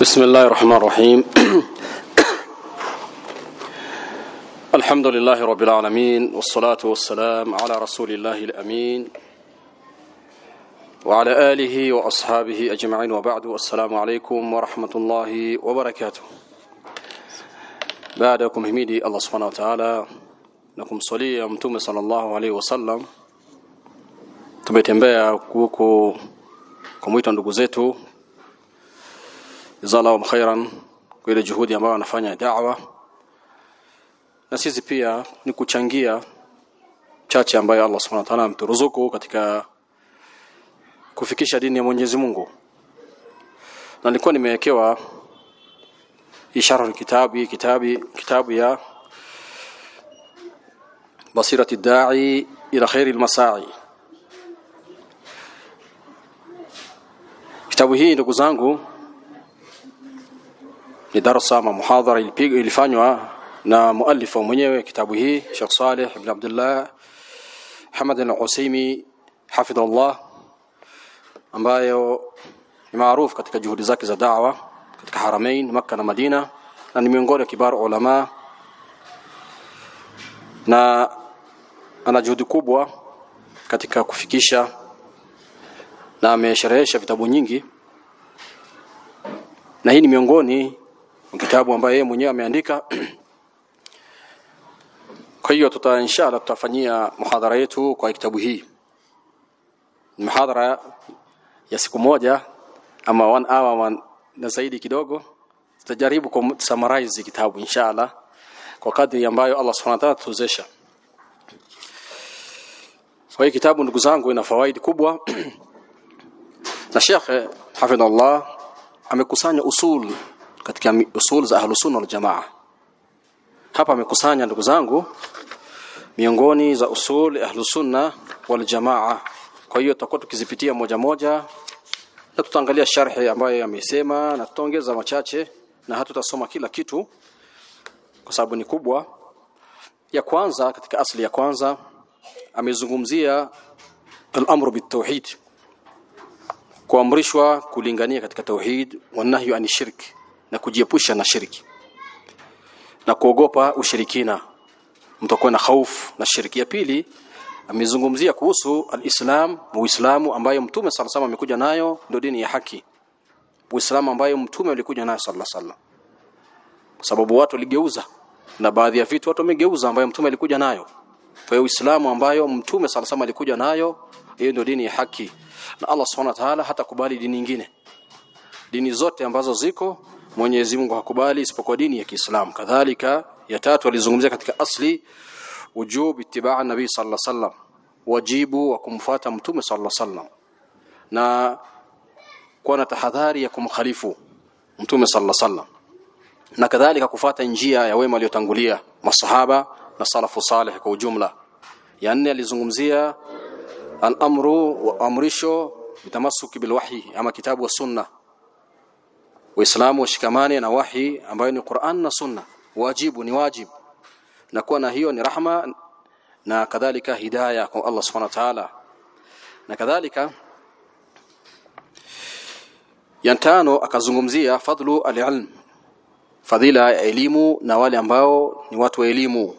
بسم الله الرحمن الرحيم. الحمد لله رب العالمين والصلاة والسلام على رسول الله الأمين وعلى آله وأصحابه أجمعين وبعد. السلام عليكم ورحمة الله وبركاته. بعدكم هميدي الله سبحانه وتعالى. نكم صلي متوم صلى الله عليه وسلم. tumetembea huko kumwita ndugu zetu jazalahum khairan kwa ile juhudi ambayo wanafanya da'wa. Na sisi pia ni kuchangia chache ambayo Allah subhanahu wa ta'ala amturuzuku katika kufikisha dini ya Mwenyezi Mungu. Na nilikuwa nimewekewa ishara kitabu kitabu kitabu ya basirati da'i ila khairi almasai kitabu hii ndugu zangu ni darasa ama muhadhara ilifanywa na muallifu mwenyewe kitabu hii Sheikh Saleh ibn Abdullah Hamad al-Usaimi hafidhahullah ambayo ni maarufu katika juhudi zake za da'wa katika Haramain Makka na Madina na ni miongoni wa kibaru ulama. Na ana juhudi kubwa katika kufikisha na amesherehesha vitabu nyingi. Na hii ni miongoni kitabu ambaye yeye mwenyewe ameandika. Kwa hiyo tuta inshallah tutafanyia muhadhara yetu kwa kitabu hii. Muhadhara ya siku moja ama one hour one, na zaidi kidogo. Tutajaribu ku summarize kitabu inshallah kwa kadri ambayo Allah Subhanahu wa ta'ala kwa hiyo kitabu ndugu zangu ina fawaidi kubwa. Na Sheikh hafidhullah amekusanya usul katika usul za ahlus sunna wal jamaa. Hapa amekusanya ndugu zangu miongoni za usul ahlus sunna wal jamaa. Kwa hiyo tutakuwa tukizipitia moja moja na tutaangalia sharhi ambayo amesema na tutaongeza machache na hatutasoma kila kitu kwa sababu ni kubwa. Ya kwanza katika asli ya kwanza amezungumzia al-amru bit-tauhid kuamrishwa kulingania katika tauhid wanahyu ani shirk na kujiepusha na shirki. Na kuogopa ushirikina. Mtakuwa na hofu na shirki. Ya pili amezungumzia kuhusu alislam uislamu ambayo mtume sala sala amekuja nayo ndio dini ya haki. Uislamu ambayo mtume alikuja nayo sallallahu alayhi sababu watu waligeuza na baadhi ya vitu watu wamegeuza ambayo mtume alikuja nayo. Kwa hiyo uislamu ambayo mtume sala sala alikuja nayo hiyo ndio dini ya haki. Na Allah Subhanahu wa ta'ala hatakubali dini nyingine. Dini zote ambazo ziko Mwenyezi Mungu hakubali isipokuwa dini ya Kiislamu. Kadhalika ya tatu alizungumzia katika asli wujub itibaa nabii sallallahu alaihi wasallam wajibu wa kumfuata mtume sallallahu alaihi wasallam na kuwa na tahadhari ya kumkhalifu mtume sallallahu alaihi wasallam na kadhalika kufuata njia ya wema waliotangulia masahaba na salafu salih kwa ujumla. Ya nne alizungumzia al-amru wa amrisho bitamasuki bilwahyi ama kitabu wa sunna waislamu washikamane na wahi ambayo ni Qur'an na sunna. Wajibu ni wajibu. na kuwa na hiyo ni rahma na kadhalika hidayah kwa Allah subhanahu wa ta'ala. Na kadhalika yantano akazungumzia fadlu al-ilm fadhila ya elimu na wale ambao ni watu wa elimu.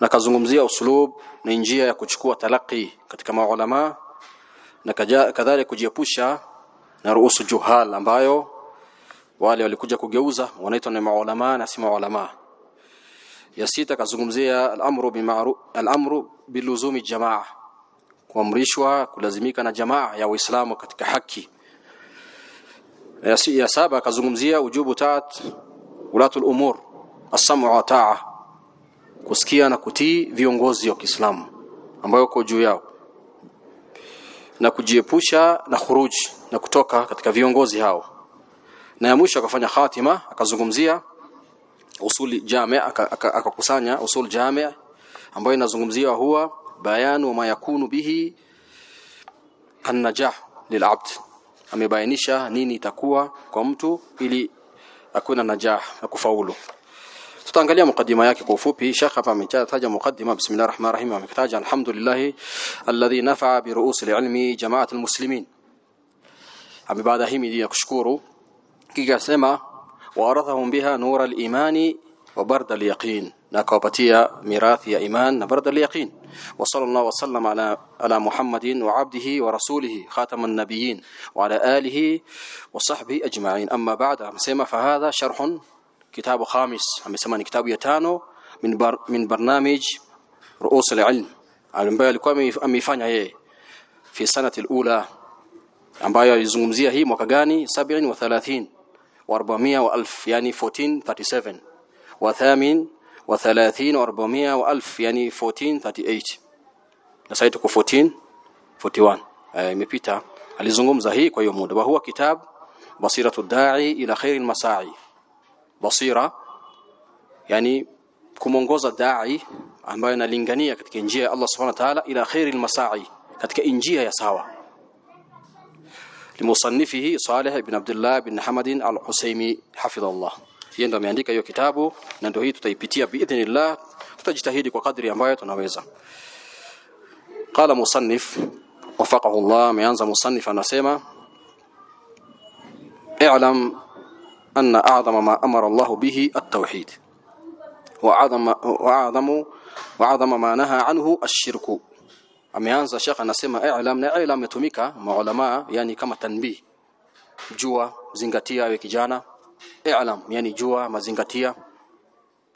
Na kazungumzia uslub na njia ya kuchukua talaki katika maulama na kadhalika kujiepusha na ruusu juhal ambayo wale walikuja kugeuza wanaitwa ni maulama na si maulama. Ya sita kazungumzia al-amru bima'ruf al-amru biluzumi jamaa kuamrishwa kulazimika na jamaa ya Uislamu katika haki. Ya, saba kazungumzia ujubu taat ulatul umur as-sam'u wa ta'a kusikia na kutii viongozi wa Kiislamu ambayo uko juu yao na kujiepusha na khuruji na kutoka katika viongozi hao. Na ya mwisho akafanya khatima akazungumzia usuli jami akakusanya usul jami ambayo inazungumziwa huwa bayanu wa mayakunu bihi an-najah lil'abd. Amebainisha nini itakuwa kwa mtu ili akuwe na najah na kufaulu tutaangalia mukaddima yake kwa ufupi Sheikh hapa ametaja mukaddima bismillahir rahmanir rahim ametaja alhamdulillah alladhi nafa'a bi ru'us al-ilmi jama'at al-muslimin baada hii ya kushukuru kikasema warathahum biha nura al-imani wa barda al-yaqin na akawapatia mirathi ya iman na barda al-yaqin wa sallallahu wa sallam ala ala muhammadin wa abdihi wa rasulihi khataman nabiyyin wa ala alihi wa sahbihi ajma'in amma ba'da amesema fa hadha sharhun kitabu khamis amesema ni kitabu ya tano min bar, min barnamij ru'us al-ilm ambayo alikuwa ameifanya yeye fi sanati al-ula ambayo alizungumzia hii mwaka gani? 37 wa 400 wa 1000 yani 1437 wa thamin wa 30 wa 400 wa 1000 yani 1438 na sasa tuko 14 41 eh, imepita. Alizungumza hii kwa hiyo muda. Wa huwa kitabu basiratu da'i ila khair masai basira yani kumongoza da'i ambayo analingania katika njia ya Allah subhanahu wa ta'ala ila khairil masai katika njia ya sawa. Limusannifihi Saleh ibn Abdullah ibn Hamadin al-Husaimi hafidhahullah yeye ndo ameandika hiyo kitabu na ndio hii tutaipitia biidhnillah. Tutajitahidi kwa kadri ambayo tunaweza. Qala musannif wafaqahu Allah ameanza musannif anasema i'lam anna أعظم ما أمر الله به التوحيد. وعظم وعظم وعظم ما نهى عنه ash-shirku ameanza shekh anasema i'lam na i'lam imetumika maulama yani kama tanbih jua zingatia we kijana i'lam yani jua mazingatia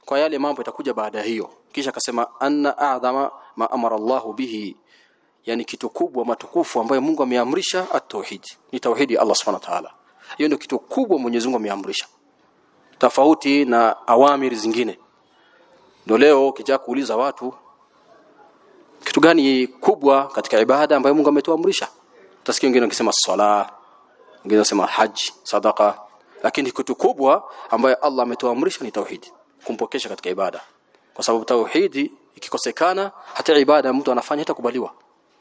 kwa yale mambo itakuja baada hiyo. Kisha akasema anna a'dhama ma amara Allah bihi. Yani kitu kubwa matukufu ambayo Mungu ameamrisha at-tauhid. Ni tauhidi Allah subhanahu wa ta'ala hiyo ndio kitu kubwa Mwenyezi Mungu ameamrisha. Tofauti na awamiri zingine. Ndio leo kija kuuliza watu kitu gani kubwa katika ibada ambayo Mungu ametuamrisha? Utasikia wengine wakisema swala wengine wakisema haji sadaka, lakini kitu kubwa ambayo Allah ametuamrisha ni tauhidi kumpokesha katika ibada. Kwa sababu tauhidi ikikosekana hata ibada mtu anafanya hatakubaliwa.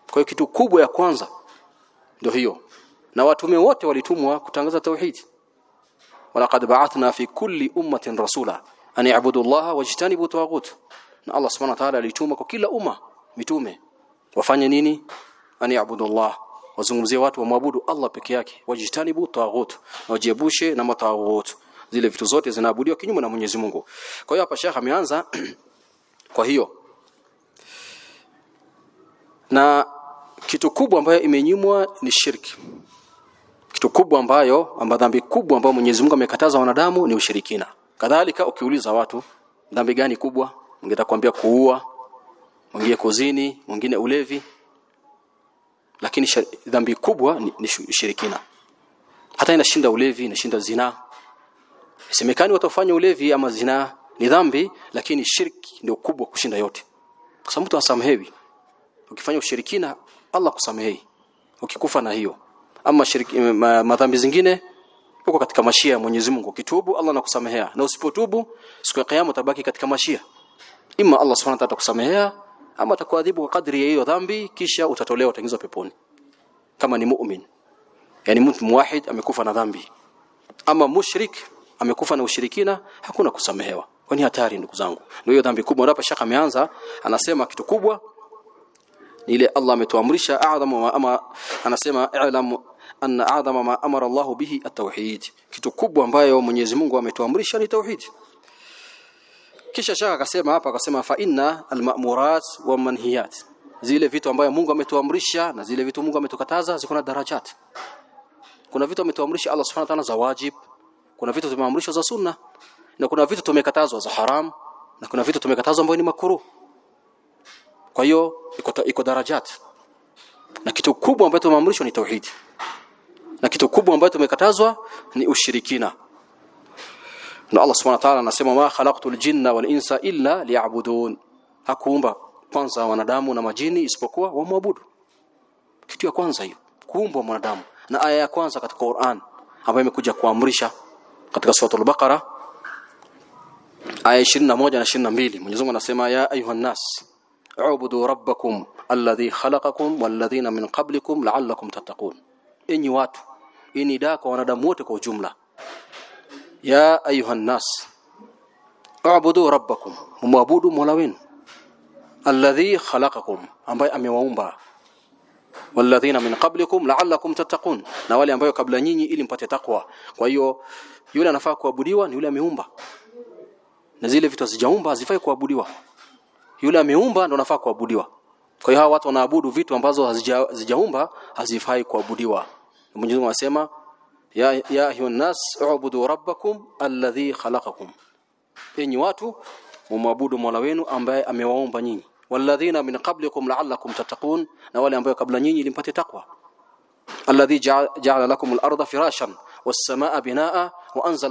Kwa hiyo kitu kubwa ya kwanza ndio hiyo na watume wote walitumwa kutangaza tauhidi walaqad ba'athna fi kulli ummatin rasula an ya'budu allaha wajtanibu tawagut na Allah subhanahu wa ta'ala alituma kwa kila umma mitume. Wafanye nini? An ya'budu Allah. Wazungumzie watu wamwabudu Allah peke yake. Wajitanibu tawagut na wajiebushe na matawagut zile vitu zote zinaabudiwa kinyume na Mwenyezi Mungu. Kwa hiyo hapa Sheikh ameanza kwa hiyo. Na kitu kubwa ambayo imenyimwa ni shirki kitu kubwa ambayo amba dhambi kubwa ambayo Mwenyezi Mungu amekataza wanadamu ni ushirikina. Kadhalika ukiuliza watu dhambi gani kubwa? Ningetakwambia kuua mwingine kuzini mwingine ulevi. Lakini dhambi kubwa ni, ni ushirikina. Hata inashinda ulevi inashinda zina isemekani watafanya ulevi ama zina ni dhambi lakini shirki ndio kubwa kushinda yote. Kwa sababu mtu asamehewi ukifanya ushirikina Allah kusamehei ukikufa na hiyo ama shiriki, ma, madhambi zingine uko katika mashia ya Mwenyezi Mungu. Ukitubu Allah anakusamehea. Na usipotubu siku ya kiyama utabaki katika mashia. Ima Allah subhanahu wa ta'ala atakusamehea ama atakuadhibu kwa kadri ya hiyo dhambi kisha utatolewa utaingizwa peponi. Kama ni mu'min. Yani mtu muwahid amekufa na dhambi. Ama mushrik amekufa na ushirikina hakuna kusamehewa. Kwani hatari ndugu zangu. Ndio hiyo dhambi kubwa. Hapa shaka ameanza anasema kitu kubwa ile Allah ametuamrisha a'dhamu ama anasema i'lam anna a'dhama ma amara Allahu bihi at-tauhid. Kitu kubwa ambayo Mwenyezi Mungu ametuamrisha ni tauhid. Kisha shaka akasema hapa akasema fa inna al-ma'murat wa manhiyat. Zile vitu ambayo Mungu ametuamrisha na zile vitu Mungu ametukataza ziko na darajat. Kuna vitu ametuamrisha Allah subhanahu wa ta'ala za wajib kuna vitu tumeamrishwa za sunna na kuna vitu tumekatazwa za haram na kuna vitu tumekatazwa ambayo ni makuru kwa hiyo iko iko darajat. Na kitu kubwa ambacho tumeamrishwa ni tauhid na kitu kubwa ambacho tumekatazwa ni ushirikina. Na Allah Subhanahu wa ta'ala anasema ma khalaqtul jinna wal insa illa liya'budun. Hakuumba kwanza wanadamu na majini isipokuwa wamwabudu. Kitu ya kwanza hiyo kuumba mwanadamu. Na aya ya kwanza katika Qur'an ambayo imekuja kuamrisha katika suratul baqara aya 21 na 22 Mwenyezi Mungu anasema ya ayuhan nas ubudu rabbakum alladhi khalaqakum walladhina min qablikum la'allakum tattaqun. Enyi watu hii ni daa kwa wanadamu wote kwa ujumla. Ya ayuhan nas a'budu rabbakum mwabudu mola wenu alladhi khalaqakum ambaye amewaumba. Walladhina min qablikum la'allakum tattaqun na wale ambao kabla nyinyi ili mpate takwa kwa hiyo yule anafaa kuabudiwa ni yule ameumba. Na zile vitu hazijaumba hazifai kuabudiwa. Yule ameumba ndo anafaa kuabudiwa. Kwa hiyo hawa watu wanaabudu vitu ambazo hazijaumba hazifai kuabudiwa Mwenyezi Mungu anasema ya ya ayuhan nas ubudu rabbakum alladhi khalaqakum. Enyi watu mumwabudu Mola wenu ambaye amewaumba nyinyi. Walladhina min qablikum la'allakum tattaqun na wale ambao kabla nyinyi limpate takwa alladhi ja'ala lakum al-ardha firashan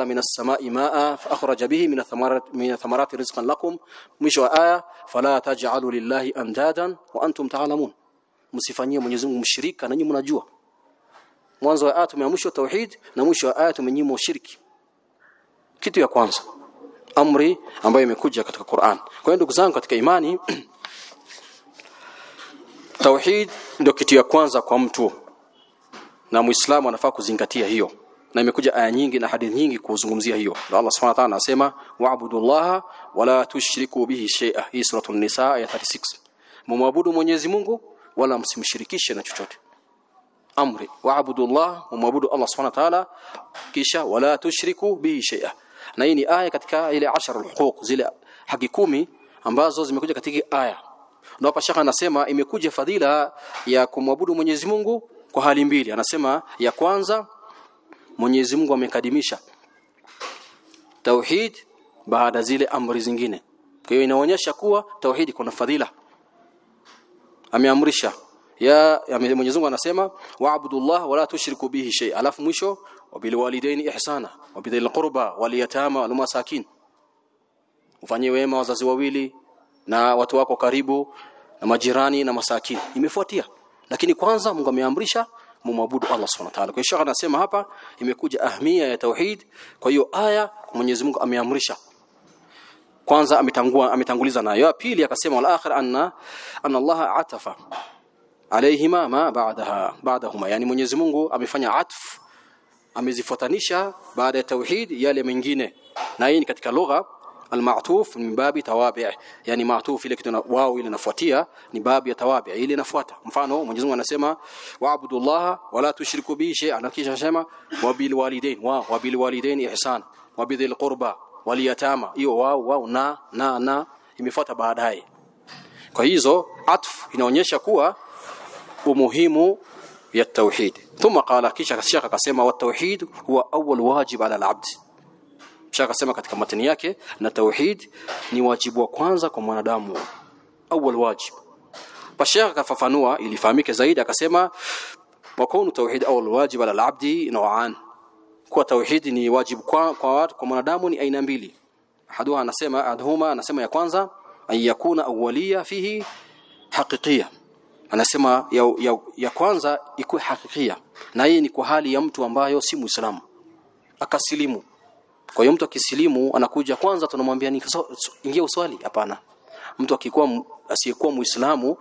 minas samaa'i maa'a fa akhraja bihi min ath-thamarati min ath-thamarati rizqan lakum. Mwisho wa aya fala taj'alu lillahi andadan wa antum ta'lamun. Msifanyie Mwenyezi Mungu mshirika na nyinyi mnajua mwanzo wa aya tumeamrishwa tauhid na mwisho wa aya tumenyimwa shirki kitu ya kwanza amri ambayo imekuja katika Qur'an. Kwa hiyo ndugu zangu katika imani tauhid ndio kitu ya kwanza kwa mtu. Na muislamu anafaa kuzingatia hiyo. Na imekuja aya nyingi na hadithi nyingi kuzungumzia hiyo. Na Allah subhanahu wa ta'ala anasema wa'budullaha wala tushriku bihi shay'a. Hii suratul nisa aya 36 mumwabudu Mwenyezi Mungu wala msimshirikishe na chochote amri. Wa'budullah mumwabudu Allah subhanahu wa ta'ala. Kisha wala tushriku bihi shay'a. Na hii ni aya katika ile ashara alhuquq zile haki kumi ambazo zimekuja katika aya. Na hapa shaka anasema imekuja fadhila ya kumwabudu Mwenyezi Mungu kwa hali mbili. Anasema ya kwanza Mwenyezi Mungu amekadimisha tauhid baada zile amri zingine. Kwa hiyo inaonyesha kuwa tauhid kuna fadhila. Ameamrisha ya, ya Mwenyezi Mungu anasema wa'budullah wala tushriku bihi shay. Alafu mwisho wabil ihsana. Wabidhil qurba. Wal yatama ufanye wema wazazi wawili na watu wako karibu na majirani na masakini imefuatia. Lakini kwanza Mungu ameamrisha mumwabudu Allah Subhanahu wa ta'ala. Kwa hiyo anasema hapa imekuja ahmia ya tauhid. Kwa hiyo aya Mwenyezi Mungu ameamrisha. Kwanza ametangua ametanguliza nayo. Pili akasema wal akhir anna anna Allah atafa alaihima ma ba'daha ba'dahuma. Yani Mwenyezi Mungu amefanya atf amezifuatanisha baada ya tauhid yale mengine. Na hii ni katika lugha almatuf min babi tawabi. Yani matuf ile kitu na wao ile nafuatia ni babi ya tawabi. Ile inafuata. Mfano Mwenyezi Mungu anasema wa'budullaha wala tushriku bihi shay'an. Kisha anasema wa bil walidain. Wa wa bil walidain ihsan. Wa bidhil qurba wal yatama. Hiyo wao wao na na na. Imefuata baadaye kwa hizo atf inaonyesha kuwa umuhimu ya tauhid. Thumma qala kisha shaka akasema wa tauhid huwa awwal wajib ala al-abd. Shaka akasema katika matani yake na tauhid ni wajibu wa kwanza kwa mwanadamu. Awwal wajib. Bashaka akafafanua ilifahamike zaidi akasema wa kaunu tauhid awwal wajib ala al-abd naw'an. Kwa tauhid ni wajibu kwa kwa kwa mwanadamu ni aina mbili. Haduha anasema adhuma anasema ya kwanza an yakuna awwaliya fihi haqiqiyya. Anasema ya, ya, ya kwanza ikuwe hakikia na hii ni kwa hali ya mtu ambayo si muislamu akasilimu. Kwa hiyo mtu akisilimu anakuja kwanza tunamwambia ni so, so, ingia uswali. Hapana. Mtu akikuwa asiyekuwa muislamu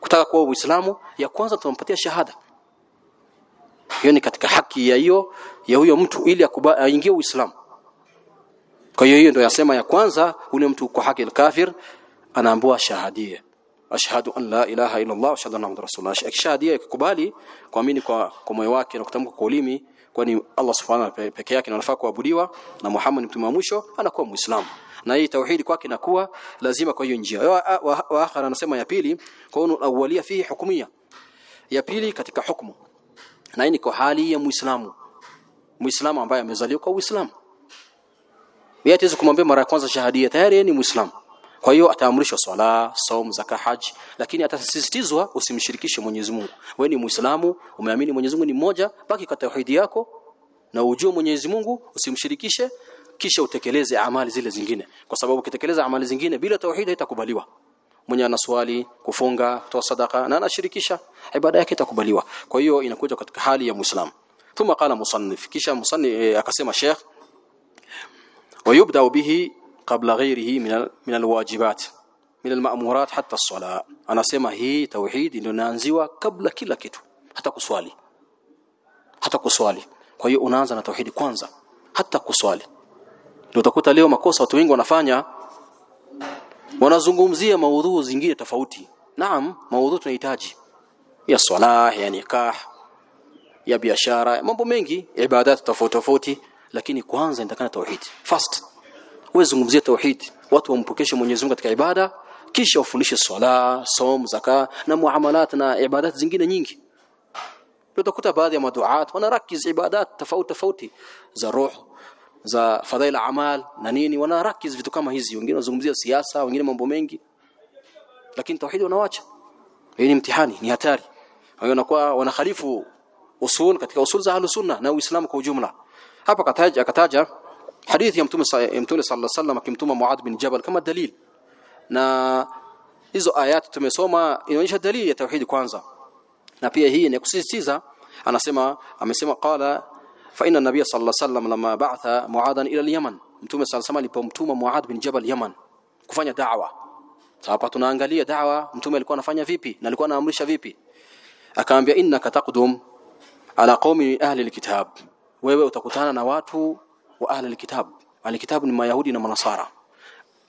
kutaka kuwa muislamu ya kwanza tunampatia shahada. Hiyo ni katika haki ya hiyo ya huyo mtu ili aingie uislamu kwa hiyo hiyo ndio yasema ya kwanza ule mtu kwa haki al-kafir anaambua shahadie. Ashhadu an la ilaha illa Allah wa ashhadu anna muhammadar rasulullah. Akishahadia ikubali kuamini kwa kwa moyo wake na kutamka kwa ulimi kwani Allah subhanahu peke yake anafaa kuabudiwa na Muhammad ni mtume wa mwisho anakuwa muislamu na hii tauhidi kwake inakuwa lazima kwa hiyo njia. Wa akhara anasema ya pili kaunu awalia fihi hukumia ya pili katika hukumu na hii ni kwa hali ya muislamu. Muislamu ambaye amezaliwa kwa uislamu yeye hawezi kumwambia mara ya kwanza shahadia tayari yeye ni muislam kwa hiyo ataamrishwa swala, saum, zaka, haji, lakini atasisitizwa usimshirikishe Mwenyezi Mungu. Wewe ni Muislamu, umeamini Mwenyezi Mungu ni mmoja, baki kwa tauhidi yako na ujue Mwenyezi Mungu usimshirikishe kisha utekeleze amali zile zingine. Kwa sababu ukitekeleza amali zingine bila tauhidi haitakubaliwa. Mwenye anaswali, kufunga, kutoa sadaka na anashirikisha, ibada yake itakubaliwa. Kwa hiyo inakuja katika hali ya Muislamu. Thumma qala musannif, kisha musannif eh, akasema Sheikh ويبدا به قبل غيره من من الواجبات من المأمورات حتى الصلاة anasema hii tauhid ndio inaanziwa kabla kila kitu hata kuswali hata kuswali kwa hiyo unaanza na tauhidi kwanza hata kuswali ndio utakuta leo makosa watu wengi wanafanya wanazungumzia maudhui zingine tofauti naam maudhui tunahitaji ya swala ya nikah ya biashara mambo mengi ibadat tofauti tofauti lakini kwanza inatakana tauhid. First wewe tauhid. Watu wampokeshe Mwenyezi Mungu katika ibada kisha ufundishe swala som zaka na muamalat na ibadat zingine nyingi. Utakuta baadhi ya maduat wanarakiz ibadat tofauti tofauti za roho za fadhaila amal na nini wanarakiz vitu kama hizi. Wengine wazungumzia siasa wengine mambo mengi. Lakini tauhid wanawacha hii ni mtihani ni hatari. Wao wanakuwa wanakhalifu usul katika usul za ahlus sunna na uislamu kwa ujumla hapa kataja akataja hadithi ya mtume mtume sallallahu alaihi akimtuma Muad bin Jabal kama dalil. Na hizo ayati tumesoma inaonyesha dalili ya tauhid kwanza. Na pia hii ni kusisitiza anasema amesema qala fa inna nabiy sallallahu alaihi wasallam lama ba'atha muadan ila al-Yaman. Mtume sallallahu alaihi alipomtuma muad bin Jabal Yaman kufanya da'wa. Hapa tunaangalia da'wa mtume alikuwa anafanya vipi na alikuwa anaamrisha vipi? Akaambia innaka taqdum ala qaumi ahli alkitab wewe utakutana na watu wa ahli alkitab alkitab ni mayahudi na manasara.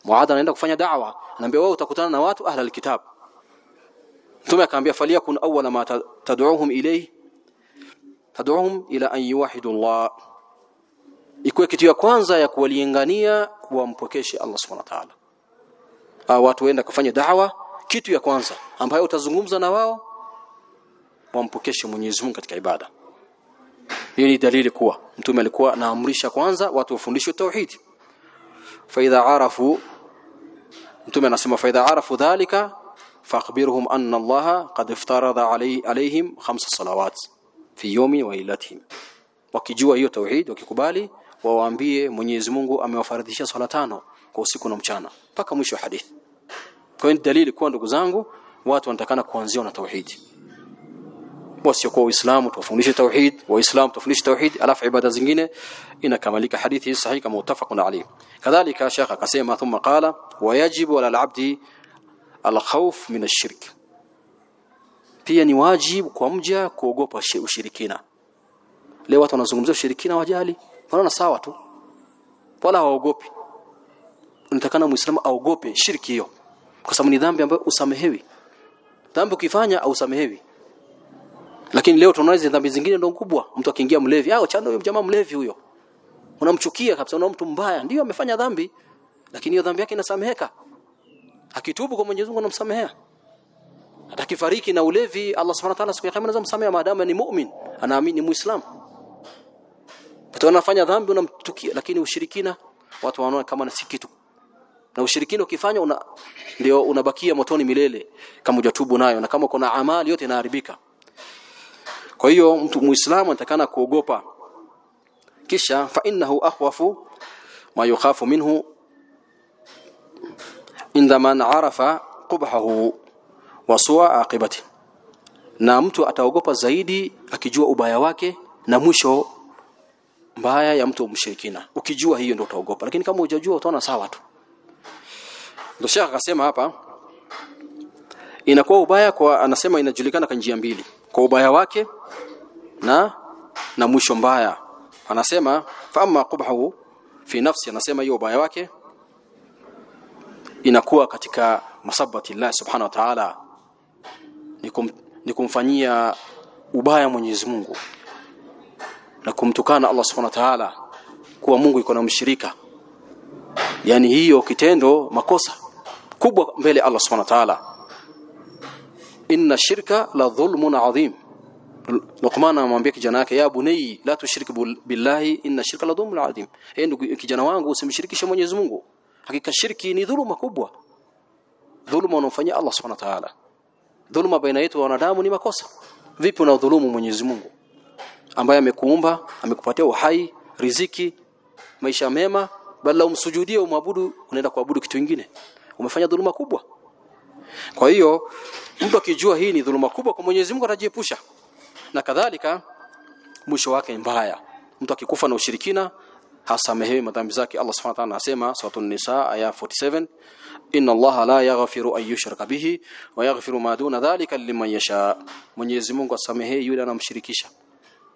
Muadha anaenda kufanya da'wa anaambia wewe utakutana na watu ahli alkitab mtume akaambia faliyakun awwala ma tad'uuhum ilayhi tad'uuhum ila an yuwahidu Allah. Ikuwe kitu ya kwanza ya kuwalingania kuwampokeshe Allah subhanahu wa ta'ala. Au watu waenda kufanya da'wa kitu ya kwanza ambayo utazungumza na wao wampokeshe Mwenyezi Mungu katika ibada hiyo ni dalili kuwa mtume alikuwa anaamrisha kwanza watu wafundishwe tauhid. Fa idha arafu mtume anasema fa idha arafu dhalika faakhbirhum anna allaha qad iftarada alayhim khamsa salawat fi yawmi wa ilatihim. Wakijua hiyo tauhid wakikubali wawaambie Mwenyezi Mungu amewafaradhisha swala tano kwa usiku na mchana mpaka mwisho wa hadithi. Kwa hiyo dalili kuwa ndugu zangu watu wanatakana kuanzia na tauhid wasiokuwa waislamu tuwafundishe tauhid. Waislamu tuwafundishe tauhid alafu ibada zingine. Inakamilika hadithi hii sahihi kama mutafaqun alayh kadhalika shekha akasema thumma qala wayajibu ala alabdi alkhawf min ashirk pia ni wajibu kwa mja kuogopa ushirikina. Leo watu wanazungumzia ushirikina wajali wanaona sawa tu. Wala hawaogopi. Unatakana muislamu aogope shirki hiyo. Kwa sababu ni dhambi ambayo usamehewi. Dhambi ukifanya au usamehewi lakini leo tunaona hizo dhambi zingine ndo kubwa. Mtu akiingia mlevi au chana huyo mjamaa mlevi huyo. Unamchukia kabisa unaona mtu mbaya. Ndio amefanya dhambi lakini hiyo dhambi yake inasameheka. Akitubu kwa Mwenyezi Mungu anamsamehea. Atakifariki na ulevi Allah Subhanahu wa ta'ala siku ya kiyama anamsamehea maadamu ni mu'min. Anaamini muislam. Mtu anafanya dhambi unamtukia lakini ushirikina watu wanaona kama si kitu. Na ushirikina ukifanya una ndio unabakia motoni milele. Kama hujatubu nayo na kama kuna amali yote inaharibika kwa hiyo mtu muislamu anatakana kuogopa. Kisha fa innahu akhwafu ma yukhafu minhu inda man arafa qubhahu wa su'a aqibati. Na mtu ataogopa zaidi akijua ubaya wake na mwisho mbaya ya mtu mshirikina. Ukijua hiyo ndio utaogopa. Lakini kama hujajua utaona sawa tu. Ndio shekha akasema hapa inakuwa ubaya kwa anasema inajulikana kwa njia mbili kwa ubaya wake na na mwisho mbaya. Anasema fa amma qubhu fi nafsi anasema hiyo ubaya wake inakuwa katika masabati Allah subhanahu wa ta'ala. Ni kumfanyia ubaya Mwenyezi Mungu na kumtukana Allah subhanahu wa ta'ala kuwa Mungu iko na mshirika. Yani hiyo kitendo makosa kubwa mbele Allah subhanahu wa ta'ala inna shirka la dhulmun adhim. Luqman anamwambia kijana yake ya bunai la tushrik billahi inna shirka la dhulmun adhim. Ndugu kijana wangu usimshirikishe Mwenyezi Mungu. Hakika shirki ni dhuluma kubwa. Dhuluma unomfanyia Allah subhanahu wa ta'ala. Dhuluma baina yetu wanadamu ni makosa. Vipi unadhulumu Mwenyezi Mungu? Ambaye amekuumba amekupatia uhai riziki maisha mema bali umsujudie umwabudu unaenda kuabudu kitu kingine. Umefanya dhuluma kubwa. Kwa hiyo mtu akijua hii ni dhuluma kubwa kwa Mwenyezi Mungu atajiepusha. Na kadhalika mwisho wake mbaya. Mtu akikufa na ushirikina hasamehewi madhambi zake. Allah Subhanahu wa ta'ala anasema sura an-nisa aya 47 inna Allah la yaghfiru an yushraka bihi wa yaghfiru ma duna dhalika liman yasha. Mwenyezi Mungu asamehe yule anamshirikisha.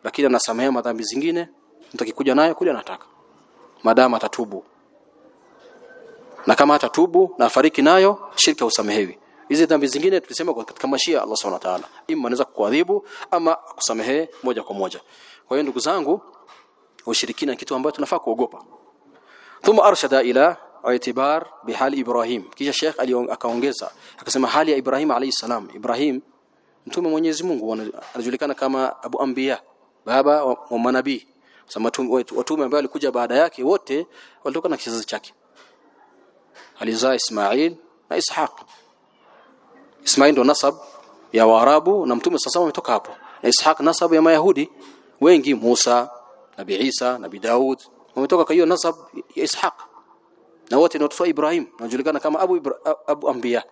Lakini anasamehe madhambi zingine mtu akikuja nayo kule anataka. Madama atatubu. Na kama atatubu na afariki nayo shirka usamehewi hizi dhambi zingine tulisema katika mashia Allah Subhanahu wa ta'ala. Imma anaweza kuadhibu ama kusamehe moja kwa moja. Kwa hiyo ndugu zangu ushirikina kitu ambacho tunafaa kuogopa. Thumma arshada ila i'tibar bihali Ibrahim. Kisha Sheikh akaongeza akasema hali ya Ibrahim alayhi salam. Ibrahim mtume Mwenyezi Mungu anajulikana kama Abu Anbiya baba wa, wa manabii. Watume ambao walikuja baada yake wote walitoka na kizazi chake. Alizaa Ismail na Ishaq Ismail ndo nasab ya Waarabu na mtume sasa ametoka hapo. Na Ishaq nasab ya Mayahudi. Wengi Musa nabi Isa nabi Daud wametoka kwa hiyo nasab ya Ishaq. Na wote ni watoto wa Ibrahim wanajulikana kama Abu Ibra, Abu Anbiya.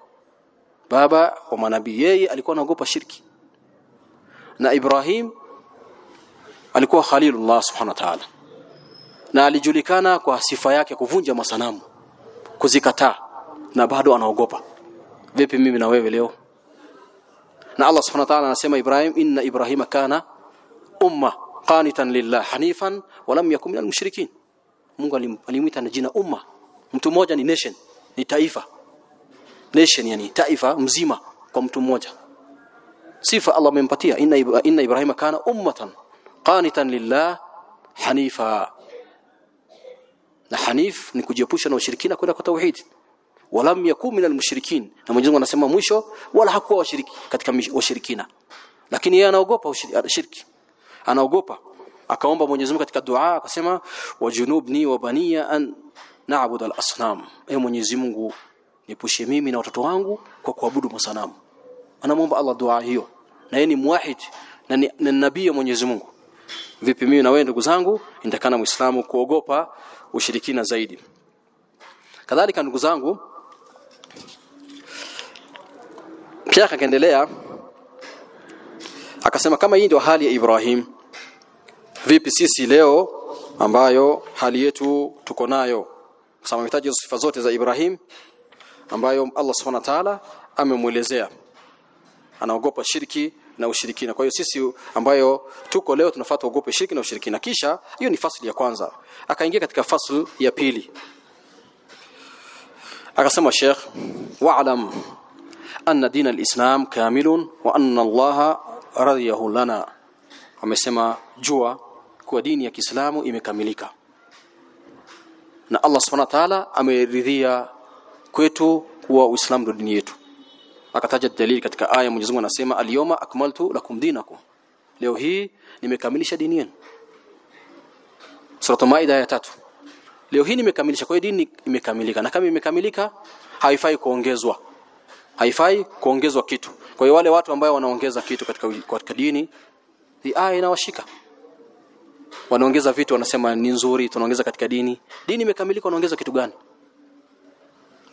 Baba wa manabii yeye alikuwa anaogopa shirki. Na Ibrahim alikuwa Khalilullah subhanahu wa ta'ala. Na alijulikana kwa sifa yake kuvunja masanamu kuzikataa na bado anaogopa vipi mimi na wewe leo? Na Allah subhanahu wa ta'ala anasema Ibrahim inna Ibrahima kana umma qanitan lillah hanifan wa lam yakun minal mushrikin. Mungu alimuita na jina umma. Mtu mmoja ni nation ni taifa. Nation yani taifa mzima kwa mtu mmoja. Sifa Allah amempatia inna, inna Ibrahima kana ummatan qanitan lillah hanifa. Na hanif ni kujiepusha na ushirikina kwenda kwa tauhid walam yakun minal mushrikin. Na Mwenyezi Mungu anasema mwisho wala hakuwa washiriki katika washirikina lakini yeye anaogopa shirki. Anaogopa. Akaomba Mwenyezi Mungu katika dua akasema wajunubni wa baniya an na'budu al-asnam. E Mwenyezi Mungu nipushe mimi na watoto wangu kwa kuabudu masanamu. Anamuomba Allah dua hiyo. Na yeye ni muwahid na ni nabii wa Mwenyezi Mungu. Vipi mimi na wewe ndugu zangu nitakana muislamu kuogopa ushirikina zaidi. Kadhalika ndugu zangu pia akaendelea akasema kama hii ndio hali ya Ibrahim vipi sisi leo ambayo hali yetu tuko nayo? Kama mhitaji sifa zote za Ibrahim ambayo Allah Subhanahu Ta'ala amemuelezea anaogopa shirki na ushirikina. Kwa hiyo sisi ambayo tuko leo tunafaa tuogope shirki na ushirikina. Kisha hiyo ni fasli ya kwanza. Akaingia katika fasl ya pili. Akasema Sheikh wa'lam anna din al-islam kamilun wa anna Allah radiyahu lana amesema jua kuwa dini ya Kiislamu imekamilika. Na Allah Subhanahu wa ta'ala ameridhia kwetu kuwa Uislamu ndio dini yetu. Akataja dalili katika aya Mwenyezi Mungu anasema akmaltu lakum dinakum. Leo hii nimekamilisha dini yenu. Sura Maida ya tatu. Leo hii nimekamilisha kwa dini imekamilika. Na kama imekamilika haifai kuongezwa haifai kuongezwa kitu. Kwa hiyo wale watu ambao wanaongeza kitu katika katika dini hii aya inawashika. Wanaongeza vitu wanasema ni nzuri tunaongeza katika dini. Dini imekamilika wanaongeza kitu gani?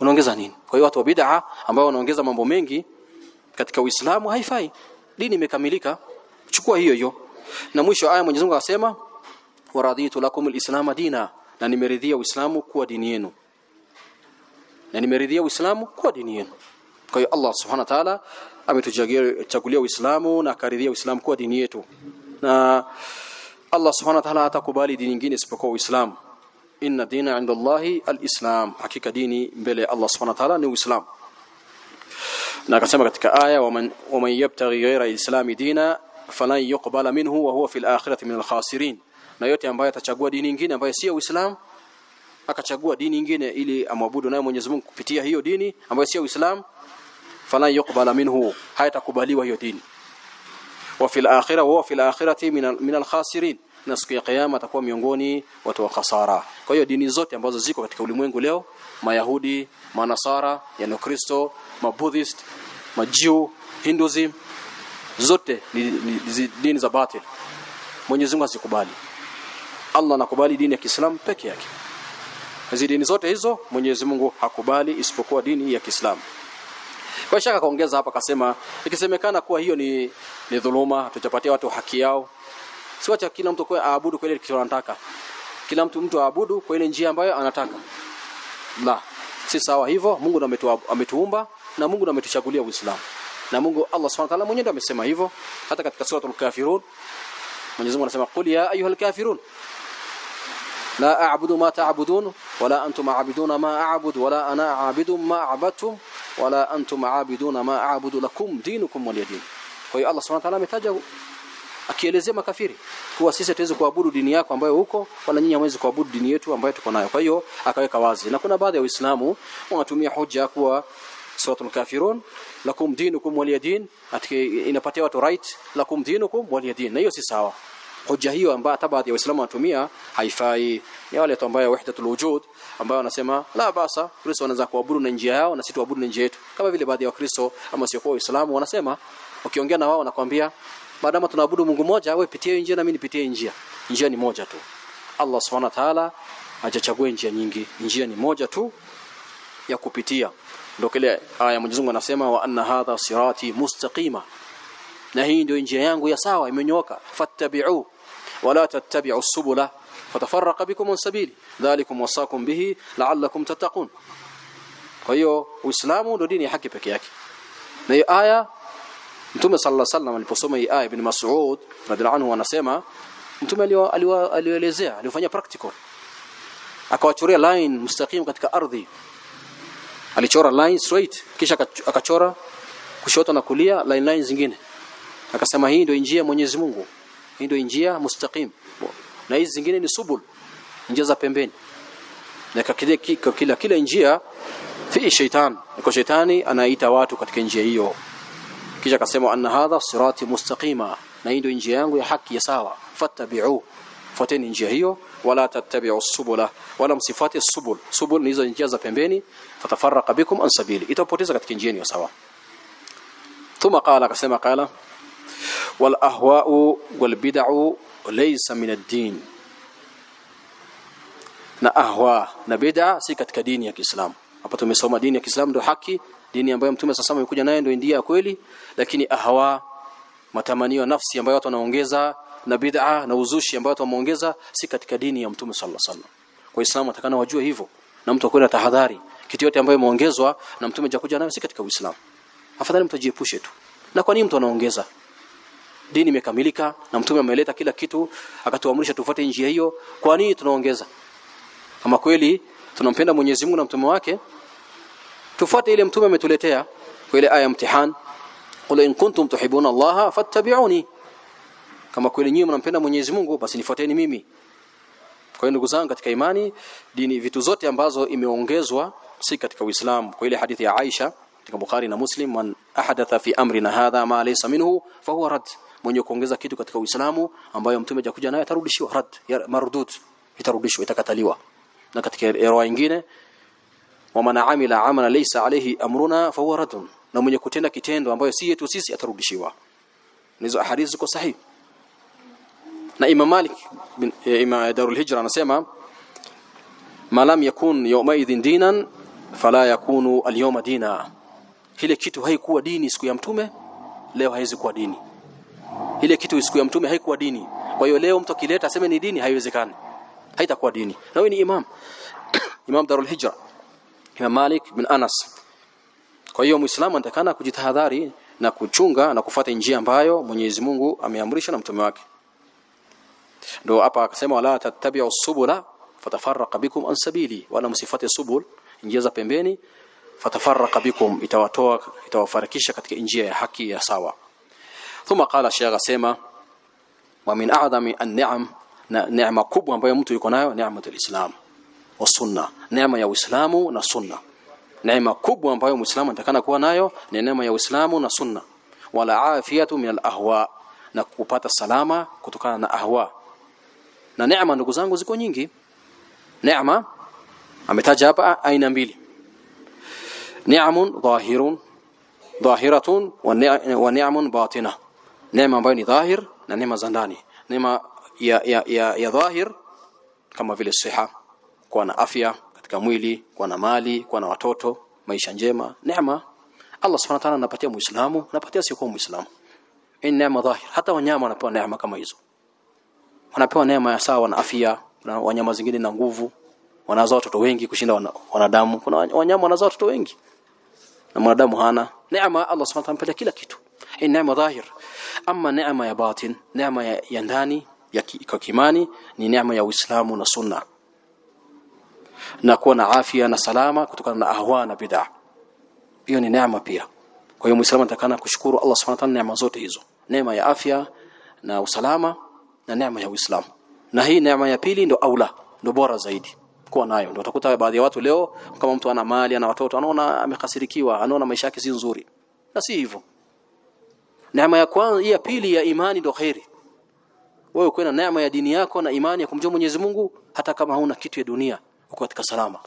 Unaongeza nini? Kwa hiyo watu wa bid'a ambao wanaongeza mambo mengi katika Uislamu haifai. Dini imekamilika. Chukua hiyo hiyo. Na mwisho aya Mwenyezi Mungu akasema waraditu lakum alislamu dina. Na nimeridhia Uislamu kuwa dini yenu. Na nimeridhia Uislamu kuwa dini yenu kwa hiyo Allah subhanahu wa ta'ala ametuchagulia Uislamu na akaridhia Uislamu kuwa dini yetu. Na Allah subhanahu wa ta'ala hatakubali dini nyingine isipokuwa Uislamu. Inna dina inda Allahi alislam. Hakika dini mbele ya Allah subhanahu wa ta'ala ni Uislamu. Na akasema katika aya waman waman yabtaghi ghayra alislami dina falan yuqbala minhu wa huwa fil akhirati min alkhasirin na yote ambaye atachagua dini nyingine ambayo sio Uislamu akachagua dini nyingine ili amwabudu naye Mwenyezi Mungu kupitia hiyo dini ambayo sio Uislamu falan yuqbala minhu hayatakubaliwa hiyo dini. Wa fil akhirah wa fil akhirati min alkhasirin na siku ya kiyama atakuwa miongoni watu wa khasara. Kwa hiyo dini zote ambazo ziko katika ulimwengu leo mayahudi manasara yani kristo mabuddhist majiu hinduism zote ni, ni, ni dini za batil. Mwenyezi Mungu asikubali. Allah anakubali dini ya Kiislamu peke yake. Hizi dini zote hizo Mwenyezi Mungu hakubali isipokuwa dini ya Kiislamu kwa shaka kaongeza hapa akasema ikisemekana kuwa hiyo ni ni dhuluma tutapatia watu haki yao siwacha kila mtu kwa aabudu kwa ile kitu anataka. Kila mtu mtu aabudu kwa ile njia ambayo anataka. La si sawa hivyo. Mungu ndo ametuumba na Mungu ndo ametuchagulia Uislamu. Na Mungu Allah Subhanahu wa ta'ala mwenyewe ndo amesema hivyo hata katika suratul kafirun. Mwenyezi Mungu anasema qul ya ayyuhal kafirun la a'budu ma ta'budun wala antum a'buduna ma a'budu wala ana a'budu ma a'badtum wala antum aabiduna ma aabudu lakum dinukum waliyadin kwa hiyo Allah subhanahu wa ta'ala ametaja akielezea makafiri kuwa sisi hatuwezi kuabudu dini yako ambayo huko wala nyinyi hamwezi kuabudu dini yetu ambayo tuko nayo. Kwa hiyo akaweka wazi. Na kuna baadhi ya waislamu wanatumia hoja kuwa suratul kafirun lakum dinukum waliyadin atike inapatia watu right lakum dinukum waliyadin na hiyo si sawa hoja hiyo ambayo hata baadhi ya waislamu wanatumia haifai. Ni wale watu ambao wahdatul wujud ambao wanasema la basa kristo wanaweza kuabudu na njia yao na sisi tuabudu na njia yetu. Kama vile baadhi ya wakristo ama sio kwa waislamu wanasema ukiongea na wao wanakuambia maadamu tunaabudu Mungu mmoja wewe pitie njia na mimi nipitie njia. Njia ni moja tu. Allah subhanahu wa ta'ala hajachagua njia nyingi. Njia ni moja tu ya kupitia. Ndio kile aya Mwenyezi Mungu anasema wa anna hadha sirati mustaqima. Na hii ndio njia yangu ya sawa imenyooka. Fattabi'u ولا تتبعوا السبل فتفرق بكم من سبيل ذلكم وصاكم به لعلكم تتقون. أيوه، فهو الإسلام هو دين حكي بك ياك نهي آية أنتم صلى الله عليه وسلم اللي بصمه آية بن مسعود رضي الله عنه ونسيما أنتم اللي اللي اللي اللي اللي فanya practical. akawachoria line mustaqim katika ardhi alichora line straight. kisha akachora kushoto na kulia line line zingine akasema hii ndio njia ya Mwenyezi Mungu hii ndio njia mustaqim na hizi zingine ni subul njia za pembeni na kila kila kila njia fi shaitan kwa shetani anaita watu katika njia hiyo kisha akasema anna hadha sirati mustaqima na hii ndio njia yangu ya haki ya sawa fattabi'u fuateni njia hiyo wala tattabi'u subula wala msifati subul subul ni hizo njia za pembeni fatafarraqa bikum an sabili itapoteza katika njia hiyo sawa thumma qala akasema qala wal ahwa'u wal bid'u laysa min ad-din na ahwa na bid'a si katika dini ya Kiislamu hapa tumesoma dini ya Kiislamu ndio haki dini ambayo mtume sasa amekuja nayo ndio ndia ya kweli lakini ahwa matamanio ya nafsi ambayo watu wanaongeza na bid'a na uzushi ambayo watu wameongeza si katika dini ya mtume sallallahu alaihi wasallam. Kwa Uislamu atakana wajue hivyo na mtu akwenda tahadhari. Kitu yote ambayo imeongezwa na mtume jakuja nayo si katika Uislamu. Afadhali mtu ajiepushe tu. Na kwa nini mtu anaongeza dini imekamilika na mtume ameleta kila kitu akatuamrisha tufuate njia hiyo. Kwa nini tunaongeza? Kama kweli tunampenda Mwenyezi Mungu na mtume wake? Tufuate ile mtume ametuletea kwa ile aya mtihan qul in kuntum tuhibuna Allah fattabi'uni. Kama kweli nyinyi mnampenda Mwenyezi Mungu basi nifuateni mimi. Kwa ndugu zangu katika imani dini vitu zote ambazo imeongezwa si katika Uislamu. Kwa ile hadithi ya Aisha katika Bukhari na Muslim man ahadatha fi amrina hadha ma laysa minhu fa huwa rad mwenye kuongeza kitu katika Uislamu ambayo mtume hajakuja naye atarudishiwa. Rad marudut itarudishwa itakataliwa. Na katika riwaya nyingine waman amila amala laysa alayhi amruna fa huwa radun na mwenye kutenda kitendo ambayo si yetu sisi atarudishiwa. Hizo ahadithi ziko sahihi. Na Imam Malik bin Imam Darul Hijra anasema malam yakun yawma idhin dinan fala yakunu alyawma dina. Ile kitu haikuwa dini siku ya mtume leo haizi kuwa dini ile kitu siku ya mtume haikuwa dini. Kwa hiyo leo mtu akileta aseme ni dini haiwezekani. Haitakuwa dini. Na wewe ni imam. Imam Darul Hijra. Imam Malik bin Anas. Kwa hiyo muislamu anatakana kujitahadhari na kuchunga na kufuata njia ambayo Mwenyezi Mungu ameamrisha na mtume wake. Ndio hapa akasema wala tattabi'u subula fatafarraqa bikum an sabili. Wala msifate subul njia za pembeni fatafarraqa bikum. Itawatoa itawafarikisha katika njia ya haki ya sawa thumma qala shaykh asema wa min a'zami an-ni'am na kubwa ambayo mtu yuko nayo neematul islam wa sunna. Neema ya uislamu na sunna. Neema kubwa ambayo muislamu anatakana kuwa nayo ni neema ya uislamu na sunna. Wala afiyatu min al-ahwa na kupata salama kutokana na ahwa. Na neema ndugu zangu ziko nyingi. Neema ametaja hapa aina mbili. Ni'amun dhahirun dhahiratun wa ni'amun batina neema ambayo ni dhahir na neema za ndani. Neema ya, ya, ya, ya dhahir kama vile siha kuwa na afya katika mwili kuwa na mali kuwa na watoto maisha njema neema. Allah subhanahu wa ta'ala anapatia muislamu anapatia sio muislamu. In neema dhahir. Hata wanyama wanapewa neema kama hizo. Wanapewa neema ya sawa na afya. Na wanyama zingine na nguvu. Wanazaa watoto wengi kushinda wana, wanadamu. Kuna wanyama wanazaa watoto wengi. Na mwanadamu hana. Neema Allah subhanahu wa ta'ala kila kitu. In neema dhahir ama neema ya batin neema ya, ya ndani ya kwa kimani ni neema ya Uislamu na Sunna. Na kuwa na afya na salama kutokana na ahwa na bid'a. Hiyo ni neema pia. Kwa hiyo muislamu atakana kushukuru Allah subhanahu wa ta'ala neema zote hizo. Neema ya afya na usalama na neema ya Uislamu. Na hii neema ya pili ndo aula ndo bora zaidi kuwa nayo. Ndio utakuta baadhi ya watu leo kama mtu ana mali ana watoto anaona amekasirikiwa anaona maisha yake si nzuri. Na si hivyo neema ya kwanza ya pili ya imani ndo khairi wewe uko na neema ya dini yako na imani ya kumjua Mwenyezi Mungu hata kama hauna kitu ya dunia uko katika salama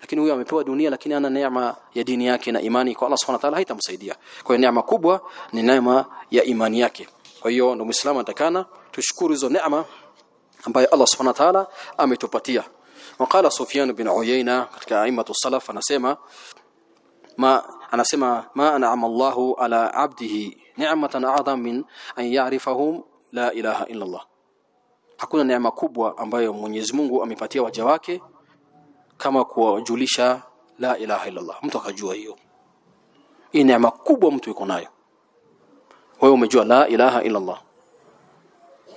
lakini huyo amepewa dunia lakini ana neema ya dini yake na imani kwa Allah Subhanahu wa ta'ala haitamsaidia kwa hiyo neema kubwa ni neema ya imani yake kwa hiyo ndio muislamu anatakana tushukuru hizo neema ambayo Allah Subhanahu wa ta'ala ametupatia وقال سفيان بن عيينة katika aimatu salaf anasema ma anasema ma an'ama Allahu ala 'abdihi ni'matan a'dham min an ya'rifahum la ilaha illa Allah hakuna neema kubwa ambayo Mwenyezi Mungu amepatia waja wake kama kuwajulisha la ilaha illa Allah mtu akajua hiyo. Hii neema kubwa mtu yuko nayo. Wewe umejua la ilaha illa Allah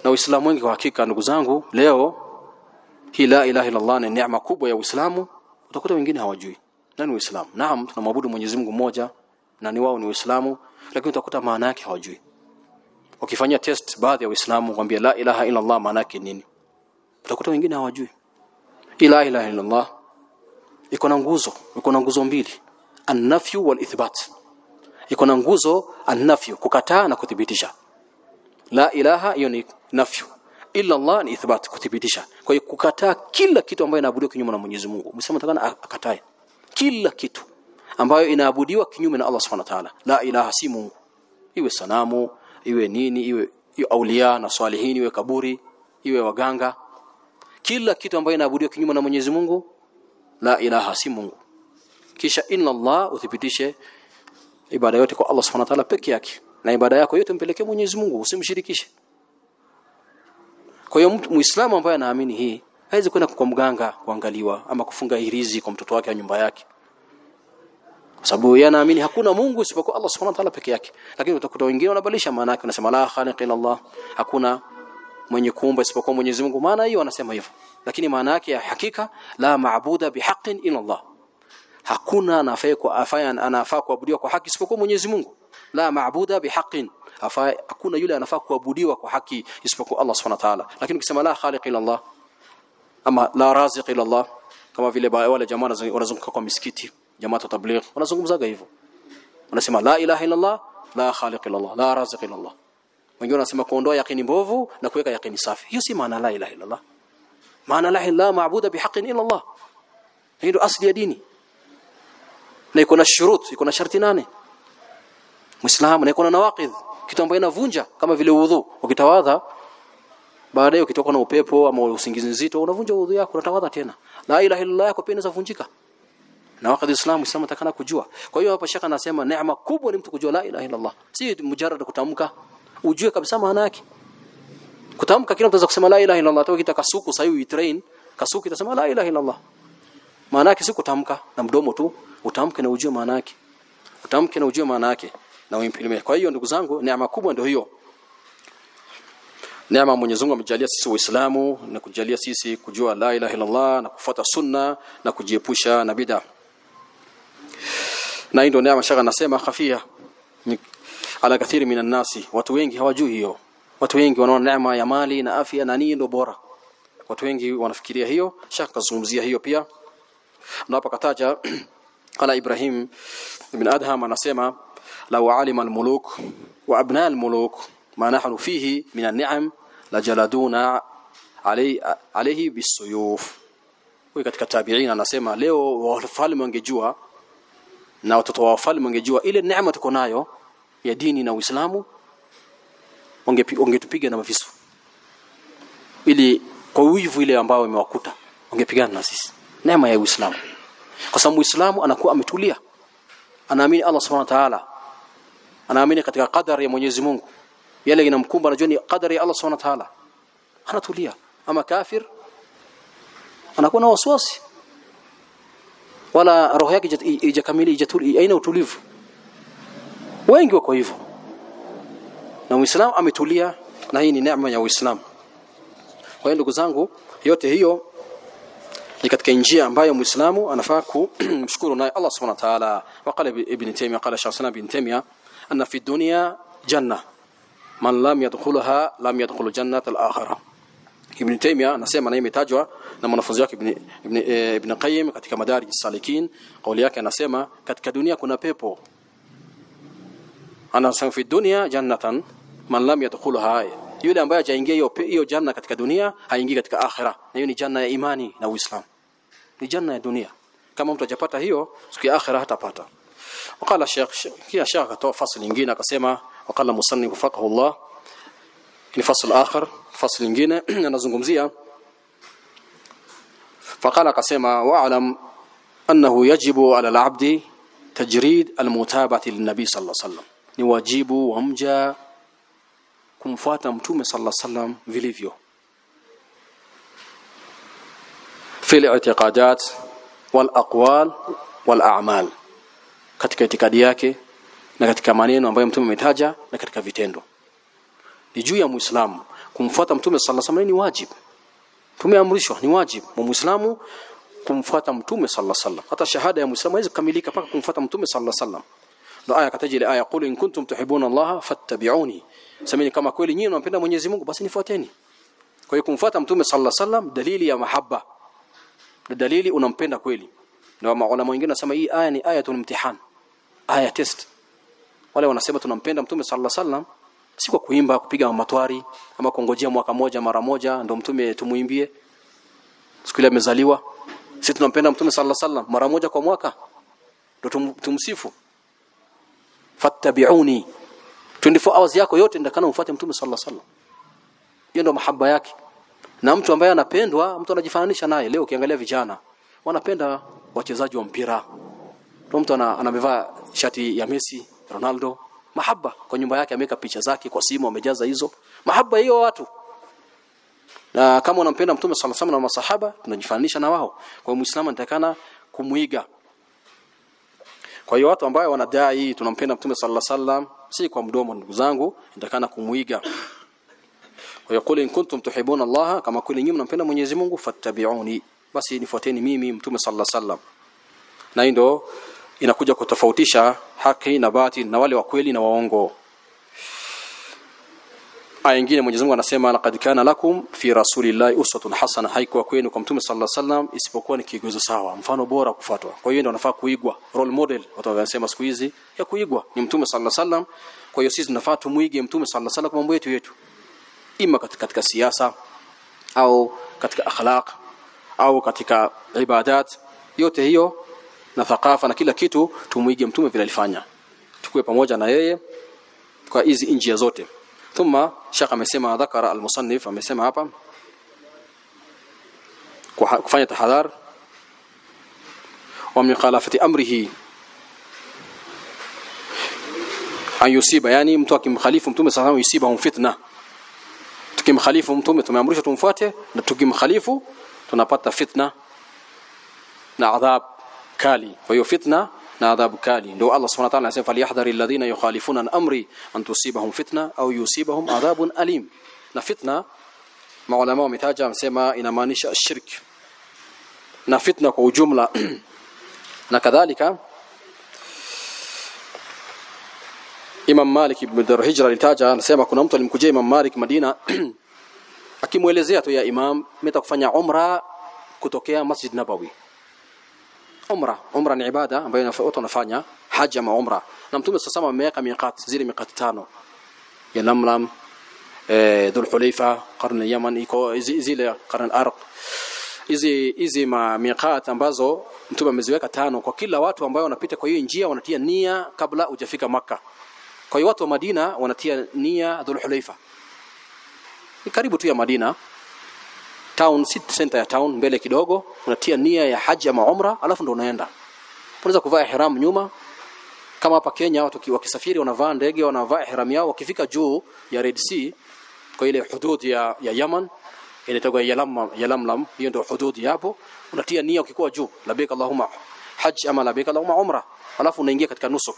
na Uislamu wengi kwa hakika ndugu zangu leo hii la ilaha illa Allah ni neema kubwa ya Uislamu. Utakuta wengine hawajui nani Uislamu. Naam tunamwabudu Mwenyezi Mungu mmoja na ni wao ni Uislamu lakini utakuta maana yake hawajui. Ukifanyia test baadhi ya Uislamu kwambia la ilaha illa Allah maana yake nini? Utakuta wengine hawajui. Ila ilaha illa Allah iko na nguzo iko na nguzo mbili. An-nafyu wal ithbat iko na nguzo an-nafyu kukataa na kuthibitisha. La ilaha hiyo ni nafyu. Illa Allah ni ithbat kuthibitisha. Kwa hiyo kukataa kila kitu ambayo inaabudiwa kinyume na Mwenyezi Mungu. Msema takana akatae kila kitu ambayo inaabudiwa kinyume na Allah Subhanahu wa ta'ala. La ilaha si Mungu. Iwe sanamu iwe nini iwe aulia na salihini iwe kaburi iwe waganga. Kila kitu ambayo inaabudiwa kinyume na Mwenyezi Mungu la ilaha si Mungu. Kisha inna Allah uthibitishe ibada yote kwa Allah Subhanahu wa ta'ala peke yake. Na ibada yako yote mpelekee Mwenyezi Mungu usimshirikishe. Kwa hiyo mtu muislamu ambaye anaamini hii hawezi kwenda kwa mganga kuangaliwa ama kufunga hirizi kwa mtoto wake au nyumba yake. Kwa sababu yeye anaamini hakuna Mungu isipokuwa Allah Subhanahu wa ta'ala peke yake. Lakini utakuta wengine wanabadilisha maana yake wanasema la khaliq ila Allah. Hakuna mwenye kuumba isipokuwa Mwenyezi Mungu. Maana hiyo wanasema hivyo. Lakini maana yake ya hakika la maabuda bihaqqin illa Allah. Hakuna anafaa kwa afaya anafaa kuabudiwa kwa haki isipokuwa Mwenyezi Mungu. La maabuda bihaqqin hakuna yule anafaa kuabudiwa kwa haki isipokuwa Allah Subhanahu wa ta'ala. Lakini ukisema la khaliq illa Allah ama la raziq ila Allah kama vile wale jamaa wanazunguka kwa misikiti jamaa wa tabligh wanazungumzaga hivyo. Wanasema la ilaha ila Allah la khaliq ila Allah la raziq ila Allah. Wengine wanasema kuondoa yakini mbovu na kuweka yakini safi. Hiyo si maana la ilaha ila Allah. Maana la ilaha maabuda bihaqqin ila Allah. Hiyo asli ya dini. Na iko na shurut iko na sharti nane. Muislamu na iko na nawaqidh. Kitu ambacho inavunja kama vile udhu ukitawadha baadaye ukitoka na upepo ama usingizi nzito unavunja udhu yako unatawadha tena. La ilaha illa Allah yako pia inavunjika na wakati Uislamu Uislamu atakana kujua. Kwa hiyo hapa shaka anasema neema kubwa ni mtu kujua la ilaha illa Allah si mujarrad kutamka. Ujue kabisa maana yake. Kutamka kila mtu kusema la ilaha illa Allah toka kasuku sasa hivi train kasuku itasema la ilaha illa Allah maana yake si kutamka na mdomo tu. Utamke na ujue maana yake. Utamke na ujue maana yake. Na uimplement. Kwa hiyo ndugu zangu neema kubwa ndio hiyo neema Mwenyezi Mungu amejalia sisi waislamu na kujalia sisi kujua la ilaha illallah na kufuata sunna na kujiepusha na bid'a. Na ndio neema shaka nasema khafia ala kathiri minan nasi. Watu wengi hawajui hiyo. Watu wengi wanaona neema ya mali na afya na nini ndio bora. Watu wengi wanafikiria hiyo. Shaka kazungumzia hiyo pia. Na hapa kataja qala Ibrahim ibn Adham anasema law alima almuluk wa abna almuluk ma nahnu fihi min an-ni'am lajaladuna alayhi alayhi bisuyuf. Huyu katika tabi'in anasema leo wafalme wangejua na watoto wa wafalme wangejua ile neema tuko nayo ya dini na Uislamu wangetupiga na mavisu ili kwa wivu ile ambao imewakuta wangepigana na sisi. Neema ya Uislamu. Kwa sababu Uislamu anakuwa ametulia. Anaamini Allah Subhanahu wa Ta'ala. Anaamini katika kadari ya Mwenyezi Mungu yale inamkumba anajua ni qadari ya Allah Subhanahu wa Ta'ala. Anatulia. Ama kafir anakuwa na wasiwasi. Wala roho yake ijakamili ijatuli aina utulivu. Wengi wako hivyo. Na Muislamu ametulia na hii ni neema ya Uislamu. Kwa hiyo ndugu zangu yote hiyo ni katika njia ambayo muislamu anafaa kumshukuru naye Allah subhanahu wa ta'ala. Waqala ibn taymiyyah qala shaykhuna ibn taymiyyah anna fi dunya janna man lam yadkhulaha lam yadkhul jannata al-akhirah. Ibn taymiyyah anasema na imetajwa na mwanafunzi wake ibn ibn, e, ibn qayyim katika madarij salikin kauli yake anasema katika dunia kuna pepo. Anasema fi dunya jannatan man lam yadkhulaha. Yule ambaye hajaingia hiyo hiyo janna katika dunia haingii katika akhira na hiyo ni janna ya imani na uislamu. Ni janna ya dunia. Kama mtu hajapata hiyo siku ya akhira hatapata. Wakala sheikh sheikh akatoa fasli nyingine akasema wakala musannif faqahu Allah ni fasl akhar fasl nyingine anazungumzia فقال akasema wa'lam annahu yajibu ala al-'abdi tajrid al-mutabati lin-nabi sallallahu alayhi wasallam ni wajibu wa mja kumfuata mtume sallallahu alayhi wasallam vilivyo fi al-i'tiqadat wal aqwal wal a'mal katika itikadi yake na katika maneno ambayo mtume ametaja na katika vitendo. Ni juu ya muislamu kumfuata mtume sallallahu alaihi wasallam ni wajibu tumeamrishwa ni wajibu wa muislamu kumfuata mtume sallallahu alaihi wasallam. Hata shahada ya muislamu haiwezi kukamilika mpaka kumfuata mtume sallallahu alaihi wasallam. Ndio aya kataja ile aya qul in kuntum tuhibuna Allah fattabi'uni. Samini kama kweli nyinyi mnampenda Mwenyezi Mungu basi nifuateni. Kwa hiyo kumfuata mtume sallallahu alaihi wasallam dalili ya mahaba. Na dalili unampenda kweli. Na maulama wengine wanasema hii aya ni aya tu mtihani aya test wale wanasema tunampenda mtume sallallahu alaihi wasallam si kwa kuimba kupiga matwari ama kungojea mwaka moja mara moja ndo mtume tumuimbie. Siku ile amezaliwa si tunampenda mtume sallallahu alaihi wasallam mara moja kwa mwaka? Ndo tum, tumsifu. Fattabi'uni 24 hours yako yote ndakana umfuate mtume sallallahu alaihi wasallam. Hiyo ndo mahaba yake. Na mtu ambaye anapendwa mtu anajifananisha naye. Leo ukiangalia vijana wanapenda wachezaji wa mpira. Ndio mtu anamevaa shati ya Messi Ronaldo mahaba. Kwa nyumba yake ameweka picha zake kwa simu amejaza hizo. Mahaba hiyo watu. Na kama unampenda mtume sallallahu alaihi na masahaba tunajifananisha na wao. Kwa muislamu anatakana kumuiga. Kwa hiyo watu ambao wanadai tunampenda mtume sallallahu alaihi si kwa mdomo ndugu zangu inatakana kumuiga. Kwa hiyo in kuntum tuhibuna Allah kama kweli nyinyi mnampenda Mwenyezi Mungu fattabi'uni. Basi nifuateni mimi mtume sallallahu alaihi wasallam. Na ndio inakuja kutofautisha haki na batil na wale wa kweli na waongo. Aya nyingine Mwenyezi Mungu anasema laqad kana lakum fi rasulillahi uswatun hasana. Haikuwa kwenu kwa mtume sallallahu alaihi wasallam isipokuwa ni kigezo sawa mfano bora kufuatwa. Kwa hiyo ndio unafaa kuigwa role model. Watu wanasema siku hizi ya kuigwa ni mtume sallallahu alaihi wasallam. Kwa hiyo sisi tunafaa tumuige mtume sallallahu alaihi wasallam kwa mambo yetu yetu. Ima katika, katika siasa au katika akhlaq au katika ibadat. Yote hiyo na thakafa na kila kitu tumuige mtume vile alifanya. Tukue pamoja na yeye kwa hizi njia zote. Thumma shaka amesema dhakara almusannif amesema hapa kufanya tahadhar wa min amrihi an yusiba yani mtu akimkhalifu mtume sallallahu wasallam fitna. Tukimkhalifu mtume tumeamrishwa tumfuate na tukimkhalifu tunapata fitna na adhab kali kwa hiyo fitna na adhabu kali ndio Allah subhanahu wa ta'ala anasema falyahdhari alladhina yukhalifuna an amri an tusibahum fitna au yusibahum adhabun alim na fitna maulama wametaja wamesema inamaanisha shirk na fitna kwa ujumla na kadhalika Imam Malik ibn Darhijra alitaja anasema kuna mtu alimkujia Imam Malik Madina akimuelezea tu ya Imam meta kufanya umra kutokea Masjid Nabawi umra. Umra ni ibada ambayo watu wanafanya haja ama umra. Na mtume sasa ameweka miqat zile miqat tano. Ya Namlam eh Dhul Hulaifa qarn Yaman iko zile qarn Arq hizi hizi ma miqat ambazo mtume ameziweka tano kwa kila watu ambao wanapita kwa hiyo njia wanatia nia kabla hujafika maka kwa hiyo watu wa Madina wanatia nia Dhul Hulaifa ni karibu tu ya Madina town city center ya town mbele kidogo unatia nia ya haji ama umra alafu ndo unaenda. Unaweza kuvaa ihram nyuma. Kama hapa Kenya watu wakisafiri wanavaa ndege wanavaa ihram yao wakifika juu ya Red Sea kwa ile hudud ya ya Yaman inaitwa Yalam Yalamlam hiyo ndio hudud yapo. Unatia nia ukikuwa juu labbaik Allahumma hajj ama labbaik Allahumma umra alafu unaingia katika nusuk.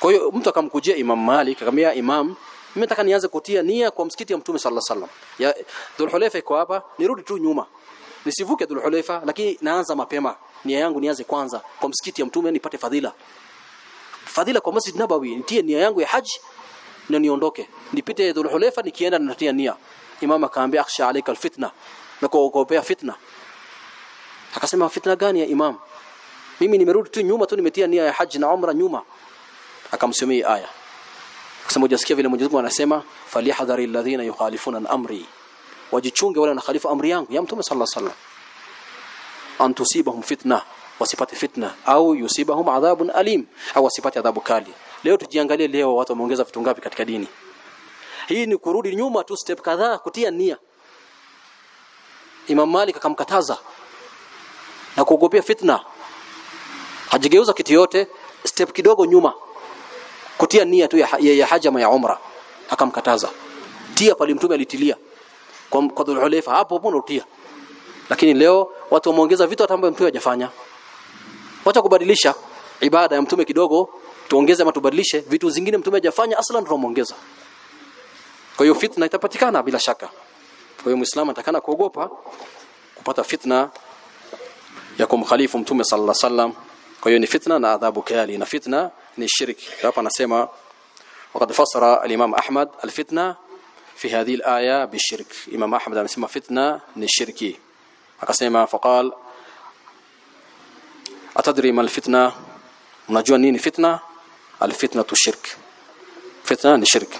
Kwa hiyo mtu akamkujia Imam Malik akamwambia Imam mimi nataka nianze kutia nia kwa msikiti ya Mtume sallallahu alaihi wasallam. Ya Dhul Hulaifa iko hapa, nirudi tu nyuma. nisivuke dhulhulaifa lakini naanza mapema. Nia yangu nianze kwanza kwa msikiti ya mtume nipate fadhila. Fadhila kwa masjid nabawi nitie nia yangu ya haji na niondoke. Nipite dhulhulaifa nikienda natia nia. Imam akaambia akhsha alayka alfitna. Na kuogopea fitna. Akasema fitna gani ya imam? Mimi nimerudi tu nyuma tu nimetia nia ya haji na umra nyuma. Akamsomea aya akasema hujasikia vile Mwenyezi Mungu anasema falyahdhari alladhina yukhalifuna amri. Wajichunge wale wanakhalifu amri yangu. Ya mtume sallallahu alaihi wasallam. Antusibahum fitna wasipate fitna. Au yusibahum adhabun alim au wasipate adhabu kali. Leo tujiangalie leo watu wameongeza vitu ngapi katika dini. Hii ni kurudi nyuma tu step kadhaa kutia nia. Imam Malik akamkataza na kuogopea fitna. Hajigeuza kitu yote step kidogo nyuma kutia nia tu ya, ya, hajama ya umra. Akamkataza. Tia pale mtume alitilia. Kwa kwa dhulhulaifa hapo hapo unatia lakini leo watu wameongeza vitu hata ambavyo mtume hajafanya. Wacha kubadilisha ibada ya mtume kidogo tuongeze ama tubadilishe vitu zingine mtume hajafanya aslan tunamuongeza kwa hiyo fitna itapatikana bila shaka. Kwa hiyo muislamu atakana kuogopa kupata fitna ya kumkhalifu mtume sallallahu alaihi wasallam. Kwa hiyo ni fitna na adhabu kali na fitna ni shirki hapa anasema وقد فسر الامام احمد الفتنه في هذه الايه بالشرك امام احمد amesema fitna ni shirki akasema faqal atadri mal fitna unajua nini fitna alfitna tu shirk fitna ni shirki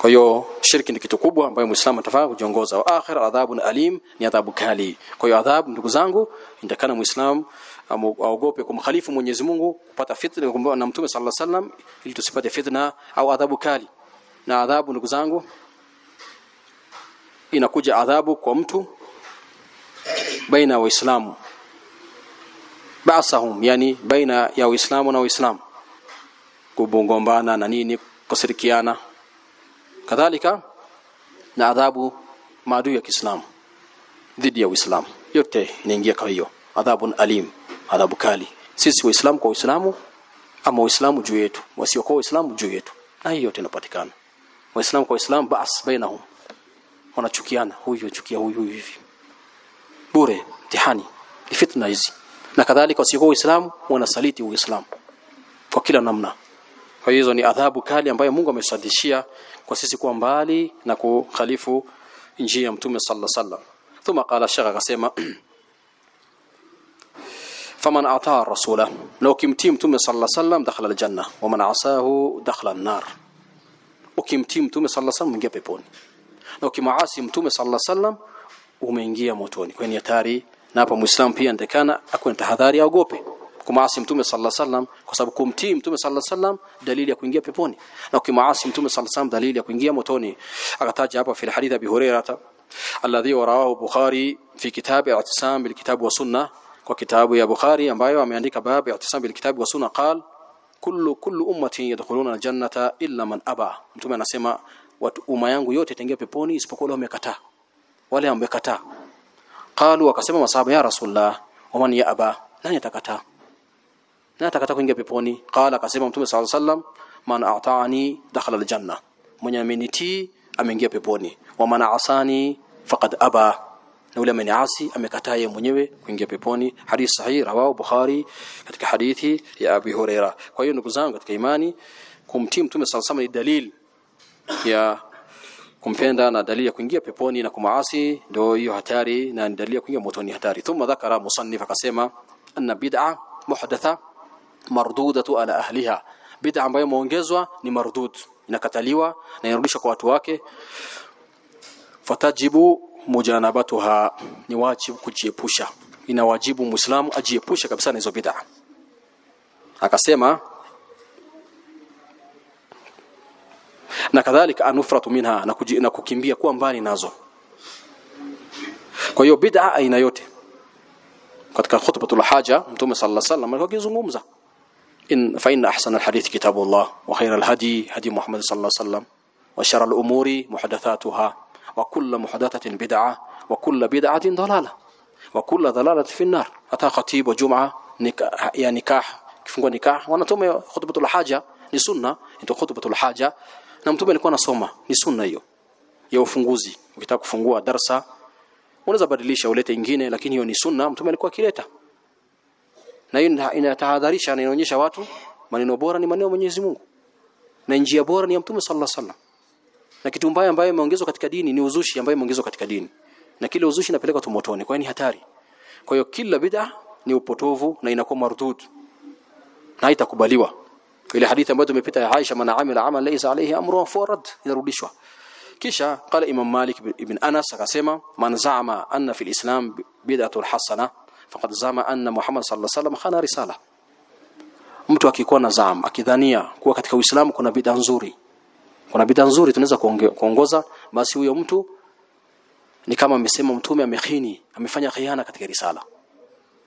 kwa hiyo shirki ni kitu kubwa ambayo muislamu atafaa kujiongoza wa akhir adhabun alim ni adhabu kali kwa hiyo adhabu ndugu zangu indakana muislamu aogope kumkhalifu Mwenyezi Mungu kupata fitna na Mtume sallallahu alaihi wasallam ili tusipate fitna au adhabu kali. Na adhabu ndugu zangu inakuja adhabu kwa mtu baina ya waislamu. Ba'sahum yani baina ya waislamu na waislamu. Kubongombana na nini kusirikiana kadhalika na adhabu maadui ya Kiislamu dhidi ya Uislamu. Yote inaingia kwa hiyo. Adhabun alim adhabu kali. Sisi waislamu kwa waislamu ama waislamu juu yetu wasio kwa waislamu juu yetu. Na hiyo yote inapatikana. Waislamu kwa waislamu bas bainahum. Wanachukiana huyu chukia huyu hivi. Bure mtihani ni fitna hizi. Na kadhalika wasio kwa waislamu wanasaliti uislamu. Kwa kila namna. Kwa hizo ni adhabu kali ambayo Mungu amesadishia kwa sisi kuwa mbali na kukhalifu njia ya Mtume sallallahu alaihi wasallam. Thumma qala shaka akasema فمن أعطاه الرسول. لو كمتيم تومي صلى الله عليه وسلم دخل الجنة ومن عصاه دخل النار. وكمتيم تومي صلى الله عليه وسلم من جبه بون لو كم عاسم تومي صلى الله عليه وسلم ومنجي موتوني كوين يتاري نابا مسلم بيان دكانا أكو انت حذاري أو غوبي كما عاسم تومي صلى الله عليه وسلم كسب كمتيم تومي صلى الله عليه وسلم دليل يكو انجي بوني لو كم عاسم تومي صلى الله عليه وسلم دليل يكو انجي موتوني أغتاج أبا في الحديث أبي هريرة الذي وراه بخاري في كتاب الاعتصام بالكتاب والسنة. Kwa kitabu ya bukhari ambayo ameandika bab i'tisam bil kitabu wa sunna qal kullu kullu ummatin yadkhuluna aljannata illa man aba. Mtume anasema watu umma yangu yote itaingia peponi isipokuwa wamekataa. Wale wamekataa. Qalu wakasema masahaba ya rasulullah waman ya aba? Nani atakataa? Nani atakataa kuingia peponi? Qala akasema mtume sallallahu alaihi wasallam man a'tani dakhala aljanna. Mwenye amenitii ameingia peponi. Wa asani faqad aba na yule ameniasi amekataa yeye mwenyewe kuingia peponi. Hadithi sahihi rawahu bukhari katika hadithi ya abi huraira. Kwa hiyo ndugu zangu katika imani kumtii mtume sallallahu ni dalili ya kumpenda na dalili ya kuingia peponi na kumaasi ndio hiyo hatari na dalili ya kuingia motoni hatari. Thumma dhakara musannif akasema anna bid'a muhdatha mardudatu ala ahliha. Bid'a ambayo imeongezwa ni mardud inakataliwa na inarudishwa kwa watu wake. Fatajibu mujanabatuha ni wajibu kujiepusha inawajibu muislamu ajiepushe kabisa na hizo bid'a akasema na kadhalika anufratu minha na, kuji, na kukimbia kuwa mbali nazo kwa hiyo bid'a aina yote katika khutbatul haja mtume sallallahu alaihi wasallam alikuwa akizungumza in fa inna ahsana alhadith kitabullah wa khayra alhadi hadi muhammad sallallahu alaihi wasallam wa shara alumuri muhdathatuha bid'ah wa kullu bid'atin dalalah wa kullu dalalatin fi an-nar hata khatib wa jum'a nikah ya nikah kifungua nikah wanatoma khutbatul haja ni sunna ndio khutbatul haja. Na mtume alikuwa anasoma ni sunna hiyo ya ufunguzi. Ukitaka kufungua darsa unaweza badilisha ulete ingine lakini hiyo ni sunna mtume alikuwa akileta. Na hiyo inatahadharisha na inaonyesha watu maneno bora ni maneno ya Mwenyezi Mungu. Na njia bora ni ya mtume sallallahu alaihi wasallam na kitu mbaya ambayo imeongezwa katika dini ni uzushi ambayo imeongezwa katika dini. Na kile uzushi inapeleka tu motoni kwa ni hatari. Kwa hiyo kila bid'a ni upotovu na inakuwa mardud na haitakubaliwa ile hadithi ambayo tumepita ya Aisha man amila amal laysa alayhi amru farad inarudishwa. Kisha qala imam malik ibn anas akasema man za'ama anna fil islam bid'atun hasana faqad zama anna muhammad sallallahu alayhi wasallam khana risala. Mtu akikuwa na zam akidhania kuwa katika uislamu kuna bid'a nzuri kuna bidhaa nzuri tunaweza kuongoza. Basi huyo mtu ni kama amesema mtume amekhini amefanya khiana katika risala.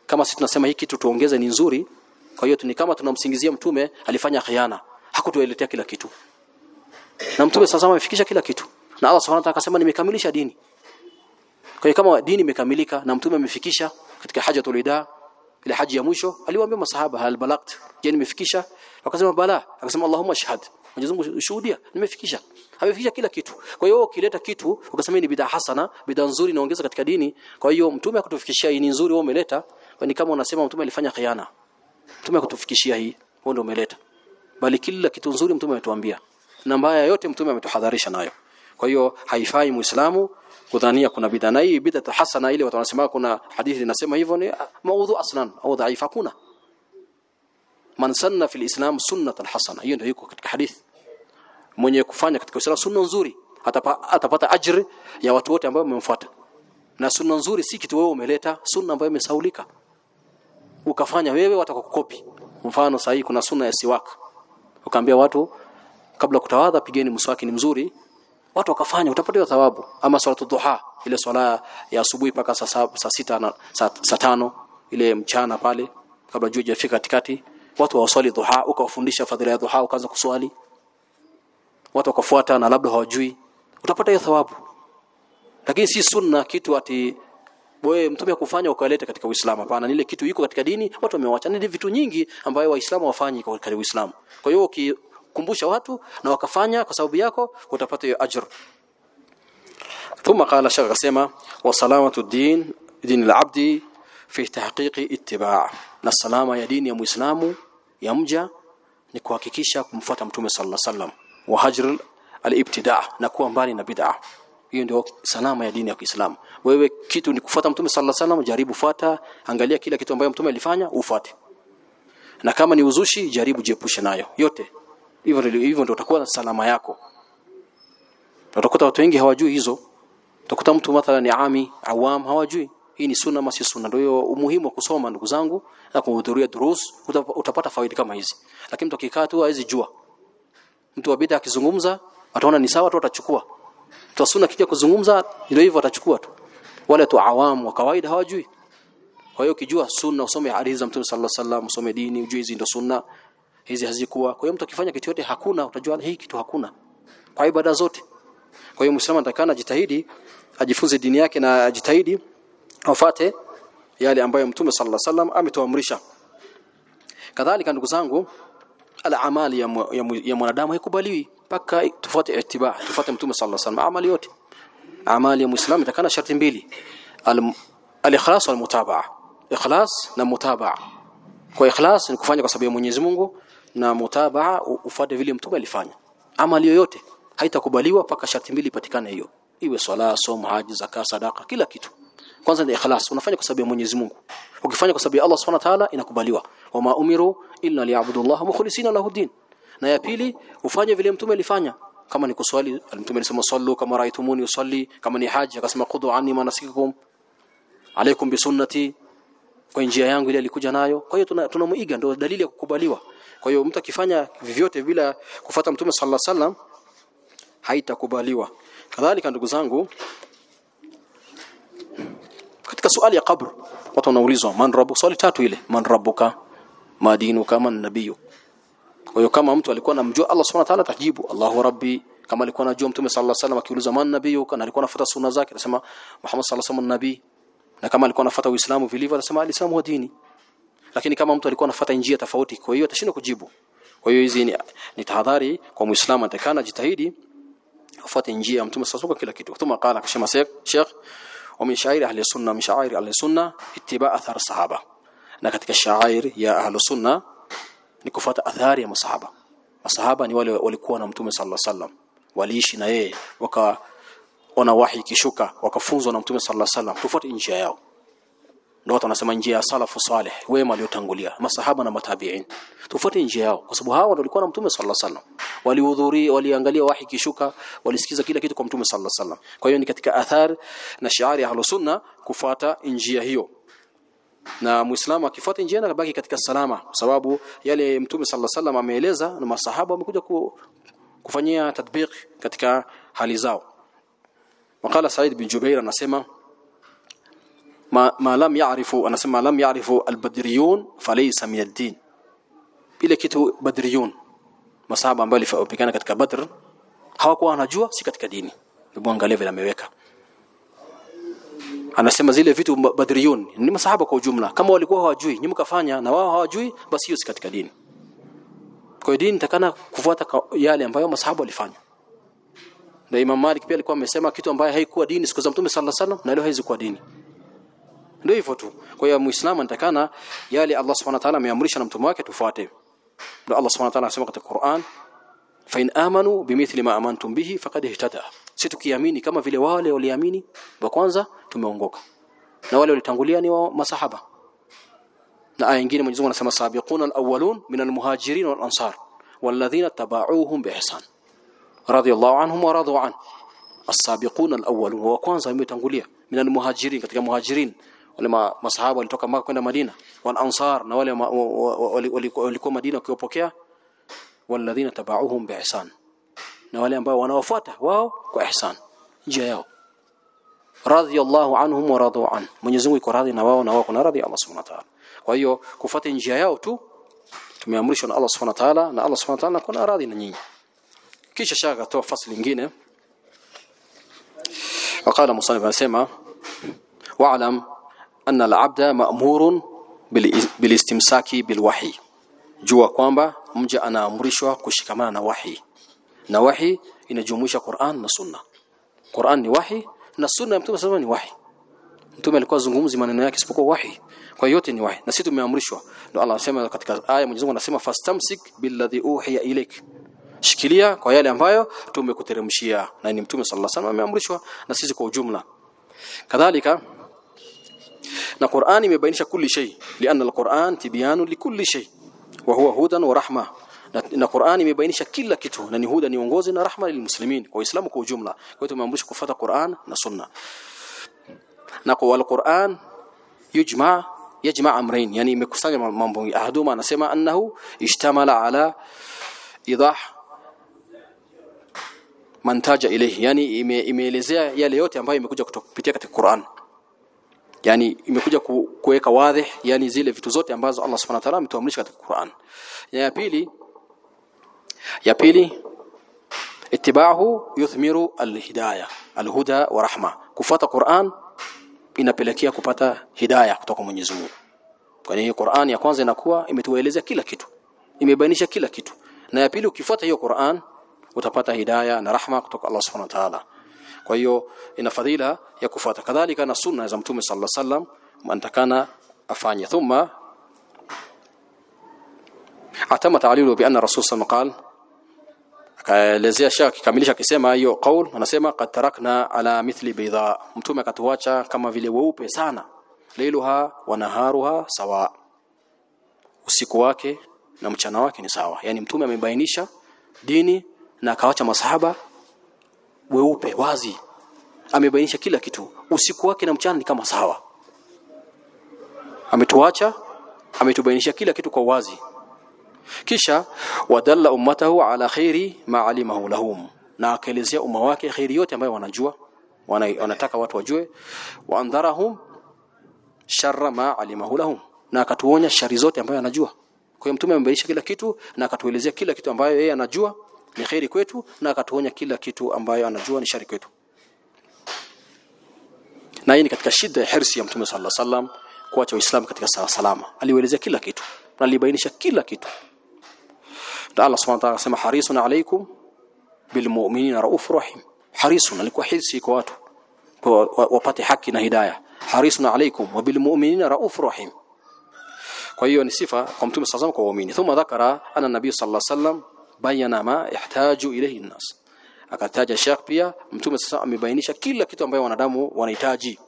Kama sisi tunasema hiki kitu tuongeze ni nzuri kwa hiyo ni kama tunamsingizia mtume alifanya khiana hakutueletea kila kitu. Na mtume sasa amefikisha kila kitu. Na Allah subhanahu wa ta'ala akasema nimekamilisha dini. Kwa hiyo kama dini imekamilika na mtume amefikisha katika hajatul tulida ile haji ya mwisho aliwaambia masahaba hal balagt je nimefikisha? Wakasema bala. Akasema Allahumma shahad Mwenyezi Mungu shuhudia nimefikisha. Amefikisha kila kitu. Kwa hiyo ukileta kitu ukasema ni bidhaa hasana bidhaa nzuri inaongeza katika dini. Kwa hiyo mtume akutufikishia hii ni nzuri wewe umeleta. Ni kama unasema mtume alifanya khiana. Mtume akutufikishia hii wewe ndio umeleta. Bali kila kitu nzuri mtume ametuambia. Na mbaya yote mtume ametuhadharisha nayo. Kwa hiyo haifai muislamu kudhania kuna bid'a na hii bid'a hasana ile watu wanasema kuna hadithi inasema hivyo ni maudhu aslan au dhaifa kuna man sanna fil islam sunnatan hasana. Hiyo ndio iko katika hadithi mwenye kufanya katika Uislamu sunna nzuri atapa, atapata ajri ya watu wote ambao wamemfuata. Na sunna nzuri si kitu wewe umeleta sunna ambayo imesaulika ukafanya wewe watakukopi. Mfano sahi kuna sunna ya siwak. Ukaambia watu kabla kutawadha pigeni mswaki ni mzuri. Watu wakafanya utapata thawabu. Ama salatu duha ile swala ya asubuhi paka saa saa sita na saa, sa tano ile mchana pale kabla jua jafika katikati. Watu waswali duha ukawafundisha fadhila ya duha ukaanza kuswali watu wakafuata na labda hawajui utapata hiyo thawabu. Lakini si sunna kitu ati wewe mtume akufanya ukaleta katika Uislamu. Hapana ile kitu iko katika dini watu wamewacha. Ni vitu nyingi ambayo waislamu wafanyi katika Uislamu. Kwa hiyo ukikumbusha watu na wakafanya kwa sababu yako utapata hiyo ajr. Thumma qala shaykh akasema wa salamatu din din alabd fi tahqiqi ittiba' na salama ya dini ya muislamu ya mja ni kuhakikisha kumfuata mtume sallallahu alaihi wasallam wa hajr al-ibtida na kuwa mbali na bid'a. Hiyo ndio salama ya dini ya Kiislamu. Wewe kitu ni kufuata mtume sallallahu alaihi wasallam jaribu fuata angalia kila kitu ambayo mtume alifanya ufuate. Na kama ni uzushi jaribu jiepushe nayo yote. Hivyo hivyo ndio utakuwa salama yako. Utakuta watu wengi hawajui hizo. Utakuta mtu mathala ni ami awam hawajui. Hii ni sunna masi sunna? Ndio umuhimu wa kusoma ndugu zangu na kuhudhuria durus utapata faida kama hizi. Lakini mtu akikaa tu hawezi jua mtu wa bid'a akizungumza ataona ni sawa tu atachukua. Sunna kija kuzungumza ndio hivyo atachukua tu. Wale tu awamu wa kawaida hawajui. Kwa hiyo ukijua sunna usome hadithi za mtume sallallahu alaihi wasallam usome dini ujue hizi ndio sunna hizi hazikuwa. Kwa hiyo mtu akifanya kitu yote hakuna utajua hii kitu hakuna. Kwa ibada zote. Kwa hiyo muislamu atakana ajitahidi ajifunze dini yake na ajitahidi afate yale ambayo mtume sallallahu alaihi wasallam ametuamrisha. Kadhalika ndugu zangu al-amali ya, ya, ya mwanadamu haikubaliwi. Mpaka tufuate ittiba tufuate mtume sallallahu alaihi wasallam. Amali yote amali ya muislamu itakana sharti mbili. Al-ikhlas wal mutabaa. Ikhlas na mutabaa. Kwa ikhlas ni kufanya kwa sababu ya Mwenyezi Mungu na mutabaa ufuate vile mtume alifanya. Amali yoyote haitakubaliwa mpaka sharti mbili ipatikane hiyo. Iwe swala somo haji zaka sadaka kila kitu. Kwanza ni ikhlas unafanya kwa sababu ya Mwenyezi Mungu. Ukifanya kwa sababu ya Allah Subhanahu wa Ta'ala inakubaliwa wama umiru illa liya'budu Allah mukhlisina lahu din. Na ya pili ufanye vile mtume alifanya. Kama ni kuswali mtume alisema sallu kama raitumuni usalli kama ni haji akasema qudu anni manasikukum alaikum bi sunnati kwa njia yangu ile alikuja nayo. Kwa hiyo tunamuiga tuna ndio dalili ya kukubaliwa. Kwa hiyo mtu akifanya vyote bila kufata mtume sallallahu alaihi wasallam haitakubaliwa. Kadhalika ndugu zangu katika swali ya kabru watu wanaulizwa man rabbuka swali tatu ile man rabbuka madinuka kama nabiyu kwa hiyo kama mtu alikuwa anamjua Allah subhanahu wa ta'ala atajibu Allahu rabbi. Kama alikuwa anajua mtume sallallahu alaihi wasallam akiuliza man nabiyu kana alikuwa anafuata sunna zake anasema Muhammad sallallahu alaihi wasallam nabii. Na kama alikuwa anafuata uislamu vilivyo anasema alislamu wa dini. Lakini kama mtu alikuwa anafuata njia tofauti kwa hiyo atashindwa kujibu. Kwa hiyo hizi ni, ni tahadhari kwa muislamu atakana jitahidi afuate njia ya mtume sallallahu kila kitu. Thumma qala kashema sheikh wa min sha'air ahli sunna min sha'air ahli sunna ittiba' athar sahaba na katika sha'air ya ahlusunna ni kufuata athari ya masahaba. Masahaba ni wale walikuwa na mtume sallallahu alaihi wasallam. Waliishi na yeye wakaona wahi kishuka wakafunzwa na mtume sallallahu alaihi wasallam. Tufuate njia yao. Ndio watu njia ya salafu salih wema waliotangulia masahaba na matabiin. Tufuate njia yao kwa sababu hawa ndio walikuwa na mtume sallallahu alaihi wasallam. Walihudhuria waliangalia wahi kishuka walisikiza kila kitu kwa mtume sallallahu alaihi wasallam. Kwa hiyo ni katika athar na shiari ya ahlusunna kufuata njia hiyo na muislamu akifuata njia na kabaki katika salama kwa sababu yale mtume sallallahu alaihi wasallam ameeleza na masahaba wamekuja ku, kufanyia tatbiq katika hali zao. Wakala Said bin Jubair anasema ma, ma lam ya'rifu anasema lam ya'rifu albadriyun falaysa min ad-din. Ile kitu badriyun masahaba ambao walipigana katika badr hawakuwa wanajua si katika dini. Ndio angalia vile ameweka anasema zile vitu badriyun ni masahaba kwa ujumla. Kama walikuwa hawajui nyinyi mkafanya na wao hawajui basi hiyo si katika dini. Kwa hiyo dini takana kufuata yale ambayo masahaba walifanya. Na Imam Malik pia alikuwa amesema kitu ambaye haikuwa dini siku za Mtume sallallahu alaihi wasallam na leo haizi kuwa dini. Ndio hivyo tu. Kwa hiyo muislamu anatakana yale Allah subhanahu wa ta'ala ameamrisha na mtume wake tufuate. Ndio Allah subhanahu wa ta'ala anasema katika Qur'an fa in amanu bimithli ma amantum bihi faqad ihtada si tukiamini kama vile wale waliamini wa kwanza tumeongoka. Na wale walitangulia ni wa masahaba. Na aya nyingine Mwenyezi Mungu anasema sabiquna alawwalun min almuhajirin wal walladhina tabauhum biihsan radiyallahu anhum wa radu an. As-sabiquna alawwalun wa kwanza wametangulia. Min almuhajirin katika muhajirin. Wale masahaba walitoka Makka kwenda Madina. Wal na wale walikuwa Madina wakiwapokea. Walladhina tabauhum biihsan na wale ambao wanawafuata wao kwa ihsan njia yao radhiyallahu anhum wa radu an Mwenyezi Mungu iko radhi na wao na wao kuna radhi Allah Subhanahu wa ta'ala kwa hiyo kufuata njia yao tu tumeamrishwa na Allah Subhanahu wa ta'ala na Allah Subhanahu wa ta'ala kuna radhi na nyinyi kisha shaka katoa fasli nyingine وقال مصنف anasema wa'lam anna al-'abda ma'murun bilistimsaki bilwahi jua kwamba mja anaamrishwa kushikamana na wahi na wahi inajumuisha Qur'an na Sunna. Qur'an ni wahi na Sunna ya Mtume sallallahu ni wahi. Mtume alikuwa zungumzi maneno yake isipokuwa wahi. Kwa yote ni wahi. Na sisi tumeamrishwa. Ndio Allah anasema katika aya Mwenyezi Mungu anasema fastamsik billadhi uhiya ilaik shikilia kwa yale ambayo tumekuteremshia. Na ni Mtume sallallahu alaihi wasallam ameamrishwa na sisi kwa ujumla. Kadhalika na Qur'an imebainisha kulli shay. Lianna al-Qur'an tibyanu likulli shay. Wa huwa hudan wa rahma na, na Qur'an imebainisha kila kitu na ni huda ni ongozi na rahma lilmuslimin kwa Uislamu kwa ujumla. Kwa hiyo tumeamrishwa kufuata Qur'an na Sunna. Na kwa al-Qur'an yujma yajma amrayn yani imekusanya mambo. Ahaduma anasema annahu ishtamala ala idah mantaja ilehi yani imeelezea yale yote ambayo imekuja kupitia katika Qur'an. Yani imekuja kuweka wazi yani zile vitu zote ambazo Allah Subhanahu wa ta'ala ametuamrisha katika Qur'an. Ya pili ya pili ittibahu yuthmiru alhidayah alhuda wa rahma. Kufuata Qur'an inapelekea kupata hidayah kutoka Mwenyezi Mungu. Kwa hiyo Qur'an ya kwanza inakuwa imetuelezea kila kitu? Imebainisha kila kitu. Na ya pili ukifuata hiyo Qur'an utapata hidayah na rahma kutoka Allah Subhanahu wa ta'ala. Kwa hiyo ina fadhila ya kufuata. Kadhalika na sunna za mtume sallallahu alaihi wasallam mantakana afanye thumma atama ta'lilu bi anna rasul sallallahu alaihi wasallam akaelezea shaka kikamilisha akisema hiyo qaul anasema qad tarakna ala mithli bayda. Mtume akatuacha kama vile weupe sana. Lailuha wa naharuha sawa. Usiku wake na mchana wake ni sawa. Yani mtume amebainisha dini na akawacha masahaba weupe wazi. Amebainisha kila kitu. Usiku wake na mchana ni kama sawa. Ametuacha ametubainisha kila kitu kwa wazi kisha wadalla ummatahu ala khairi ma alimahu lahum. Na akaelezea umma wake khairi yote ambayo wanajua wanataka watu wajue. Wa andharahum sharra ma alimahu lahum. Na akatuonya shari zote ambayo anajua. Kwa hiyo mtume amebainisha kila kitu na akatuelezea kila kitu ambayo yeye anajua ni khairi kwetu na akatuonya kila kitu ambayo anajua ni shari kwetu. Na hii ni katika shida ya hirsi ya mtume sallallahu alaihi wasallam kuacha uislamu katika sawa salama. Alielezea kila kitu na alibainisha kila kitu Allah subhanahu wa ta'ala akasema harisun alaikum bilmu'minina raufur rahim. Harisun alikuwa hisi kwa watu wapate haki na hidayah harisun alaykum wa bil mu'minina raufur rahim. Kwa hiyo ni sifa kwa mtume sallallahu kwa waumini. Thumma dhakara anna nabii sallallahu alayhi wasallam bayana ma yahtaju ilayhi an-nas. Akataja Sheikh pia mtume sasa amebainisha kila kitu ambayo wanadamu wanahitaji.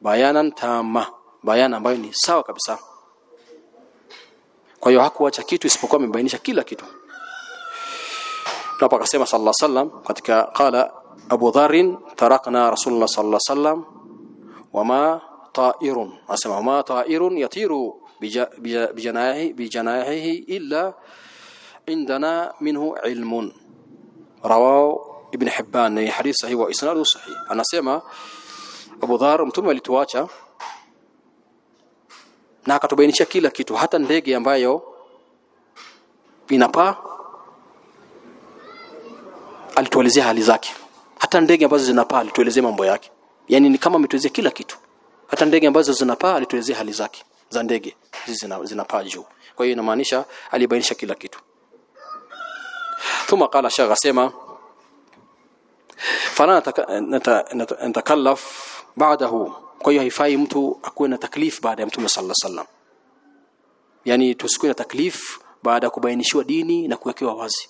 Bayanan tama bayana ambayo ni sawa kabisa kwa hiyo hakuacha kitu isipokuwa amebainisha kila kitu. Hapo akasema sallallahu alaihi wasallam katika qala Abu Dharr tarakna Rasulullah sallallahu alaihi wasallam wama ta'irun. Asema wama ta'irun yatiru bija- bija- bijanahi bijanahihi illa indana minhu ilmun. Rawahu ibn Hibban ni hadith sahih wa isnadu sahih anasema Abu Dharr mtume alituacha na akatubainisha kila kitu hata ndege ambayo inapaa alituelezea hali zake. Hata ndege ambazo zinapaa alituelezea mambo yake. Yani ni kama ametuelezea kila kitu. Hata ndege ambazo zinapaa alituelezea hali zake za ndege zinapaa juu. Kwa hiyo inamaanisha alibainisha kila kitu. Thumma qala shagha sema fala nata, nata- nata- natakallaf ba'dahu kwa hiyo haifai mtu akuwe na taklif baada ya mtume sallallahu alaihi wasallam. Yani tusikuwe na taklif baada ya kubainishiwa dini na kuwekewa wazi.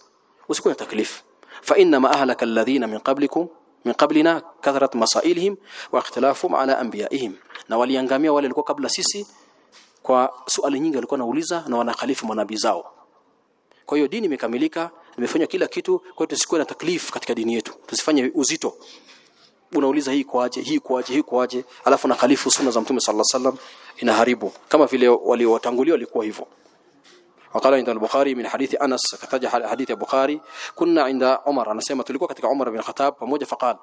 Usikuwe na taklif. Fa inna ma ahlaka alladhina min qablikum min qablina kathrat masailihim wa ikhtilafum ala anbiyaihim. Na waliangamia wale walikuwa kabla sisi kwa swali nyingi walikuwa nauliza na wanakhalifu manabii zao. Kwa hiyo dini imekamilika imefanywa kila kitu kwa hiyo tusikuwe na taklif katika dini yetu. Tusifanye uzito unauliza hii kwaje hii kwaje hii kwaje alafu na khalifu sunna za mtume sallallahu alaihi wasallam inaharibu kama vile waliowatangulia walikuwa hivyo وقال عند البخاري من حديث انس كتج حديث البخاري كنا عند عمر انا سمع tulikuwa katika Umar bin Khattab pamoja faqal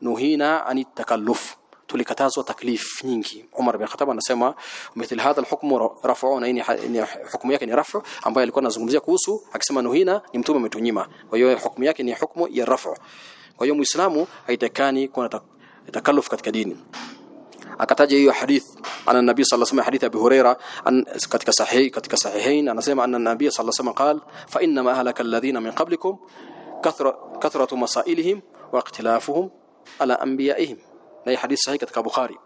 nuhina ani takalluf tulikatazwa taklif nyingi Umar bin Khattab anasema mithil hadha alhukmu raf'u na ni hukumu yake ni raf'u ambayo alikuwa anazungumzia kuhusu akisema nuhina ni mtume ametunyima kwa hiyo hukumu yake ni hukumu ya raf'u kwa hiyo muislamu haitakani kuwa na takalluf katika dini. Akataja hiyo hadith ana nabii sallallahu alayhi wasallam hadith Abi Huraira katika sahihi katika sahihain anasema anna nabii sallallahu alayhi wasallam qala fa inna ma ahlaka alladhina min qablikum kathra kathratu masailihim wa ikhtilafuhum ala anbiyaihim. Na hii hadith sahihi katika Bukhari.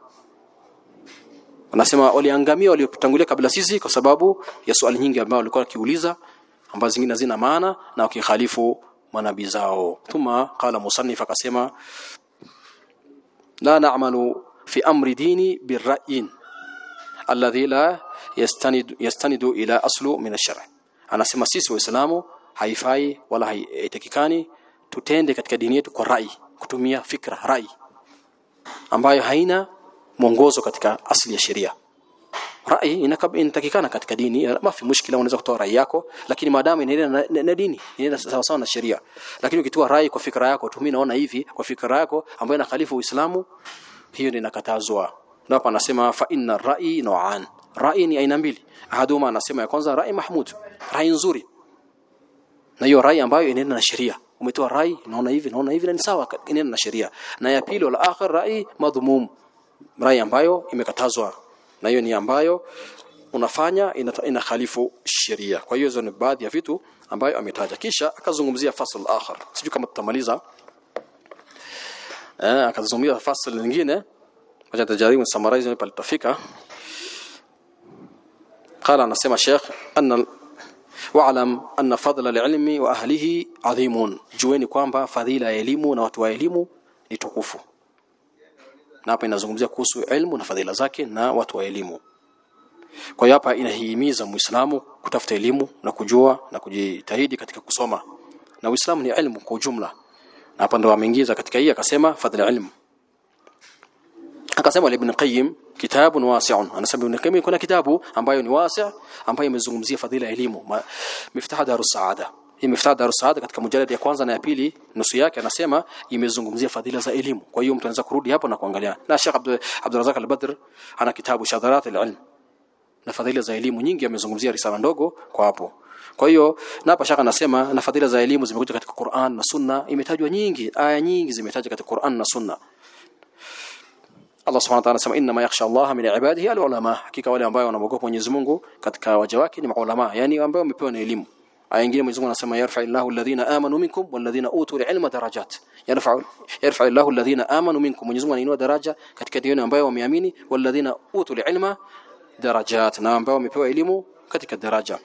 Anasema waliangamia waliotangulia kabla sisi kwa sababu ya swali nyingi ambao walikuwa wakiuliza ambazo zingine hazina maana na wakikhalifu manabi zao. Thuma qala musannif akasema la na'malu fi amri dini birra'in alladhi la yastanidu yastanidu ila aslu min ash-shar' anasema sisi waislamu haifai wala haitakikani tutende katika dini yetu kwa rai kutumia fikra rai ambayo haina mwongozo katika asili ya sheria rai inatakikana katika dini mafi mushkila unaweza kutoa rai yako lakini maadamu inaendana na, na dini inaenda sawa sawa na sheria. Lakini ukitoa rai kwa fikra yako tu mimi naona hivi kwa fikra yako ambayo inakhalifu uislamu hiyo ndio inakatazwa. Na hapa anasema fa inna ra'i nu'an ra'i ni aina mbili. Ahaduma anasema ya kwanza ra'i mahmud rai nzuri. Na hiyo rai ambayo inaenda na sheria. Umetoa rai naona hivi naona hivi na ni sawa inaenda na sheria. Na ya pili wala akhir rai madhumum rai ambayo imekatazwa na hiyo ni ambayo unafanya inakhalifu sheria kwa hiyo hizo ni baadhi ya vitu ambayo ametaja kisha akazungumzia fasl akhar sijui kama tutamaliza eh akazungumzia fasl nyingine acha tajaribu summarize pale tutafika قال anasema Sheikh anna wa'lam anna fadla al-ilmi wa ahlihi adhimun jueni kwamba fadhila ya elimu na watu wa elimu ni tukufu na hapa inazungumzia kuhusu elimu na fadhila zake na watu wa elimu. Kwa hiyo hapa inahimiza muislamu kutafuta elimu na kujua na kujitahidi katika kusoma. Na uislamu ni elimu kwa ujumla. Na hapa ndo ameingiza katika hii akasema fadhila elimu akasema ibn qayyim kitabun wasi'un. Anasema ibn qayyim kuna kitabu ambayo ni wasi' ambayo imezungumzia fadhila elimu. Miftaha darus saada miftah darus saada katika mujallad ya kwanza na ya pili nusu yake anasema imezungumzia fadhila za elimu. Kwa hiyo mtu anaweza kurudi hapo na kuangalia. Na Sheikh Abdul al-Badr ana kitabu shadarat al-ilm. Na fadhila za elimu nyingi amezungumzia risala ndogo kwa hapo. Kwa hiyo na hapa shaka anasema na fadhila za elimu zimekuja katika Qur'an na Sunna. Imetajwa nyingi aya nyingi zimetajwa katika Qur'an na Sunna. Allah Subhanahu wa ta'ala anasema inna yakhsha Allah min ibadihi al-ulama. Hakika wale ambao wanamwogopa Mwenyezi Mungu katika waja wake ni maulama yani ambao wamepewa na elimu aya nyingine Mwenyezi Mungu anasema yarfa Allahu alladhina amanu minkum walladhina utul ilma darajat. Yarfa'u yarfa'illahu alladhina amanu minkum. Mwenyezi Mungu anainua daraja katika dini ambayo wameamini walladhina utul ilma darajat na ambao wamepewa elimu katika daraja.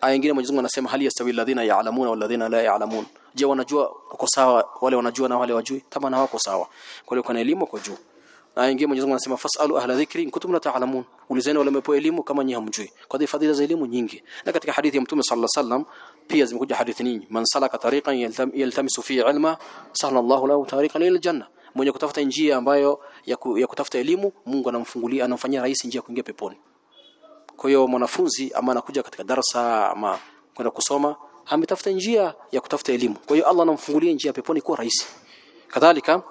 Aya nyingine Mwenyezi Mungu anasema hali yastawi alladhina ya'lamuna walladhina la ya'lamun. Je wanajua wako sawa wale wanajua na wale wajui kama na wako sawa. Kwa hiyo kuna elimu kwa juu na ingine Mwenyezi Mungu anasema fasalu ahla dhikri in kuntum la ta'lamun. Ulizeni wale wamepewa elimu kama nyinyi hamjui. Kwa hiyo fadhila za elimu nyingi. Na katika hadithi ya Mtume sallallahu alaihi wasallam pia zimekuja hadithi nyingi. Man salaka tariqan yaltam, yaltamisu fi ilma sahla Allahu lahu tariqan ila janna mwenye kutafuta njia ambayo ya, ku, ya kutafuta elimu Mungu anamfungulia anamfanyia rahisi njia kuingia peponi. Kwa hiyo mwanafunzi ama anakuja katika darasa ama kwenda kusoma ametafuta njia ya kutafuta elimu. Kwa hiyo Allah anamfungulia njia peponi kwa rahisi. Kadhalika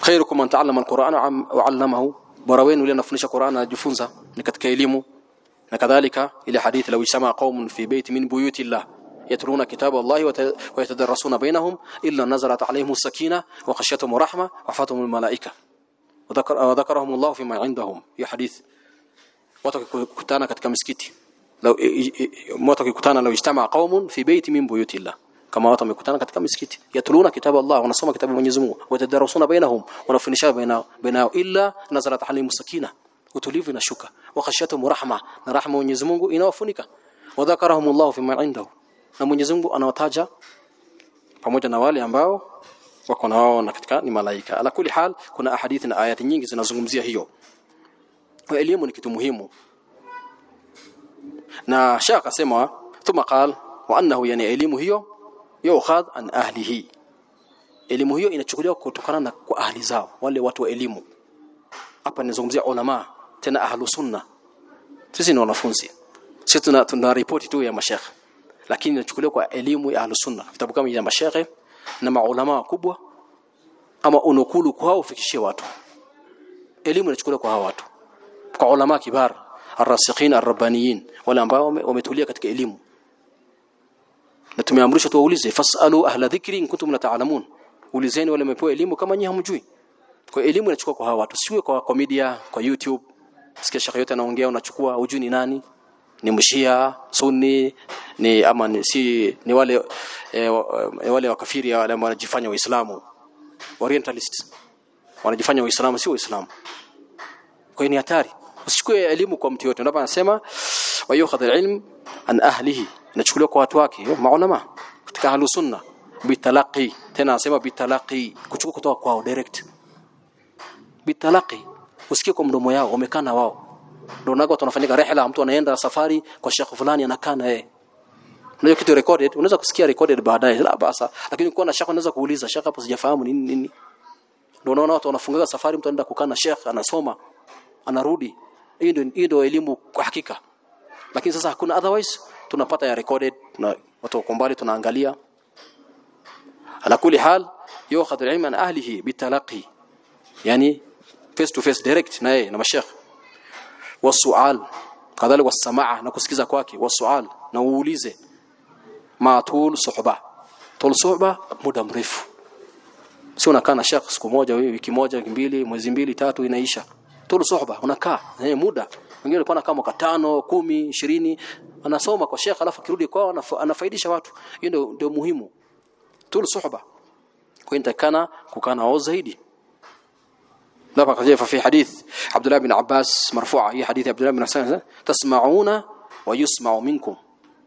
خيركم من تعلم القرآن وعلمه بروين ولينا فنش قرآن جفونزا نكتك إليمو نكذلك إلى حديث لو سمع قوم في بيت من بيوت الله يترون كتاب الله ويتدرسون بينهم إلا نزلت عليهم السكينة وخشيتهم الرحمه وفاتهم الملائكة وذكر وذكرهم الله فيما عندهم في حديث واتك كتانا لو موتك كتانا لو اجتمع قوم في بيت من بيوت الله kama watu wamekutana katika misikiti yatuluna kitabu Allah wanasoma kitabu Mwenyezi Mungu watadarusuna bainahum wanafundisha bainao bainao illa nazarat alayhim sakina. Utulivu inashuka wa khashyatuhum rahma na rahma Mwenyezi Mungu inawafunika. Wadhakarahum Allah fi ma indahu na Mwenyezi Mungu anawataja pamoja na wale ambao wako na wao na katika ni malaika. Ala kuli hal kuna ahadithi na ayati nyingi zinazungumzia hiyo. Wa elimu ni kitu muhimu. Na shaka sema thumma qal wa annahu yani elimu hiyo yukhadh an ahlihi. Elimu hiyo inachukuliwa kutokana na kwa ahli zao wale watu wa elimu. Hapa ninazungumzia ulama tena ahlu sunna. Sisi ni wanafunzi. Sisi tuna, tuna ripoti tu ya mashekhe lakini inachukuliwa kwa elimu ya ahlu sunna. Vitabu kama ya mashekhe na maulama wakubwa ama unukulu kwao ufikishie watu. Elimu inachukuliwa kwa hao watu. Kwa ulama kibar arrasikhin arrabbaniyin wale ambao wametulia katika elimu na tumeamrishwa tuwaulize fasalu ahla dhikri in kuntum la ta'lamun. Ulizeni wale wamepewa elimu kama nyinyi hamjui. Kwa elimu inachukua kwa hawa watu siwe kwa, comedia kwa YouTube. Sikia shaka yote anaongea unachukua hujui ni nani? Ni mshia sunni ni ama ni, si ni wale e, wale wakafiri wale ambao wanajifanya waislamu. Orientalist. Wanajifanya waislamu si waislamu. Kwa ni hatari. Usichukue elimu kwa mtu yote ndipo anasema wa yukhadh ilm an ahlihi inachukuliwa kwa watu wake. Maulama katika ahlu sunna bitalaqi. Tena asema bitalaqi kuchukua kutoka kwao direct. Bitalaqi usikie kwa mdomo yao wamekaa na wao. Ndio nago tunafanyika rehla mtu anaenda safari kwa shekhu fulani anakaa na yeye. Unajua kitu recorded? Unaweza kusikia recorded baadaye. La basa. Lakini kwa na shekhu unaweza kuuliza shekhu hapo sijafahamu nini nini? Ndio unaona watu wanafungaga safari mtu anaenda kukaa na shekhu anasoma anarudi. Hii ndio elimu kwa hakika. Lakini sasa hakuna otherwise tunapata ya recorded na watu wako mbali tunaangalia. Ala kuli hal yukhadh al-ilm an ahlihi bitalaqi yani face to face direct na yeye na mashekh wasual kadhalika wasamaa na kusikiza kwake. Wasual na uulize. Matul suhba tul suhba muda mrefu. Si unakaa na shekh siku moja wiki moja wiki mbili mwezi mbili tatu inaisha. Tul suhba unakaa eh muda wengine walikuwa nakaa mwaka tano kumi ishirini anasoma kwa shekh alafu kirudi kwao anafaidisha watu hiyo ndio ndio muhimu tul suhba kwa intakana kukaa nao zaidi لما قال في حديث عبد الله بن عباس مرفوعه هي حديث عبد الله بن عباس تسمعون ويسمع منكم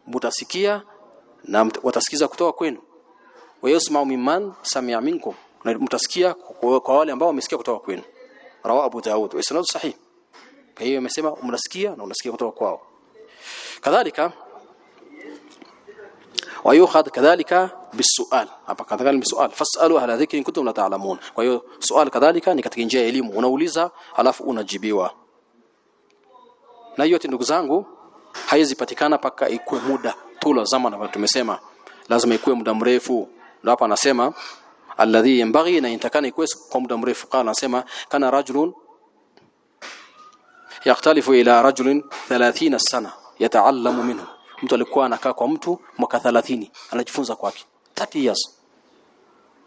mutasikia na watasikiza kutoka kwenu wayasma'u mimman sami'a minkum na mtasikia kwa wale ambao wamesikia kutoka kwenu rawa Abu Daud wa isnad sahih kwa hiyo amesema mnasikia na unasikia kutoka kwao kadhalika ويؤخذ كذلك بالسؤال hapa kadhalika bisual fasalu ahla dhikri in kuntum la ta'lamun kwa hiyo sual kadhalika ni katika njia ya elimu unauliza alafu unajibiwa na yote ndugu zangu haizi patikana paka ikue muda tula zama na tumesema lazima ikue muda mrefu ndio hapa anasema alladhi yanbaghi na intakana ikue kwa muda mrefu qala anasema kana rajulun yaktalifu ila rajulin 30 sana yataallamu minhu mtu alikuwa anakaa kwa mtu mwaka 30 anajifunza kwake. 30 years.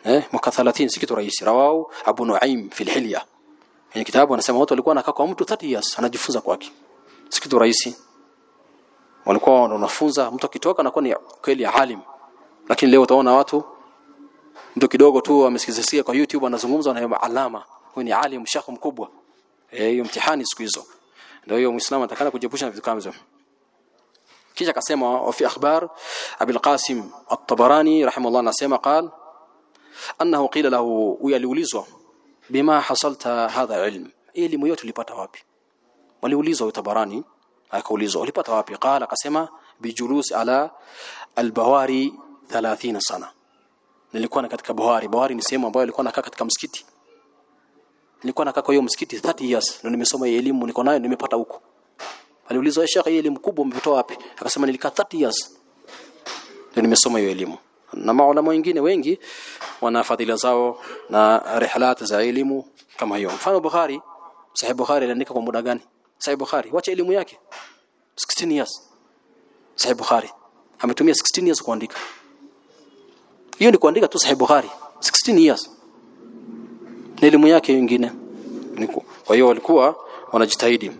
Eh mwaka 30 si kitu rahisi. Rawau abu nuaim fi hilya. Kwenye kitabu anasema watu walikuwa anakaa kwa mtu 30 years anajifunza kwake. Si kitu rahisi. Walikuwa wanafunza mtu akitoka anakuwa ni kweli alim. Lakini leo utaona watu mtu kidogo tu amesikizisia kwa YouTube anazungumza na alama. Huyu ni alim shekhu mkubwa. Eh hiyo mtihani siku hizo ndio hiyo muislamu atakana kujiepusha na vitu kama hivyo kisha akasema wa fi akhbar Abul Qasim At-Tabarani rahimahullah anasema qal annahu qila lahu uyaliulizwa bima hasalta hadha ilm? Elimu yote ulipata wapi? Waliulizwa Tabarani akaulizwa ulipata wapi? Qala akasema bijulus ala albawari 30 sana. Nilikuwa na katika Buhari. Buhari ni sehemu ambayo nilikuwa nakaa katika msikiti nilikuwa nakaa kwa hiyo msikiti 30 years ndio nimesoma hiyo elimu niko nayo nimepata huko. Aliulizwa Sheikh hii elimu kubwa umetoa wapi? Akasema nilikaa 30 years ndio nimesoma hiyo elimu. Na maulama wengine wengi wana fadhila zao na rihlat za elimu kama hiyo. Mfano Bukhari. Sahih Bukhari aliandika kwa muda gani? Sahih Bukhari wacha elimu yake. 16 years. Sahih Bukhari. Ametumia 16 years kuandika. Hiyo ni kuandika tu Sahih Bukhari. 16 years na elimu yake nyingine. Kwa hiyo walikuwa wanajitahidi.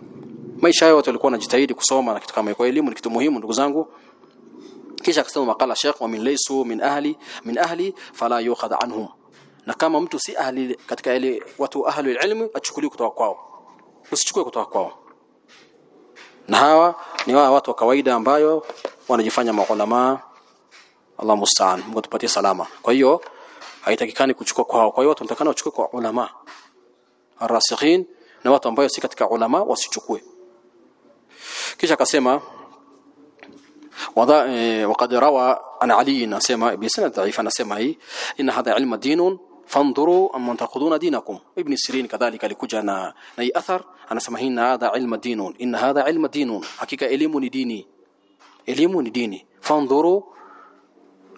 Maisha yao watu walikuwa wanajitahidi kusoma na kitu kama kwa elimu ni kitu muhimu ndugu zangu. Kisha akasema makala Sheikh wa min laysu min ahli min ahli fala yukhad anhum. Na kama mtu si ahli katika ile watu ahli ilmu achukuliwe kutoka kwao. Usichukue kutoka kwao. Na hawa ni wao watu wa kawaida ambayo wanajifanya maulama. Allah musta'an. Mungu tupatie salama. Kwa hiyo haitakikani kuchukua kwao kwa hiyo watu wanatakana wachukue kwa ulama arasikhin na watu ambao si katika ulama wasichukue kisha akasema وقد روى عن علي نسمع بسند ضعيف نسمع ان هذا علم دين فانظروا أم تأخذون دينكم ابن سيرين كذلك hii athar anasema hii hadha ilma dinun in hadha ilma dinun hakika elimu ni dini elimu ni dini fandhuru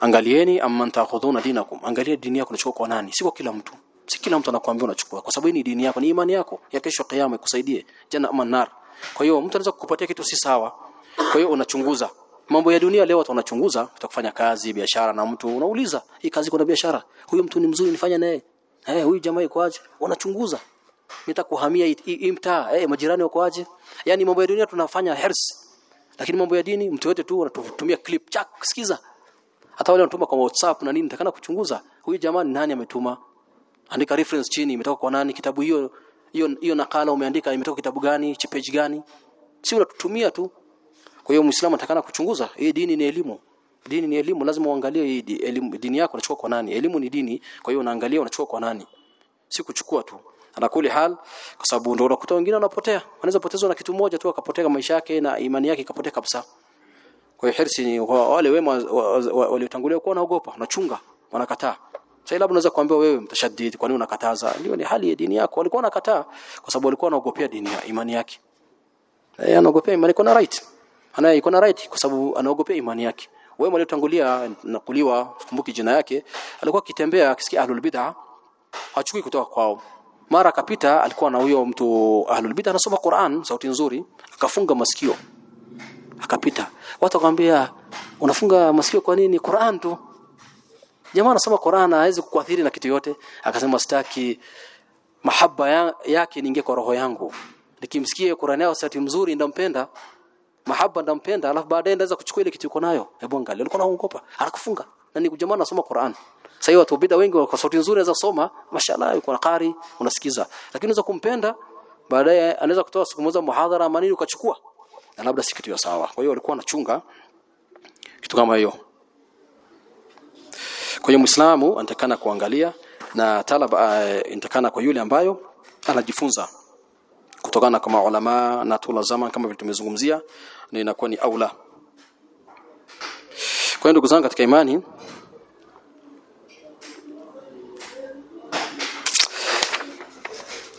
angalieni amman taakhudhuna dinakum. Angalia dini yako unachukua kwa nani? Si kwa kila mtu. Si kila mtu anakuambia unachukua. Kwa sababu ni dini yako ni imani yako. Ya kesho kiyama ikusaidie. Jana ama nar. Kwa hiyo mtu anaweza kukupatia kitu si sawa. Kwa hiyo unachunguza. Mambo ya dunia leo watu wanachunguza. Utakufanya kazi biashara na mtu unauliza hii kazi kuna biashara? Huyu mtu ni mzuri nifanye naye. Eh huyu jamaa yuko aje? Wanachunguza nitakuhamia hii eh majirani wako aje? Yani mambo ya dunia tunafanya hers lakini mambo ya dini mtu yote tu anatumia clip. Chak sikiza hata wale wanatuma kwa WhatsApp na nini nitakana kuchunguza huyu jamani nani ametuma? Andika reference chini imetoka kwa nani kitabu hiyo hiyo hiyo nakala umeandika imetoka kitabu gani page gani? Si unatutumia tu. Kwa hiyo muislamu atakana kuchunguza hii dini ni elimu. Dini ni elimu lazima uangalie hii elimu dini yako unachukua kwa nani? Elimu ni dini kwa hiyo unaangalia unachukua kwa nani? Si kuchukua tu. Ana kuli hal kwa sababu ndio unakuta wengine wanapotea. Wanaweza potezwa na kitu moja tu akapotea maisha yake na imani yake ikapotea kabisa kwa hiyo hirsi ni wale wema waliotangulia kuwa wanaogopa wanachunga wanakataa. Sasa labda unaweza kuambia wewe mtashaddid kwa nini unakataza? Ndio ni hali ya dini yako. Walikuwa wanakataa kwa sababu walikuwa wanaogopea dini ya imani yake. Yeye anaogopea imani kuna right. Anaye iko na right kwa sababu anaogopea imani yake. Wewe waliotangulia nakuliwa kumbuki jina yake alikuwa akitembea akisikia ahlul bid'ah hachukui kutoka kwao. Mara akapita alikuwa na huyo mtu ahlul bid'ah anasoma Qur'an sauti nzuri akafunga masikio akapita. Watu wakamwambia unafunga masikio kwa nini? Qur'an tu. Jamaa anasoma Qur'an hawezi kukuathiri na kitu yote. Akasema sitaki mahaba ya, yake niingie kwa roho yangu. Nikimsikia Qur'an yao sauti mzuri ndampenda. Mahaba ndampenda alafu baadaye ndaweza kuchukua ile kitu yuko nayo. Hebu angalia alikuwa anaogopa anakufunga. Na ni jamaa anasoma Qur'an. Sasa watu bid'a wengi kwa sauti nzuri anaweza kusoma. Mashallah yuko qari unasikiza. Lakini unaweza kumpenda baadaye anaweza kutoa siku moja muhadhara manini ukachukua na labda si kitu ya sawa. Kwa hiyo walikuwa wanachunga kitu kama hiyo. Kwa hiyo muislamu anatakana kuangalia na talaba uh, inatakana kwa yule ambayo anajifunza kutokana kama ulama na tula zaman kama vile tumezungumzia na inakuwa ni aula. Kwa hiyo ndugu zangu katika imani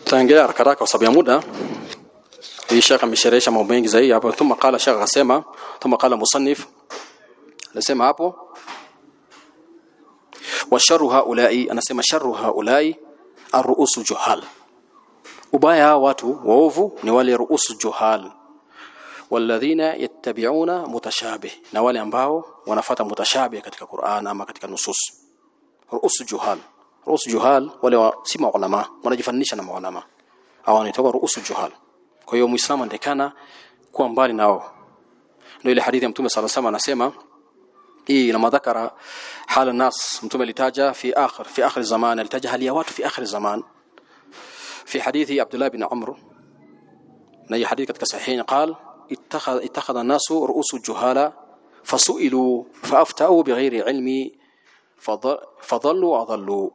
tangia haraka kwa sababu ya muda shaka amesherehesha mambo mengi zaidi hapo. Thumma qala shaka akasema thumma qala musannif anasema hapo wa sharru haulai anasema sharru haulai arruusu juhal. Ubaya watu waovu ni wale ruusu juhal. Walladhina yattabi'una mutashabih na wale ambao wanafata mutashabih katika Qur'an ama katika nusus. Ruusu juhal. Ruusu juhal wale wa, si maulama wanajifanisha na maulama. Au wanaitoka ruusu juhal kwa hiyo muislamu ndekana kuwa mbali nao ndio ile hadithi ya mtume alaihi wasallam anasema hii lama dhakara hal nas mtume alitaja fi akhir fi akhir zaman alitaja hali ya watu fi akhir zaman في حديث عبد الله بن عمرو نهي حديث katika sahihin قال اتخذ اتخذ الناس رؤوس الجهال فسئلوا فافتوا بغير علم فضلوا واضلوا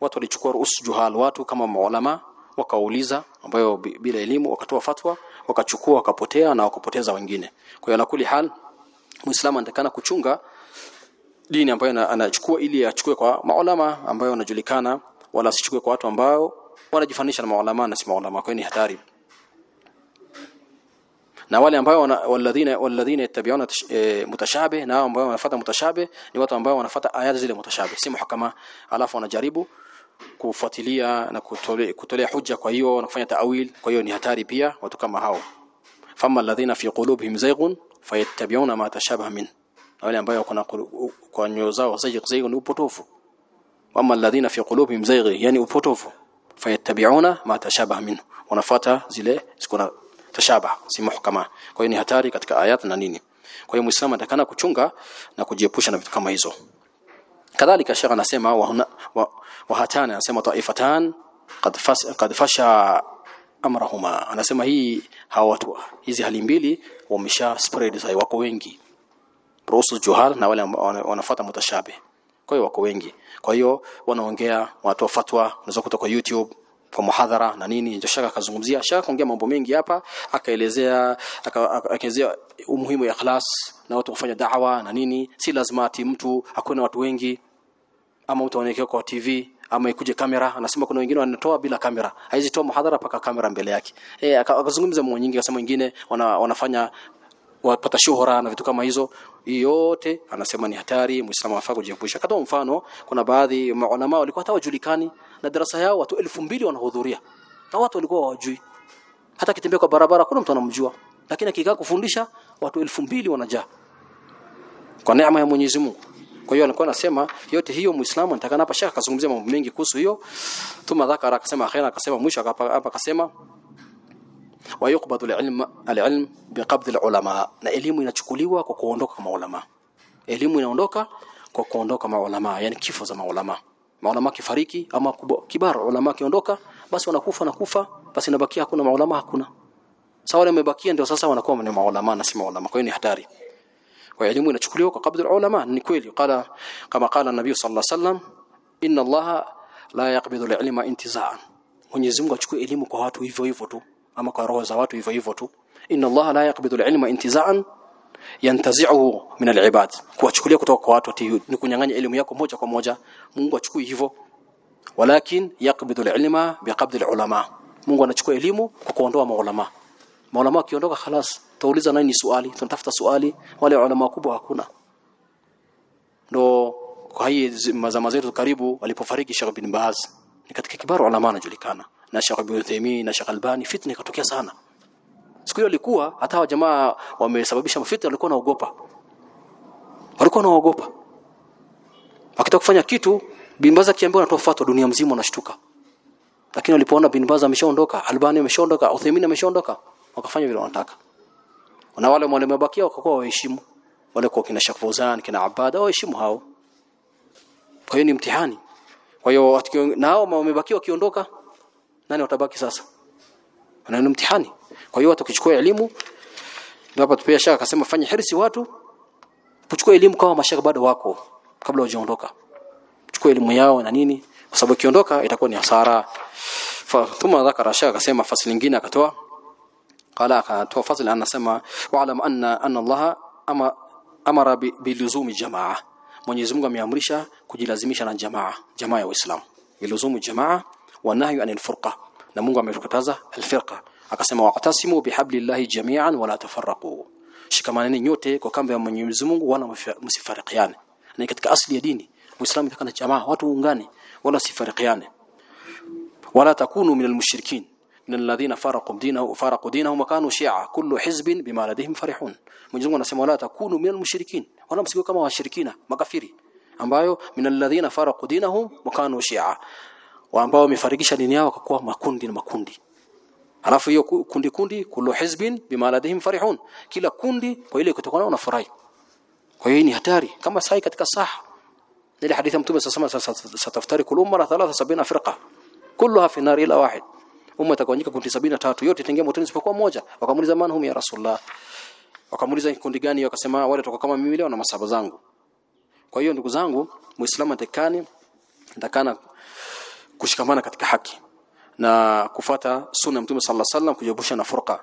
watu walichukua ruus juhal watu kama maulama wakauliza ambayo bila elimu wakatoa fatwa wakachukua wakapotea na wakapoteza wengine. Kwa hiyo nakuli hal muislamu anatakana kuchunga dini ambayo anachukua ili achukue kwa maulama ambayo wanajulikana wala asichukue kwa watu ambao wanajifanisha na maulama na si maulama. Kwa ni hatari. Na wale ambao walladhina walladhina yattabi'una e, mutashabih na ambao wanafuata mutashabih ni watu ambao wanafuata aya zile mutashabih si muhakama. Alafu wanajaribu kufuatilia na kutolea kutolea hujja kwa hiyo na kufanya taawil kwa hiyo ni hatari pia watu kama hao. Fama alladhina fi qulubihim zayghun fayattabi'una ma tashabaha min. Wale ambao kuna kwa nyoyo zao zayg zaygun upotofu. Wama alladhina fi qulubihim zayg yani upotofu. Fayattabi'una ma tashabaha min. Wanafuata zile zikuna tashabaha si muhkama. Kwa hiyo ni hatari katika ayat na nini. Kwa hiyo muislamu atakana kuchunga na kujiepusha na vitu kama hizo kadhalika shekha anasema wa, wa, wa hatana anasema taifatan qad fas, qad fasha amrahuma. Anasema hii hawa watu hizi hali mbili wamesha spread sai wako wengi. Rusul juhal na wale wanafuata mutashabi kwa hiyo wako wengi. Kwa hiyo wanaongea wanatoa fatwa unaweza kutoka kwa YouTube kwa muhadhara na nini. Ndio shaka akazungumzia. Shaka kaongea mambo mengi hapa akaelezea akaelezea umuhimu ya ikhlas na watu kufanya da'wa na nini. Si lazima ati mtu akone watu wengi ama utaonekea kwa TV ama ikuje kamera anasema kuna wengine wanatoa bila kamera. Haizi toa muhadhara paka kamera mbele yake. Eh akazungumza mambo nyingi akasema wengine wana, wanafanya wapata shuhura na vitu kama hizo. Yote anasema ni hatari muislamu afaa kujiepusha. Kama mfano kuna baadhi ya maulama walikuwa hata wajulikani na darasa yao watu elfu mbili wanahudhuria. Na watu walikuwa hawajui. Hata kitembea kwa barabara kuna mtu anamjua. Lakini akikaa kufundisha watu elfu mbili wanajaa. Kwa neema ya Mwenyezi Mungu kwa hiyo anakuwa anasema yote hiyo Muislamu anatakana hapa shaka kazungumzia mambo mengi kuhusu hiyo. Tuma dhakara akasema akhira akasema mwisho akapa hapa akasema wa yuqbadu al-ilm al-ilm biqabd al-ulama na elimu inachukuliwa kwa kuondoka kwa maulama. Elimu inaondoka kwa kuondoka maulama, yani kifo za maulama. Maulama kifariki ama kibara ulama kiondoka, basi wanakufa na kufa, basi inabakia hakuna maulama hakuna. Sawa, wale wamebakia ndio sasa wanakuwa ni maulama na si maulama. Kwa hiyo ni hatari kwa elimu inachukuliwa kwa kabla ulama ni kweli. Qala kama qala nabii sallallahu alaihi wasallam inna allaha la yaqbidu al-ilma intiza'an. Mwenyezi Mungu achukue elimu kwa watu hivyo hivyo tu ama kwa roho za watu hivyo hivyo tu. Inna allaha la yaqbidu al-ilma intiza'an yantazi'uhu min al-ibad. Kuachukulia kutoka kwa watu ni kunyang'anya elimu yako moja kwa moja. Mungu achukui hivyo. Walakin yaqbidu al-ilma alulama al-ulama Mungu anachukua elimu kwa kuondoa maulama maulama akiondoka halas tauliza nani swali tunatafuta swali wale ulama wakubwa hakuna. Ndo kwa hiyo mazama zetu karibu walipofariki Sheikh bin Baz ni katika kibaru ulama anajulikana na Sheikh bin Uthaymeen na Sheikh Albani fitna ikatokea sana. Siku hiyo alikuwa hata wa jamaa wamesababisha mafitna walikuwa naogopa walikuwa naogopa wakitaka kufanya kitu bin Baz akiambiwa anatoa fatwa dunia mzima anashtuka lakini walipoona bin Baz ameshaondoka Albani ameshaondoka Uthaymeen ameshaondoka wakafanya vile wanataka. Na wale wale mabakia wakakuwa waheshimu. Wale kwa kina Sheikh kina Abada waheshimu hao. Kwa hiyo ni mtihani. Kwa hiyo nao wamebakia wakiondoka nani watabaki sasa? Na ni mtihani. Kwa hiyo watu elimu. Ndio hapa tupia shaka akasema fanya hirsi watu kuchukua elimu kama mashaka bado wako kabla hujaondoka. Chukua elimu yao na nini kwa sababu kiondoka itakuwa ni hasara. Fa thumma dhakara shaka akasema fasili nyingine akatoa qala akatoa fasili anasema wa'lam anna anna Allah ama amara biluzumi jamaa Mwenyezi Mungu ameamrisha kujilazimisha na jamaa jamaa ya Uislamu biluzumu jamaa wa nahyu anil furqa na Mungu ametukataza alfirqa akasema waqtasimu bihablillahi jami'an wala tafarraqu shikamaneni nyote kwa kamba ya Mwenyezi Mungu wala msifarikiane na katika asli ya dini Muislamu kana jamaa watu ungane wala sifarikiane wala takunu minal mushrikin من الذين فرقوا دينه فرقوا دينهم وكانوا شيعا كل حزب بما لديهم فرحون Mwenyezi Mungu anasema wala takunu minal mushrikin wala msiwe kama washirikina makafiri ambayo minal ladhina faraqu dinahum wa kanu shi'a wa ambao wamefarikisha dini yao kwa makundi na makundi alafu hiyo ku- kundi kundi kullu hizbin bima ladayhim farihun kila kundi kwa ile kutokana wanafurahi kwa hiyo ni hatari kama sai katika saha ile hadithi mtume sasa sataftari kullu umma 73 firqa kulluha fi nar ila wahid umma itakawanyika kundi 73 yote itaingia motoni isipokuwa moja. Wakamuuliza man hum ya rasulullah? Wakamuuliza kundi gani? Wakasema wale toka kama mimi leo na masaba zangu. Kwa hiyo ndugu zangu muislamu atakani atakana kushikamana katika haki na kufata sunna mtume sallallahu alaihi wasallam kujiepusha na furqa.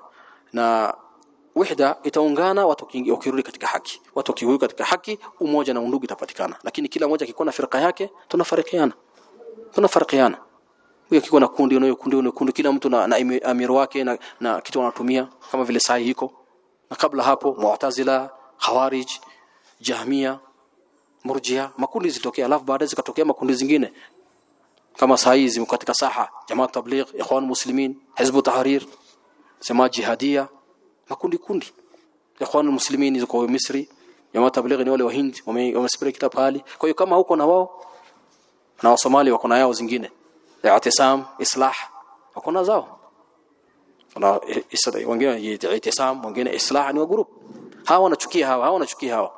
Na wahda itaungana watu wakirudi katika haki. Watu wakirudi katika haki umoja na undugu itapatikana. Lakini kila mmoja akikuwa na firqa yake tunafarikiana tunafarikiana huyo kiko na kundi unayo kundi unayo kundi kila mtu na, na amiro wake na, na kitu wanatumia kama vile sahi hiko iko. Na kabla hapo mu'tazila khawarij jahmia murjia makundi zilitokea alafu baadaye zikatokea makundi zingine. Kama saa hizi katika saha jamaa tabligh ikhwan muslimin hizb tahrir sema jihadia makundi kundi. Ikhwan muslimin ziko Misri jamaa tabligh ni wale wa Hindi wame- wamesipeleka hali kwa hiyo kama huko na wao na wasomali wako na yao zingine i'tisam islah hakuna na zao na isada wengine i'tisam wengine islah ni wa group hawa wanachukia hawa hawa wanachukia hawa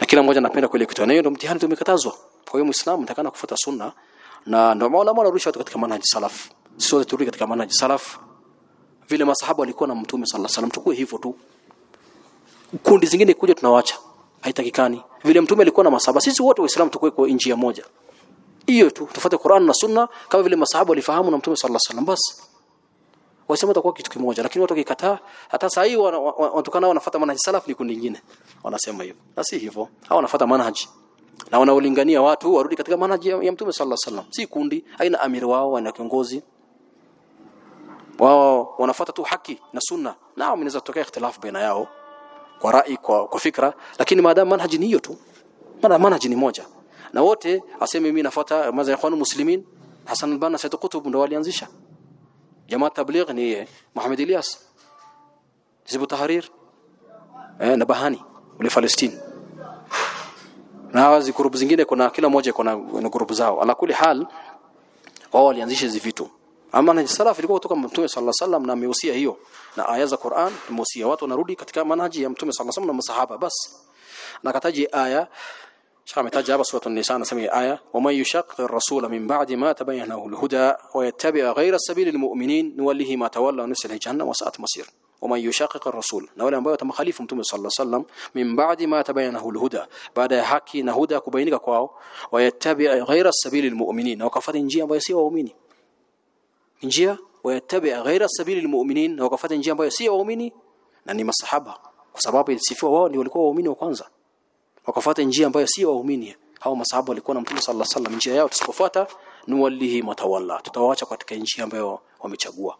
na kila mmoja anapenda kule kitu na hiyo ndio mtihani tumekatazwa kwa hiyo muislamu mtakana kufuata sunna na ndio maulama wanarudisha watu katika manhaji salaf wote turudi katika manhaji salaf vile masahaba walikuwa na mtume sallallahu alaihi wasallam tukue hivyo tu kundi zingine kuja tunawacha haitakikani vile mtume alikuwa na masahaba sisi wote waislamu tukue kwa njia moja hiyo tu tufuate Qur'an na sunna kama vile masahabu walifahamu na mtume sallallahu alaihi wasallam basi. Wasema takuwa kitu kimoja lakini watu wakikataa hata saa hii watukana wanafuata manhaji salaf ni kundi lingine. Wanasema hivyo. Na si hivyo. Hao wanafuata manhaji. Na wanaolingania watu warudi katika manhaji ya, mtume sallallahu alaihi wasallam. Si kundi aina amiri wao wana kiongozi. Wao wanafuata tu haki na sunna. Nao inaweza kutokea ikhtilafu baina yao kwa rai kwa, kwa fikra. Lakini maadamu manhaji ni hiyo tu. Maana manhaji ni moja na wote aseme mimi nafuata maza ikhwanu muslimin Hassan al-Banna Said Qutb ndo walianzisha jamaa tabligh ni Muhammad Ilyas Hizb Tahrir eh, na Bahani ule Palestine. Na wazi grupu zingine kuna kila moja kuna na grupu zao. Ala kuli hal wao walianzisha hizi vitu. Ama na salaf ilikuwa kutoka mtume sallallahu alaihi wasallam na amehusia hiyo. Na aya za Qur'an mehusia watu wanarudi katika manhaji ya mtume sallallahu alaihi wasallam na masahaba basi na kataji aya شيخ عمي تاجر سورة النساء نسمي آية. ومن يشق الرسول من بعد ما تبينه الهدى ويتبع غير سبيل المؤمنين نوليه ما تولى ونسله جهنم وسات مصير. ومن يشقق الرسول نولى ان بيوت مخاليف صلى الله عليه وسلم. من بعد ما تبينه الهدى بعد حكي نهدى كبينك كواو ويتبع غير السبيل المؤمنين. وكفر انجيا بيسي واؤمني انجيا ويتبع غير السبيل المؤمنين وكفر انجيا بيسي واؤمني لاني ما الصحابه بسبب السيف واو اللي هو المؤمن وكوانزا wakafuata njia ambayo si waumini hao masahaba walikuwa na mtume sallallahu alaihi wasallam njia yao tusipofuata nuwallihi matawalla tutawaacha katika njia ambayo wamechagua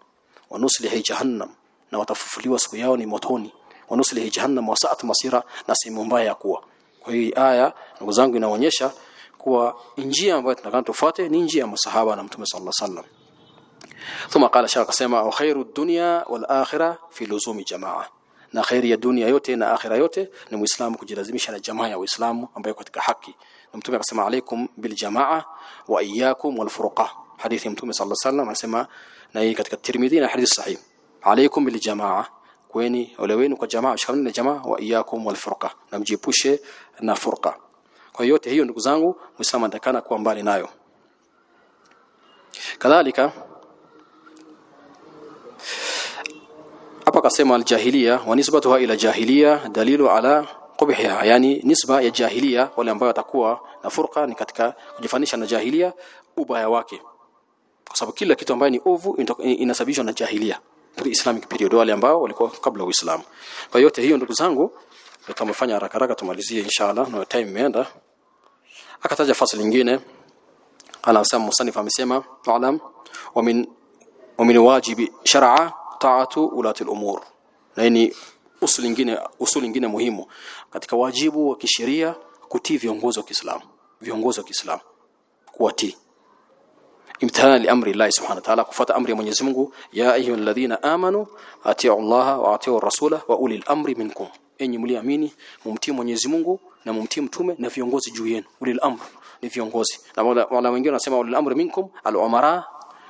wanuslihi jahannam na watafufuliwa siku yao ni motoni wanuslihi jahannam wasaat masira na sehemu mbaya ya kuwa kwa hiyo aya ndugu zangu inaonyesha kuwa njia ambayo tunataka tufuate ni njia ya masahaba na mtume sallallahu alaihi wasallam ثم قال شاء akasema wa khairu dunya wal akhirah fi luzumi jamaa na khairi ya dunia yote na akhira yote ni muislamu kujilazimisha na jamaa ya uislamu ambayo katika haki. Na mtume akasema alaikum bil jamaa wa iyyakum wal furqa. Hadithi mtume sallallahu alaihi wasallam anasema na hii katika Tirmidhi na hadithi sahih. Alaikum bil jamaa kweni ole wenu kwa jamaa shikamani na jamaa wa iyyakum wal furqa. Na mjiepushe na furqa. Kwa yote hiyo ndugu zangu muislamu anatakana kuwa mbali nayo. Kadhalika hapa akasema aljahiliya wa nisbatuha ila jahiliya dalilu ala qubhiha. Yani nisba ya jahiliya wale ambao watakuwa na furqa ni katika kujifanisha na jahiliya ubaya wake. Kwa sababu kila kitu ambayo ni ovu inasababishwa na jahiliya. Pre islamic period wale ambao walikuwa kabla wa uislamu. Kwa yote hiyo ndugu zangu tutamfanya haraka haraka tumalizie inshallah na time imeenda. Akataja fasili nyingine. Anasema musannif amesema alam wa min wa min wajibi shar'a ta'atu ulati al-umur na ni usul nyingine usul nyingine muhimu katika wajibu wa kisheria kutii viongozi wa Kiislamu viongozi wa Kiislamu kuwatii. Imtihani li amri Allah subhanahu wa ta'ala kufuata amri ya Mwenyezi Mungu ya ayyuhalladhina amanu atii'u Allah wa atii'u rasula wa ulil amri minkum. Enyi mliamini mumtii Mwenyezi Mungu na mumtii mtume na viongozi juu yenu. Ulil amr ni viongozi. Na wala wengine wanasema ulil amri minkum al umara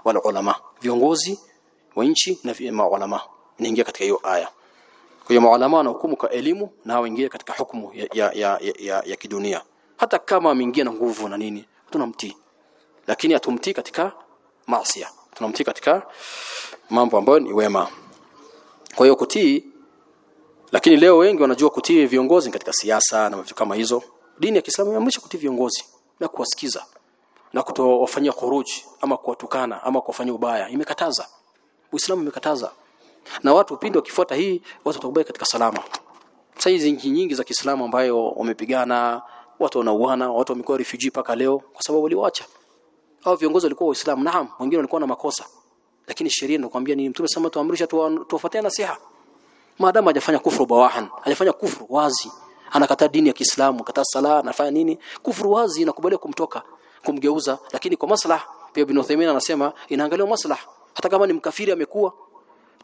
wal ulama viongozi wa nchi na vi- maulama inaingia katika hiyo aya. Kwa hiyo maulama wanahukumu kwa elimu na waingia katika hukumu ya, ya, ya, ya, ya, kidunia. Hata kama ameingia na nguvu na nini tunamtii lakini hatumtii katika maasi tunamtii katika mambo ambayo ni wema. Kwa hiyo kutii lakini leo wengi wanajua kutii viongozi katika siasa na vitu kama hizo. Dini ya Kiislamu inaamrisha kutii viongozi na kuwasikiza na kutowafanyia khuruj ama kuwatukana ama kuwafanyia ubaya. Imekataza Uislamu umekataza. na watu pindi wakifuata hii watu watakubali katika salama. Sasa hizi nchi nyingi za Kiislamu ambayo wamepigana watu wanauana watu wamekuwa refugee paka leo kwa sababu waliwacha. Hao viongozi walikuwa waislamu. Naam wengine walikuwa na makosa. Lakini sheria ndio kwambia nini? Mtume sema tuamrisha tuwafuatie nasiha. Maadamu hajafanya kufuru bawahan hajafanya kufuru wazi. Anakataa dini ya Kiislamu kataa sala anafanya nini? Kufuru wazi inakubaliwa kumtoka kumgeuza. Lakini kwa maslaha pia Ibn Uthaymeen anasema inaangaliwa maslaha hata kama ni mkafiri amekuwa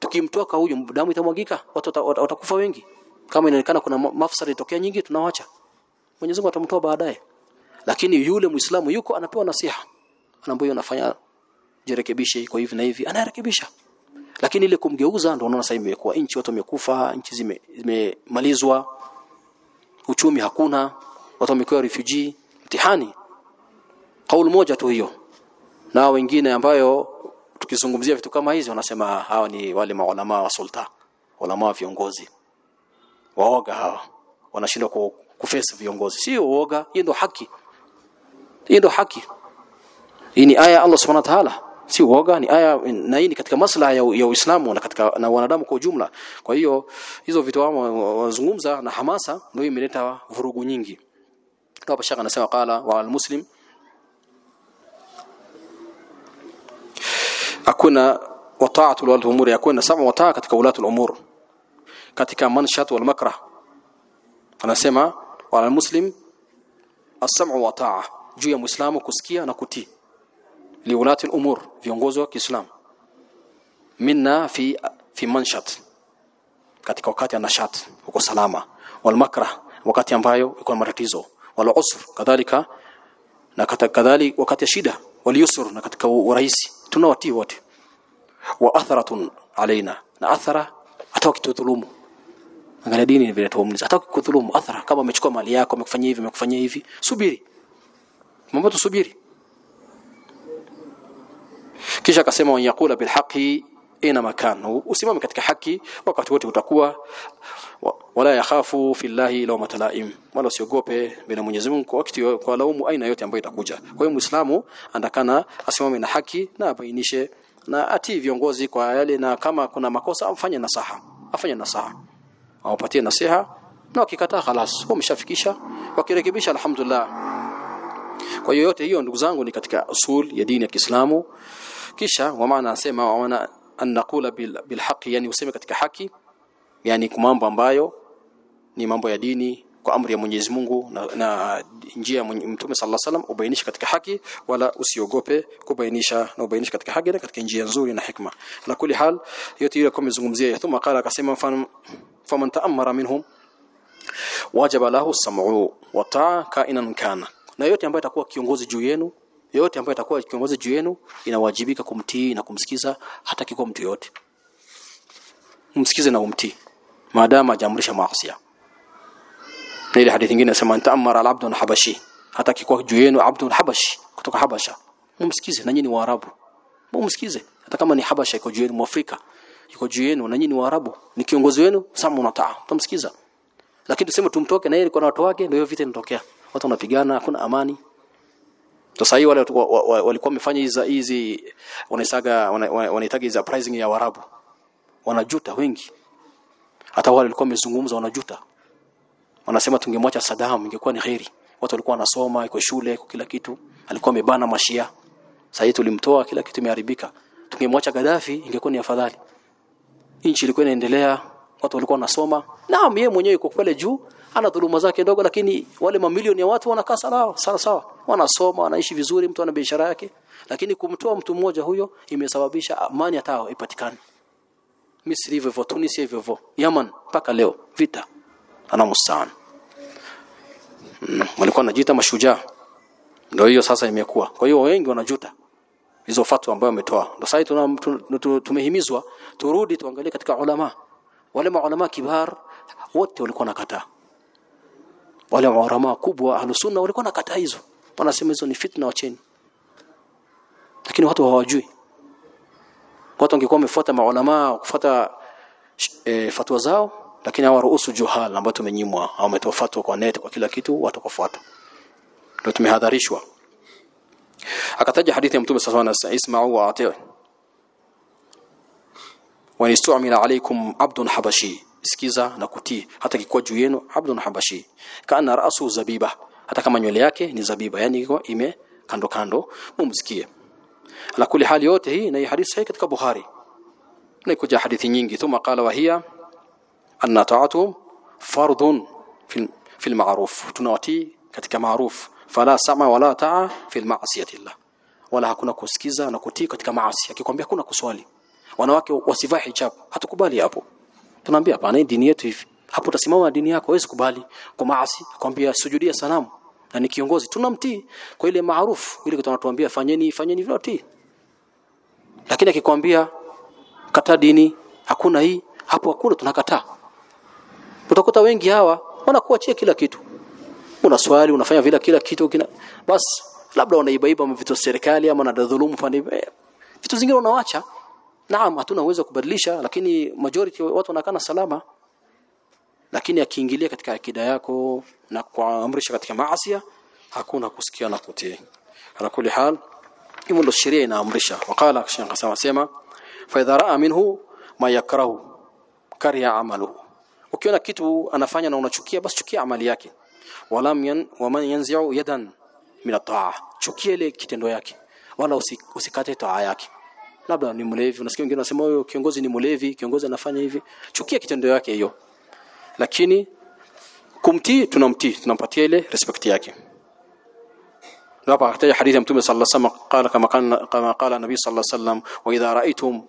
tukimtoka huyu damu itamwagika watu wata- wata- watakufa wengi. Kama inaonekana kuna ma- mafsada itokea nyingi tunawacha. Mwenyezi Mungu atamtoa baadaye. Lakini yule Muislamu yuko anapewa nasiha. Anaambiwa unafanya jirekebishe iko hivi na hivi anarekebisha lakini ile kumgeuza ndio unaona sasa imekuwa nchi watu wamekufa nchi zime- uchumi hakuna watu wamekuwa refugee mtihani. Kauli moja tu hiyo. Na wengine ambayo tukizungumzia vitu kama hizi wanasema hawa ni wale maulama wa sulta ulama wa viongozi. Waoga hawa wanashindwa kufesa viongozi. Sio uoga hiyo haki. Hiyo haki. Hii ni aya Allah Subhanahu wa ta'ala. Si uoga ni aya na hii ni katika maslaha ya, ya Uislamu na katika na wanadamu kwa ujumla. Kwa hiyo hizo vitu wao wazungumza na hamasa ndio imeleta vurugu nyingi. Kwa shaka anasema qala wa almuslim akuna wata'atu wal umuri hakuna sama wataa katika ulatu al-umur katika manshat wal makrah. Anasema wa almuslim as-sam'u wa ta'a juu ya muislamu kusikia na kutii. Liulati al-umur viongozi wa Kiislamu. Minna fi fi manshat katika wakati anashat uko salama. Wal makrah wakati ambayo iko na matatizo. Wal usr kadhalika na kadhalika wakati ya shida. Wal yusr na katika urahisi tunawatii wote. Wa atharatun alaina na athara atoki wakitudhulumu angalia dini vile tuamuliza atoki wakikudhulumu athara kama amechukua mali yako amekufanyia hivi amekufanyia hivi. Subiri. Mambo tusubiri kisha akasema wa yaqula bil haqi ina makan usimame katika haki wakati wote utakuwa wa- wala yakhafu fillahi law matalaim wala usiogope bila Mwenyezi Mungu wakati kwa laumu aina yote ambayo itakuja. Kwa hiyo muislamu andakana asimame na haki na abainishe na atii viongozi kwa yale na kama kuna makosa afanye nasaha. Afanye nasaha. Awapatie nasiha na wakikataa wao wameshafikisha wakirekebisha alhamdulillah. Kwa hiyo yote hiyo ndugu zangu ni katika usul ya dini ya Kiislamu. Kisha wa maana anasema maana an naqula bil, bil yani useme katika haki yani kwa mambo ambayo ni mambo ya dini kwa amri ya Mwenyezi Mungu na, na njia ya Mtume sallallahu alaihi wasallam ubainishe katika haki wala usiogope kubainisha na ubainishe katika haki na katika njia nzuri na hikma. Na kuli hal yote ile kama zungumzia thumma qala akasema mfano faman ta'ammara minhum wajaba lahu sam'u wa ta'a kainan kana. Na yote ambayo itakuwa kiongozi juu yenu yote ambaye atakuwa kiongozi juu yenu inawajibika kumtii na kumsikiza hata kikuwa mtu yote msikize na umtii. Maadamu ajamrisha maasi. Ile hadithi nyingine inasema ta'ammara al-abdu habashi. Hata kikuwa juu yenu abdu habashi kutoka habasha. Mumsikize na nyinyi ni waarabu. Mumsikize. Hata kama ni habasha iko juu yenu mwafrika iko juu yenu na nyinyi ni waarabu. Ni kiongozi wenu samu na taa. Mtamsikiza lakini tuseme tumtoke na yeye alikuwa na watu wake ndio vita inatokea. Watu wanapigana hakuna amani sasa hii wale walikuwa wamefanya hizi hizi wanaisaga wanahitaji za pricing ya warabu wanajuta wengi. Hata wale walikuwa wamezungumza wanajuta. Wanasema tungemwacha Saddam ingekuwa ni khairi watu walikuwa wanasoma iko shule iko kila kitu. Alikuwa amebana mashia. Sasa tulimtoa kila kitu imeharibika. Tungemwacha Gaddafi ingekuwa ni afadhali. Nchi ilikuwa inaendelea watu walikuwa wanasoma. Naam yeye mwenyewe yuko pale juu ana dhuluma zake ndogo lakini wale mamilioni ya watu wanakaa sawa sawa sawa wanasoma wanaishi vizuri mtu ana biashara yake. Lakini kumtoa mtu mmoja huyo imesababisha amani hata ipatikane. Misri hivyo Tunisia hivyo Yemen mpaka leo vita. Ana musaan mm, walikuwa wanajiita mashujaa. Ndio hiyo sasa imekuwa. Kwa hiyo wengi wanajuta hizo fatwa ambayo ametoa ndio sasa tuna- tu- tu- tumehimizwa turudi tuangalie katika ulama. Wale maulama kibar wote walikuwa nakataa wale maulama kubwa ahlusunna walikuwa nakataa hizo wanasema hizo ni fitna wacheni. Lakini watu hawajui. Watu wangekuwa wamefuata maulama kufuata e, fatwa zao lakini hawa ruhusu juhal ambao tumenyimwa au umetofuatwa kwa net kwa kila kitu watu kufuata ndio tumehadharishwa. Akataja hadithi ya mtume sallallahu alaihi wasallam isma'u wa ati'u wa istu'mila alaykum abdun habashi. Sikiza na kutii hata kikuwa juu yenu abdun habashi. Kana ra'su zabiba hata kama nywele yake ni zabiba yani iko ime kando kando mumsikie. Ala kuli hali yote hii na hii hadithi hii katika Bukhari. Na ikuja hadithi nyingi thumma qala wa hiya anna ta'atuhum fardun fil fil ma'ruf. Tunawati katika ma'ruf. Fala sama wala ta'a fil ma'siyati llah wala hakuna kusikiza na kutii katika maasi. Akikwambia kuna kuswali. Wanawake wasivaa hijab. Hatukubali hapo. Tunaambia hapana dini yetu hivi hapo utasimama dini yako hawezi kubali kwa maasi kwambia sujudia sanamu na ni kiongozi tunamtii. Kwa ile maarufu ile kitu anatuambia fanyeni fanyeni vile tii lakini akikwambia kata dini hakuna hii hapo hakuna tunakataa. Utakuta wengi hawa wanakuachia kila kitu. Una swali unafanya vile kila kitu kina basi labda wanaibaiba vitu serikali ama unadhulumu fani eh, vitu zingine unawacha naam hatuna uwezo kubadilisha lakini majority watu wanakana salama lakini akiingilia katika akida yako na kuamrisha katika maasi hakuna kusikia na kutii. Ala kulli hal hivyo ndio sheria inaamrisha. Waqala Sheikh qasama sema fa idha raa minhu ma yakrahu kariya amaluhu. Ukiona kitu anafanya na unachukia basi chukia amali yake. Walam yan waman yanzi'u yadan min at-ta'a chukia ile kitendo yake. Wala usikate taa yake. Labda ni mlevi unasikia wengine wanasema huyo kiongozi ni mlevi kiongozi anafanya hivi. Chukia kitendo yake hiyo lakini kumtii tunamtii tunampatia ile respect yake. Hapa akataja hadithi ya mtume sallallahu alaihi wasallam kama kana kama qala nabii sallallahu alaihi wasallam wa idha ra'aytum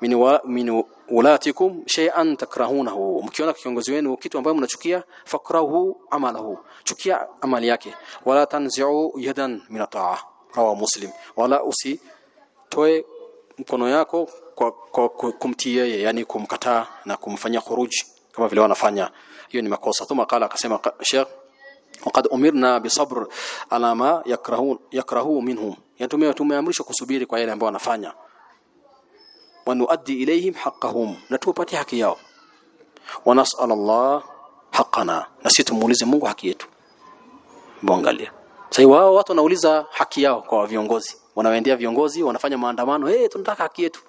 min wa, min ulatikum shay'an takrahunahu. Mkiona kiongozi wenu kitu ambacho mnachukia fakrahu amalahu. Chukia amali yake. Wala tanzi'u yadan min ta'a rawa muslim. Wala usi toe mkono yako kwa, kwa, kwa kumtii yeye yani kumkataa na kumfanyia khuruji kama vile wanafanya hiyo ni makosa thumma qala akasema qa- Sheikh وقد امرنا بصبر على ما يكرهون يكرهوا منهم yani tume tumeamrishwa kusubiri kwa yale ambayo wanafanya wa nuaddi ilayhim haqqahum na tuwapatie haki yao wa nas'al Allah haqqana na sisi tumuulize Mungu haki yetu bongalia sasa wao watu wanauliza haki yao kwa viongozi wanawaendea viongozi wanafanya maandamano hey, tunataka haki yetu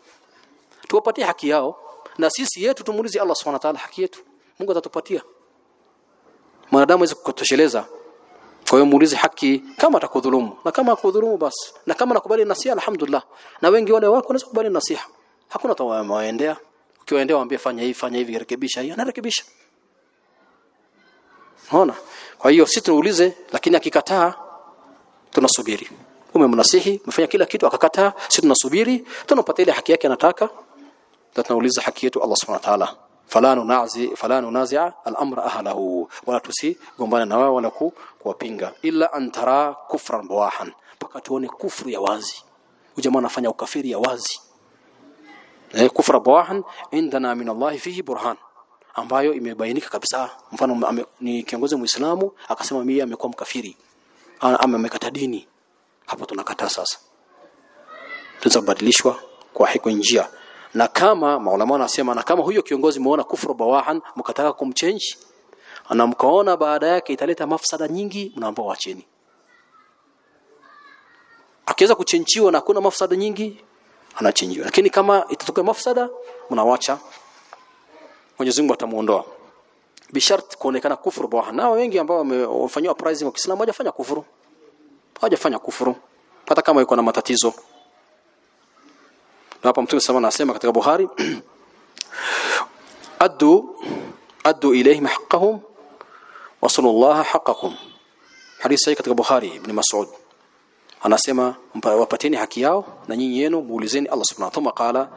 tuwapatie haki yao na sisi yetu tumuulize Allah subhanahu wa ta'ala haki yetu. Mungu atatupatia. Mwanadamu hawezi kukutosheleza. Kwa hiyo muulize haki kama atakudhulumu. Na kama akudhulumu basi. Na kama nakubali nasiha alhamdulillah. Na wengi wale wako wanaweza kubali nasiha. Hakuna tawaendea ukiwaendea waambie fanya hivi fanya hivi rekebisha hiyo anarekebisha. Unaona? Kwa hiyo sisi tuulize lakini akikataa tunasubiri. Umemnasihi umefanya kila kitu akakataa sisi tunasubiri tunampatia ile haki yake anataka. na tunauliza haki yetu Allah subhanahu wa ta'ala. Fala nunazi fala nunazi'a al-amra ahlahu. Wala tusigombana na wao wala ku, kuwapinga. Illa an tara kufran bawahan. Mpaka tuone kufru ya wazi. Ujamaa anafanya ukafiri ya wazi. Eh kufra bawahan indana min Allah fihi burhan. Ambayo imebainika kabisa. Mfano ame, ni kiongozi muislamu akasema mimi amekuwa mkafiri. Ama amekata dini. Hapo tunakataa sasa. Tutabadilishwa kwa hiko njia na kama maulama wanasema na kama huyo kiongozi muona kufru bawahan mkataka kumchange na mkaona baada yake italeta mafsada nyingi mnaomba wacheni akiweza kuchenjiwa na kuna mafsada nyingi anachenjiwa lakini kama itatokea mafsada mnawacha Mwenyezi Mungu atamuondoa. Bishart kuonekana kufuru bawahan. Nao wengi ambao wamefanywa uprising wa Kiislamu hawajafanya kufuru hawajafanya kufuru hata kama yuko na matatizo na hapa mtume sama anasema katika Buhari addu addu ilayhim haqqahum wa sallallahu haqqakum. Hadithi hii katika Buhari ibn Mas'ud. Anasema wapateni haki yao na nyinyi yenu muulizeni Allah subhanahu wa ta'ala.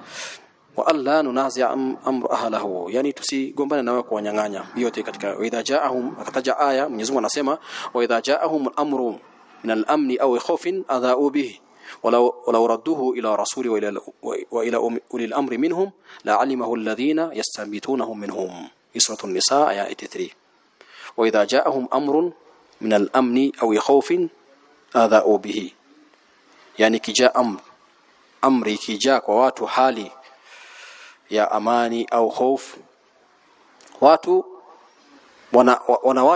Wa alla nunazi'a amru ahlahu. Yani tusigombane nawe kwa wanyang'anya yote katika idha ja'ahum akataja aya Mwenyezi Mungu anasema wa idha ja'ahum amru min al-amni aw khawfin adha'u bihi ولو, ولو ردوه إلى رسول وإلى, وإلى أولي الأمر منهم لعلمه الذين يستنبتونه منهم. إسرة النساء آية 83 وإذا جاءهم أمر من الأمن أو خوف آذاؤوا به. يعني كي جاء أمر. أمر كجاء وات حالي. يا أماني أو خوف. واتو وأنا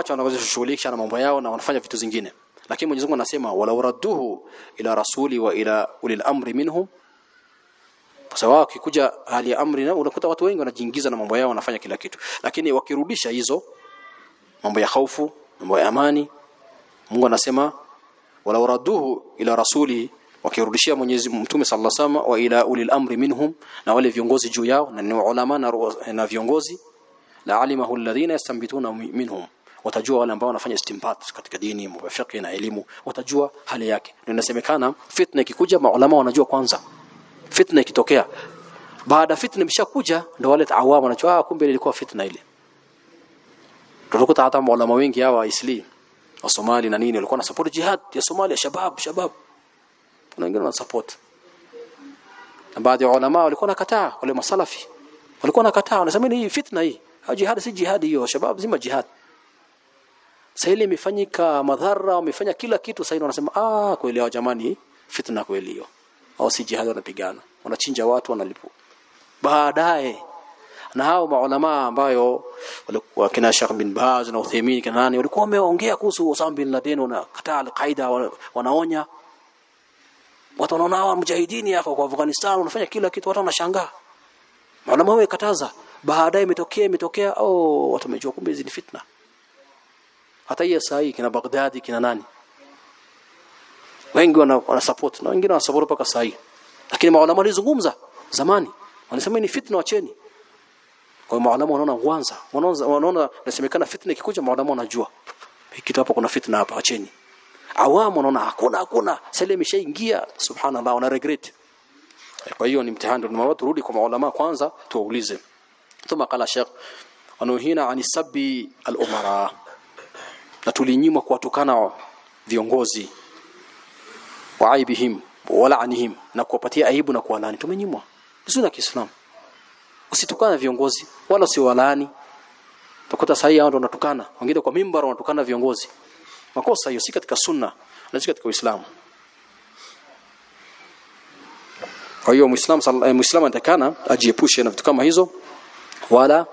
wanaweza kushughulikisha na mambo yao na wanafanya vitu zingine. Lakini Mwenyezi Mungu anasema wala uradduhu ila rasuli wa ila ulil amri minhum. Kwa sababu kikuja hali ya amri na unakuta watu wengi wanajiingiza na mambo yao wanafanya kila kitu. Lakini wakirudisha hizo mambo ya hofu mambo ya amani Mungu anasema wala uradduhu ila rasuli wakirudishia Mwenyezi Mtume sallallahu alaihi wasallam wa ila ulil amri minhum na wale viongozi juu yao na ni ulama na, na viongozi la alimahu alladhina yastanbituna minhum watajua wale ambao wanafanya istimbat katika dini mubafiki na elimu watajua hali yake. Ndio inasemekana fitna ikikuja maulama wanajua kwanza fitna ikitokea. Baada fitna imeshakuja ndio wale taawama wanajua ah kumbe ilikuwa fitna ile. Tutakuta hata maulama wengi hawa isli wa Somali na nini walikuwa na support jihad ya Somalia shabab shabab. Kuna wengine wana support. Na baadhi ya ulama walikuwa nakataa wale masalafi. Walikuwa nakataa wanasema hii fitna hii jihad si jihad hiyo shabab zima jihad sasa ile imefanyika madhara wamefanya kila kitu. Sasa wanasema ah kweli hao jamani fitna kweli hiyo. Au si jihad wanapigana wanachinja watu wanalipo. baadaye na hao maulama ambayo walikuwa kina Sheikh bin Baz na Uthaymeen kina nani walikuwa wameongea kuhusu Osama bin Laden na kataa al-Qaida wanaonya. Watu wanaona hawa mujahidini hapa kwa Afghanistan wanafanya kila kitu watu wanashangaa. Maulama wao ikataza, baadaye imetokea imetokea oh watu wamejua kumbe hizi ni fitna hata hiyo hii kina Baghdadi kina nani? Wengi wana, wana support na wengine wana support paka saa hii. Lakini maulama walizungumza zamani. Wanasema ni fitna wacheni. Kwa maulama wanaona kwanza wanaona wanaona nasemekana fitna ikikuja maulama wanajua. Kitu hapa kuna fitna hapa wacheni. Awamu wanaona hakuna hakuna. Sasa imeshaingia subhanallah wana regret. Kwa hiyo ni mtihani ndio turudi kwa maulama kwanza tuwaulize. Thumma qala shaykh anuhina ani sabbi al umara na tulinyimwa kuwatukana viongozi wa aibihim wala anihim na kuwapatia aibu na kuwalani tumenyimwa. Sunna kiislamu. Usitukana viongozi wala usiwalani utakuta sahi hao ndo wanatukana. Wengine kwa mimbar wanatukana viongozi. Makosa hiyo si katika sunna na si katika uislamu. Kwa hiyo muislamu muislamu anatakana ajiepushe na vitu kama hizo wala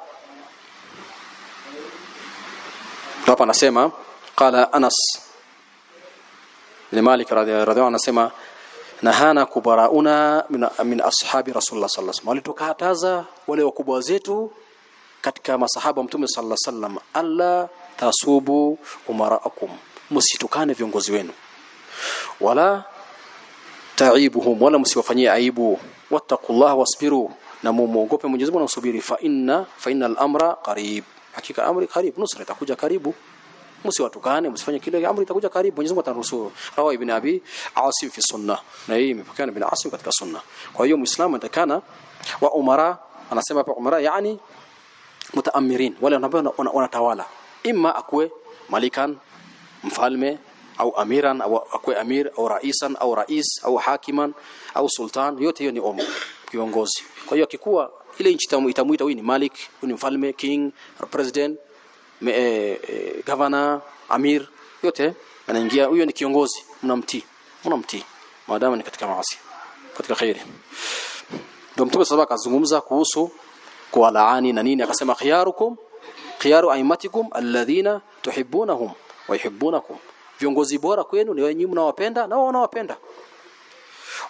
hapa anasema qala Anas. Bin Malik radhiallahu anasema nahana kubarauna min, min ashabi rasulullah sallallahu alaihi wasallam. Walitukataza wale wakubwa zetu katika masahaba mtume sallallahu alaihi wasallam alla tasubu umaraakum msitukane viongozi wenu wala taibuhum wala msiwafanyie aibu wattaqullaha wasbiru na muogope Mwenyezi Mungu na usubiri fa inna fa innal amra qarib hakika amri karibu nusra itakuja karibu. Msiwatukane msifanye kile amri itakuja karibu. Mwenyezi Mungu ataruhusu. Rawa ibn abi asim fi sunna. Na hii imepokana ibn asim katika sunna. Kwa hiyo muislamu atakana wa umara anasema hapa umara yani mutaamirin wale ambao wanatawala. Imma akwe malikan mfalme au amiran au akwe amir au raisan au rais au hakiman au sultan yote hiyo ni om kiongozi. Kwa hiyo akikuwa ile nchi itamuita huyu ni malik huyu ni mfalme king president me, eh, eh, governor amir yote anaingia. Huyo ni kiongozi mnamtii mnamtii. Maadamu ni katika maasi katika khairi ndio mtume sasa akazungumza kuhusu kuwalaani na nini. Akasema khiyarukum khiyaru aimatikum alladhina tuhibbunahum wa yuhibbunakum. Viongozi bora kwenu ni wenyewe mnawapenda na wao wanawapenda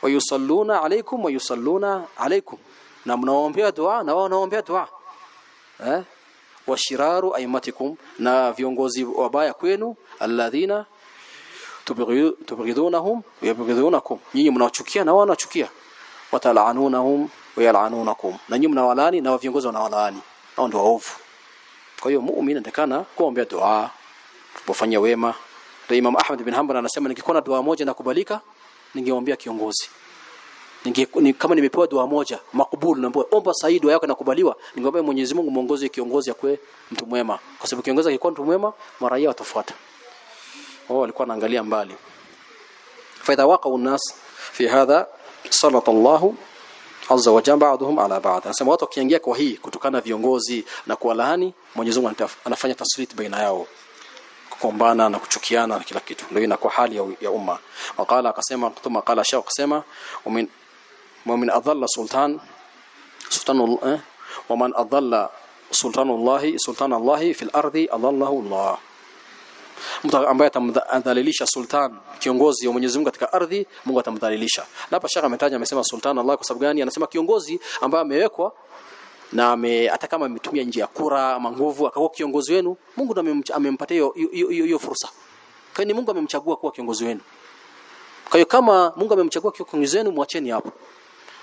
wayusalluna alaykum wa yusalluna alaykum na mnaombea dua na wao wanaombea dua. Eh? Washiraru aimatikum na viongozi wabaya kwenu alladhina tubghidunahum yabghidunakum. Nyinyi mnawachukia na wao wanachukia watal'anunahum wayal'anunakum. Na nyinyi mnawalani na viongozi wanawalani hao ndio waovu. Kwa hiyo muumini atakana kuombea dua kufanya wema. Imam Ahmad bin Hanbal anasema nikikuwa na dua moja na kubalika ningeombea kiongozi ninge ni, kama nimepewa dua moja makubuli naomba omba sahihi dua yako inakubaliwa. Ningeomba Mwenyezi Mungu muongoze kiongozi akwe mtu mwema. Kwa sababu kiongozi akikuwa mtu mwema maraia watafuata wao walikuwa wanaangalia mbali. Faida waqa unas fi hadha sallata Allah azza wa jalla ba'dhum ala ba'd. Anasema watu wakiingia kwa hii kutokana viongozi na kuwalaani Mwenyezi Mungu anafanya taslit baina yao. Kukombana na kuchukiana na kila kitu. Ndio inakuwa hali ya, ya umma. Waqala akasema kutuma qala shaw akasema ومن ومن اضل سلطان سلطان eh, ومن اضل سلطان الله سلطان الله في الارض اضله الله mtu ambaye atamdhalilisha sultan kiongozi wa Mwenyezi Mungu katika ardhi Mungu atamdhalilisha na hapa shaka ametaja amesema sultan Allah kwa sababu gani anasema kiongozi ambaye amewekwa na ame, hata kama ametumia nje ya kura ama nguvu akakuwa kiongozi wenu Mungu ndo amempatia hiyo hiyo fursa kwa hiyo Mungu amemchagua kuwa kiongozi wenu kwa hiyo kama Mungu amemchagua kuwa kiongozi wenu mwacheni hapo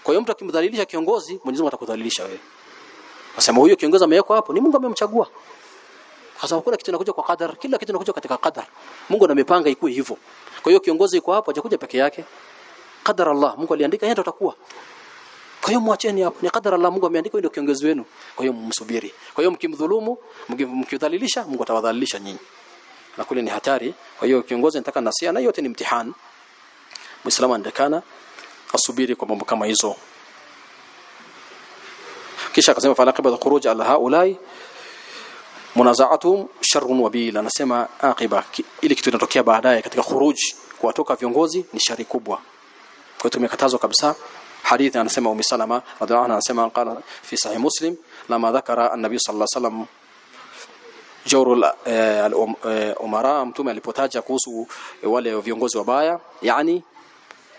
kwa hiyo mtu akimdhalilisha kiongozi Mwenyezi Mungu atakudhalilisha wewe. Nasema huyo kiongozi amewekwa hapo ni Mungu amemchagua. Hasa hakuna kitu kinakuja kwa kadar, kila kitu kinakuja katika kadar. Mungu amepanga ikue hivyo. Kwa hiyo kiongozi yuko hapo hajakuja peke yake. Qadar Allah Mungu aliandika yeye atakuwa. Kwa hiyo mwacheni hapo ni qadar Allah Mungu ameandika ndio kiongozi wenu. Kwa hiyo msubiri. Kwa hiyo mkimdhulumu mkidhalilisha Mungu atawadhalilisha nyinyi. Na kule ni hatari. Kwa hiyo kiongozi nataka nasia na yote ni mtihani. Muislamu andekana asubiri kwa mambo kama hizo. Kisha akasema falaqiba khuruj ala haulai munazaatuhum sharrun wabil anasema aqiba ili kitu kinatokea baadaye katika khuruj kuwatoka viongozi ni shari kubwa. Kwa hiyo tumekatazwa kabisa. Hadithi anasema Ummu Salama radhiallahu anha anasema qala fi sahih Muslim lama dhakara an-nabi sallallahu alayhi wasallam jawrul al-umara mtume alipotaja kuhusu wale viongozi wabaya yani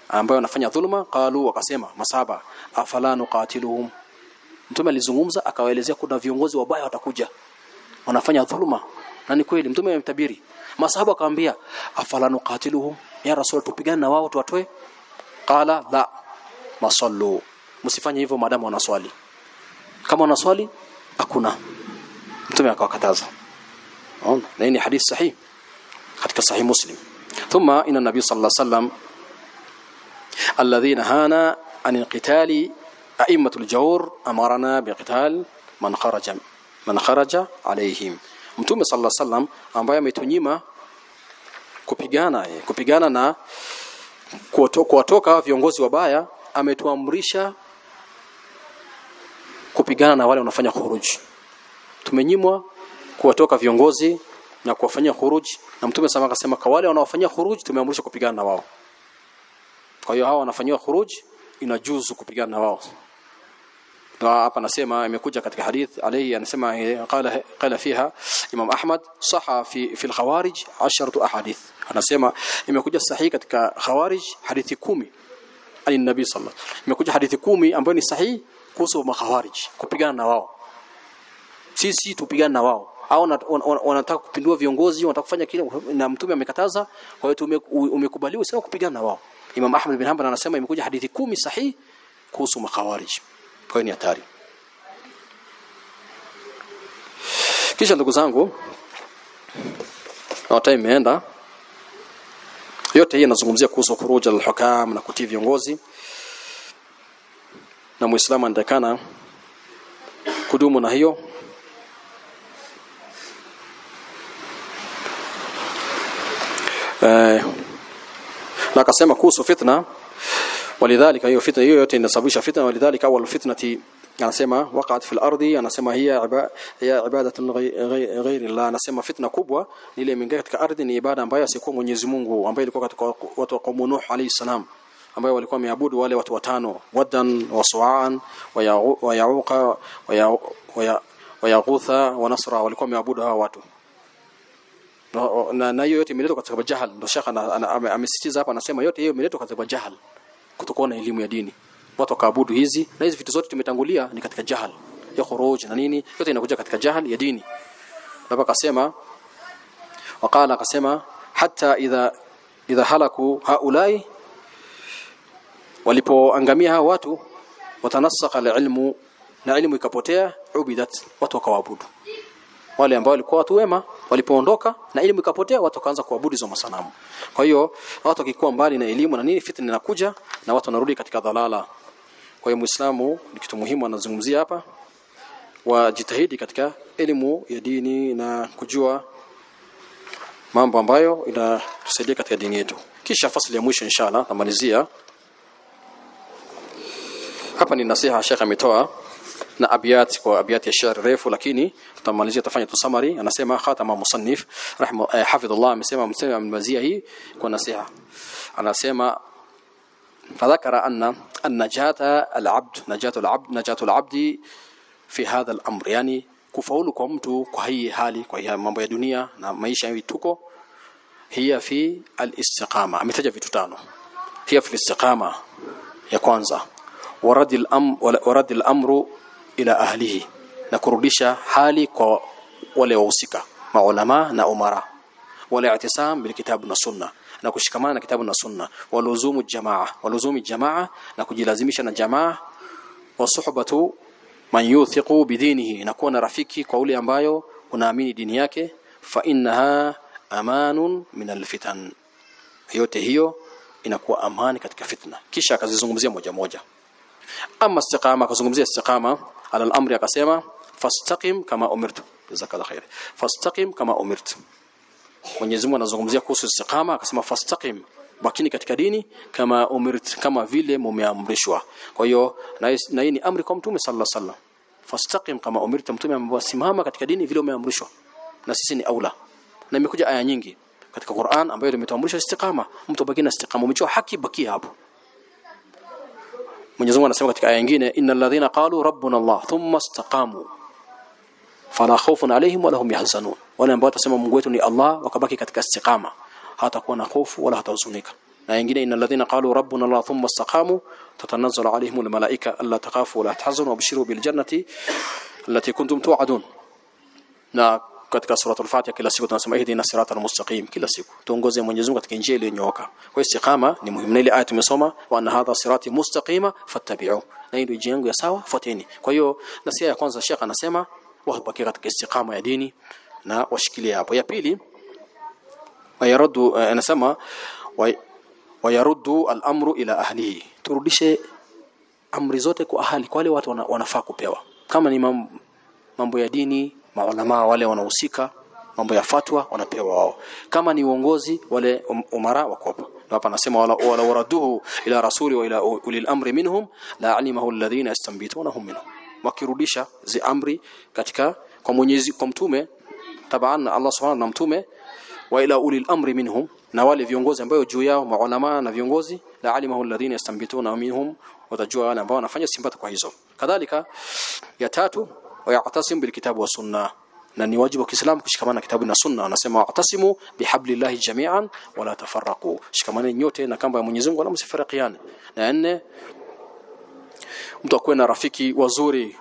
ambao wanafanya dhuluma qalu wakasema masaba afala nuqatiluhum. Mtume alizungumza akawaelezea kuna viongozi wabaya watakuja wanafanya dhulma. Na ni kweli mtume ametabiri masahaba akamwambia afala nuqatiluhum? Ya rasul tupigane na wao tuwatoe? Qala la masallu. Msifanye hivyo maadamu wanaswali. Kama wanaswali hakuna. Mtume akawakataza. Na ni hadith sahihi katika sahih muslim. Thumma inna nabiy sallallahu alaihi wasallam alladhina hana an alqitali a'immatul jawr amarna biqital man kharaja man kharaja alaihim mtume sallallahu alaihi wasallam ambaye ametunyima kupigana kupigana na kuwatoka viongozi wabaya ametuamrisha kupigana na wale wanafanya khuruji tumenyimwa kuwatoka viongozi na kuwafanyia khuruji na mtume sama akasema kwa wale wanaofanyia khuruji tumeamrishwa kupigana na wao kwa hiyo hawa wanafanywa khuruj inajuzu kupigana na wao. Na hapa nasema imekuja katika hadith alayhi anasema qala qala fiha Imam Ahmad saha fi fi al-khawarij 10 ahadith. Anasema imekuja sahihi katika khawarij hadithi kumi. Ani nabii sallallahu alayhi wasallam. imekuja hadithi kumi ambayo ni sahihi kuhusu makhawarij kupigana na wao. Sisi tupigane na wao. Au wanataka kupindua viongozi wanataka kufanya kile na mtume amekataza. Kwa hiyo umekubaliwa sio kupigana na wao Imam Ahmad bin Hanbal anasema imekuja hadithi kumi sahihi kuhusu makhawarij kwa ni hatari. Kisha ndugu zangu na imeenda. Yote hii inazungumzia kuhusu kuruja al-hukam na kutii viongozi. Na muislamu anatakana kudumu na hiyo. Eh na akasema kuhusu fitna walidhalika hiyo fitna hiyo yote inasababisha fitna walidhalika awal fitnati anasema waqa'at fil ardi anasema hiya hiya ibadatu ghairi la anasema fitna kubwa ile imeingia katika ardhi ni ibada ambayo asikuwa Mwenyezi Mungu ambayo ilikuwa katika watu wa qaumu Nuh alayhi salam ambayo walikuwa wameabudu wale watu watano wadan wa su'an wa yauqa wa yaghutha wa nasra walikuwa wameabudu hawa watu na na hiyo yote imeletwa kwa sababu jahal. Ndio shekha amesisitiza hapa anasema yote hiyo imeletwa kwa sababu jahal. Kutokuwa na elimu ya dini. Watu wakaabudu hizi na hizi vitu zote tumetangulia ni katika jahal. Ya khuruj na nini yote inakuja katika jahal ya dini. Na akasema wakala akasema hata idha idha halaku haulai walipoangamia hao watu watanasaka alilmu, na elimu ikapotea ubidat watu wakawaabudu. Wale ambao walikuwa watu wema walipoondoka na elimu ikapotea watu wakaanza kuabudu hizo masanamu. Kwa hiyo watu wakikuwa mbali na elimu na nini fitna inakuja na watu wanarudi katika dhalala. Kwa hiyo muislamu ni kitu muhimu anazungumzia hapa wajitahidi katika elimu ya dini na kujua mambo ambayo inatusaidia katika dini yetu. Kisha fasili ya mwisho inshallah namalizia. Hapa ni nasiha Sheikh ametoa na abiyat kwa abiyat ya shairi refu lakini tutamalizia tafanya tu summary anasema khatama musannif rahimahu eh, hafidhullah amesema msema amemalizia hii kwa nasiha anasema فذكر أن النجاة العبد نجاة العبد نجاة العبد في هذا الأمر يعني kufaulu kwa mtu kwa hii hali kwa hii mambo ya dunia na maisha hivi tuko hiya fi al-istiqama ametaja vitu tano hiya fi al-istiqama ya kwanza waradi al-am waradi al-amru ila ahlihi na kurudisha hali kwa wale wahusika maulama na umara. Wala i'tisam bil kitab na sunna na kushikamana na kitabu na sunna. Waluzumu jamaa waluzumu jamaa na kujilazimisha na jamaa. Wa suhbatu man yuthiqu bidinihi na kuwa na rafiki kwa ule ambayo unaamini dini yake. Fa innaha amanun min alfitan yote hiyo inakuwa amani katika fitna. Kisha akazizungumzia moja moja. Ama istiqama akazungumzia istiqama ala al-amri akasema fastaqim kama umirtu jazakallahu khair fastaqim kama umirtu Mwenyezi Mungu anazungumzia kuhusu istiqama akasema fastaqim bakini katika dini kama umirt kama vile mumeamrishwa. Kwa hiyo na hii ni amri kwa mtume sallallahu alaihi wasallam. Fastaqim kama umirta mtume ameambiwa simama katika dini vile umeamrishwa. Na sisi ni aula. Na imekuja aya nyingi katika Qur'an ambayo imetuamrisha istiqama. Mtu baki istiqama umejua haki baki hapo Mwenyezi Mungu anasema katika aya nyingine innal ladhina qalu rabbuna Allah thumma istaqamu fala khawfun alayhim wala hum yahzanun wale ambao watasema Mungu wetu ni Allah wakabaki katika istiqama hatakuwa na hofu wala hatahuzunika na wengine innal ladhina qalu rabbuna Allah thumma istaqamu tatanazzalu alayhim al malaika alla takhafu wala tahzanu wabshiru bil jannati allati kuntum tu'adun na katika sura al-Fatiha kila siku tunasema ihdina siratal mustaqim kila siku. Tuongoze Mwenyezi Mungu katika njia iliyonyooka. Kwa istiqama ni muhimu. Ile aya tumesoma wa anna hadha sirati mustaqima fattabi'u. Na hii njia ya sawa fuateni. Kwa hiyo nasia ya kwanza Sheikh anasema wabaki katika istiqama ya dini na washikilia hapo. Ya pili wayaruddu anasema wayaruddu al-amru ila ahlihi. Turudishe amri zote kwa ahali kwa wale watu wanafaa kupewa. Kama ni mambo ya dini maulama wale wanahusika mambo ya fatwa wanapewa wao. Kama ni uongozi wale um, umara wakopa hapa anasema wala, wala waraduhu ila rasuli wa ila ulil amri minhum la alimahu alladhina yastanbitunahum minhum. Wakirudisha zi amri katika kwa Mwenyezi kwa mtume tabaan Allah subhanahu na mtume wa ila ulil amri minhum na wale viongozi ambao juu yao maulama na viongozi la alimahu alladhina yastanbituna minhum watajua wale ambao wanafanya simbata kwa hizo. Kadhalika ya tatu wayatasim bilkitabu wa sunna na ni wajibu wa Kiislamu kushikamana na kitabu na sunna. Anasema wa'tasimu bihablillahi jami'an wala tafarraqu. Shikamani nyote na kamba ya Mwenyezi Mungu wala msifarikiane na nne mtu akuwe na rafiki wazuri.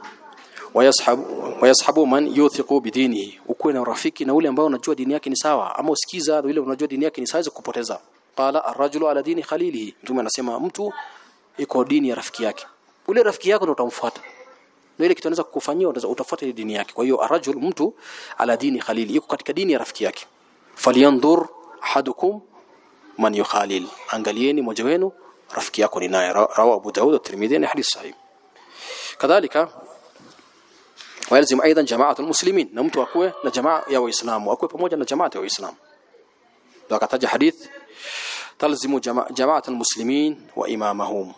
Wayashabu wayashabu man yuthiqu bidinihi. Ukuwe na rafiki na ule ambao unajua dini yake ni sawa. Ama usikiza yule unajua dini yake ni sawa kupoteza qala ar-rajulu ala dini khalilihi. Mtume anasema mtu iko dini ya rafiki yake. Ule rafiki yako ndio utamfuata na ile kitu anaweza kukufanyia utafuata ile dini yake kwa hiyo arajul mtu ala dini khalili yuko katika dini ya rafiki yake falyanzur ahadukum man yukhalil angalieni mmoja wenu rafiki yako ni naye rawa Abu Daud at-Tirmidhi ni hadith sahih kadhalika ويلزم ايضا جماعه المسلمين na mtu akue na jamaa ya waislamu akue pamoja na jamaa ya waislamu ndio akataja hadith talzimu jamaa almuslimin wa imamahum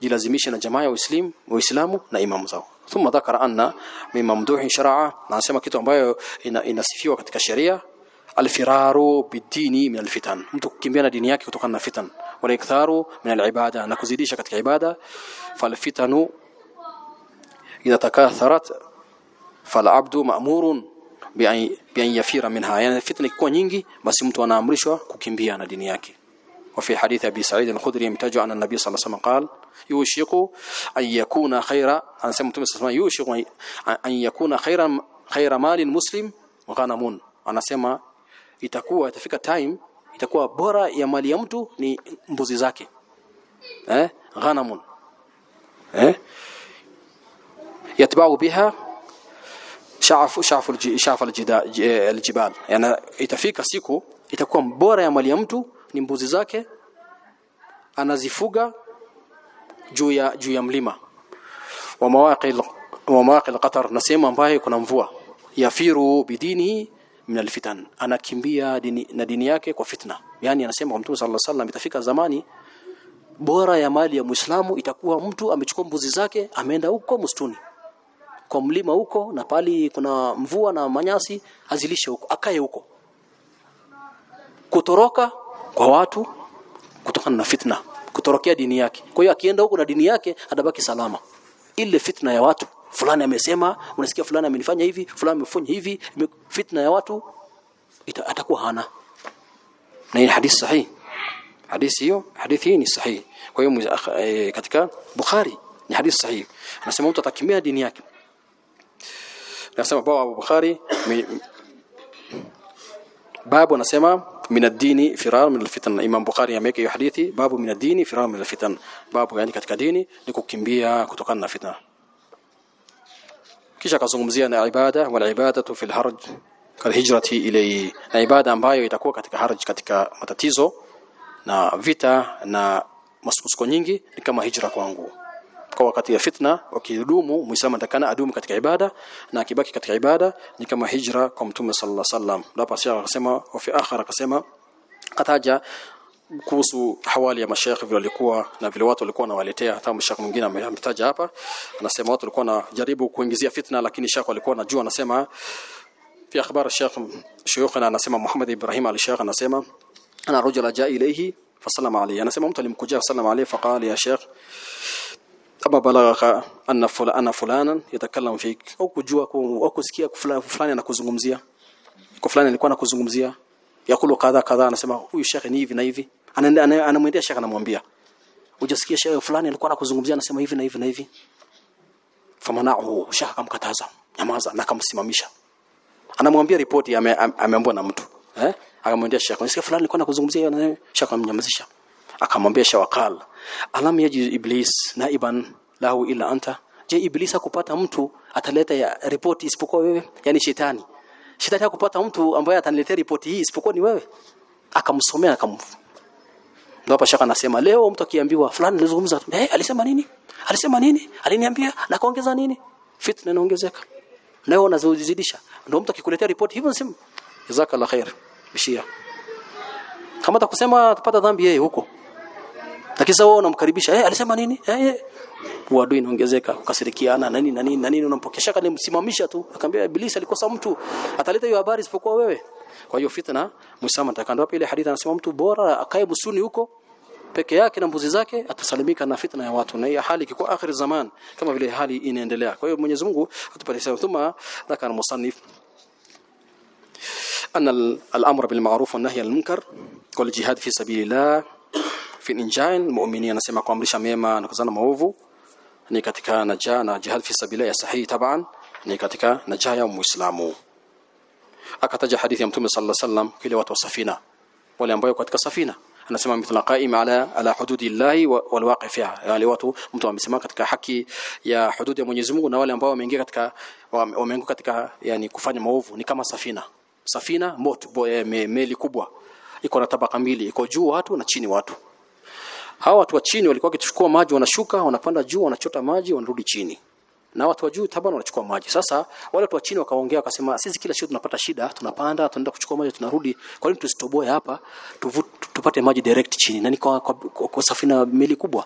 jilazimisha na jamaa ya waislamu waislamu na imamu zao thumma dhakara anna mimma mamduhi shar'a na anasema kitu ambayo ina, inasifiwa katika sheria alfiraru bidini min alfitan. Mtu kukimbia na dini yake kutokana na fitan. Wala iktharu min alibada na kuzidisha katika ibada. Falfitanu idha takatharat falabdu ma'murun bi an yafira minha. Yani fitna ikiwa nyingi basi mtu anaamrishwa kukimbia na dini yake وفي حديث ابي سعيد الخدري يمتاج عن النبي صلى الله عليه وسلم قال يوشك ان يكون خيرا ان سمعت يوشك ان يكون خيرا خير مال المسلم غنم anasema itakuwa itafika time itakuwa bora ya mali ya mtu ni mbuzi zake eh ghanamun eh yatba'u biha sha'fu sha'fu sha'fu aljibal yani itafika siku itakuwa bora ya mali ya mtu ni mbuzi zake anazifuga juu ya juu ya mlima. Wa mawaqil wa mawaqil qatar na sehemu ambayo kuna mvua. Yafiru bidini min alfitan. Anakimbia dini na dini yake kwa fitna. Yani anasema kwa mtume sallallahu alaihi wasallam itafika zamani bora ya mali ya Muislamu itakuwa mtu amechukua mbuzi zake ameenda huko msituni. Kwa mlima huko na pali kuna mvua na manyasi azilishe huko akae huko. Kutoroka kwa watu kutokana na fitna kutorokea dini yake. Kwa hiyo akienda huko na dini yake atabaki salama. Ile fitna ya watu fulani amesema unasikia fulani amenifanya hivi fulani amefanya hivi fitna ya watu ita, atakuwa hana. Na hii hadithi sahihi. Hadithi hiyo hadithi hii ni sahihi. Kwa hiyo e, katika Bukhari ni hadithi sahihi. Anasema mtu atakimia dini yake. Anasema baba Bukhari babu anasema min ad-dini firar min al-fitan. Imam Bukhari ameweka hiyo hadithi babu min firar min al-fitan. Babu yani katika dini ni kukimbia kutokana na fitna. Kisha akazungumzia na ibada wal ibadatu fil harj kal hijrati ilayhi na ibada ambayo itakuwa katika harj katika matatizo na vita na masukusuko nyingi ni kama hijra kwangu kwa wakati ya fitna wakihudumu muislamu atakana adumu katika ibada na akibaki katika ibada ni kama hijra kwa mtume sallallahu alaihi wasallam hapa sasa akasema wa fi akhar akasema kataja kuhusu hawali ya mashaikh vile walikuwa na vile watu walikuwa wanawaletea hata mshaka mwingine ame- ametaja hapa anasema watu walikuwa wanajaribu kuingizia fitna lakini shekh walikuwa wanajua anasema في اخبار الشيخ شيوخنا anasema Muhammad Ibrahim al-Sheikh anasema ana rajula jaa ilayhi fasallama alayhi anasema mtu alimkujia sallama alayhi faqala ya Sheikh kama balagha anna fulana anna fulana yatakallamu fik. Au kujua au kusikia fulani anakuzungumzia. Kwa fulani alikuwa anakuzungumzia. Yakulu kadha kadha anasema huyu shekhe ni hivi na hivi. Anamwendea shekhe anamwambia ujasikia shekhe fulani alikuwa anakuzungumzia anasema hivi na hivi na hivi? Famanahu shekhe akamkataza nyamaza na akamsimamisha. Anamwambia ripoti ame- ame- ameambiwa na mtu eh? Akamwendea shekhi nisikia fulani alikuwa anakuzungumzia shekhi amnyamazisha akamwambia shawakal alam yaji iblis naiban lahu ila anta? Je iblis akupata mtu ataleta ripoti isipokuwa wewe? Yani shetani. Shetani akupata mtu ambaye ataniletea ripoti hii isipokuwa ni wewe? Akamsomea akam ndio hapa shaka anasema leo mtu akiambiwa fulani alizungumza eh hey, alisema nini? Alisema nini? Aliniambia na kaongeza nini? Fitna inaongezeka. Leo unazozidisha ndio mtu akikuletea ripoti hivyo nasema jazakallahu khair. Bishia kama atakusema atapata dhambi yeye huko lakini sasa wewe unamkaribisha eh alisema nini eh, eh. uadui inaongezeka ukasirikiana na nini na nini na nini unampokea shaka nimsimamisha tu akamwambia ibilisi alikosa mtu ataleta hiyo habari isipokuwa wewe kwa hiyo fitna muislamu atakando hapa ile hadithi anasema mtu bora akae busuni huko peke yake na mbuzi zake atasalimika na fitna ya watu na hiyo hali ikikuwa akhir zaman kama vile hali inaendelea kwa hiyo Mwenyezi Mungu atupatie sawa thumma dhakara musannif أن ال- الأمر بالمعروف والنهي عن المنكر والجهاد في سبيل الله fil injan muumini anasema kuamrisha mema na kuzana maovu. Ni katika naja na jihad fi sabilillah sahihi taban. Ni katika naja ya muislamu. Akataja hadithi ya mtume sallallahu alaihi wasallam kile watu wa safina. Wale ambao katika safina. Anasema mithla qa'im ala ala hududillahi wal waqifiha wale watu mtu amesema katika haki ya hududi ya Mwenyezi Mungu na wale ambao wameingia katika wameingia katika yani kufanya maovu. Ni kama safina. Safina moto eh, meli kubwa. Iko na tabaka mbili. Iko juu watu na chini watu hawa watu wa chini walikuwa wakichukua maji wanashuka wanapanda juu wanachota maji wanarudi chini. Na watu wa juu taban wanachukua maji. Sasa wale watu wa chini wakaongea wakasema sisi kila siku tunapata shida tunapanda tunaenda kuchukua maji tunarudi. Kwa nini tusitoboe hapa tupate maji direct chini? Na ni kwa, kwa, kwa, kwa safina meli kubwa.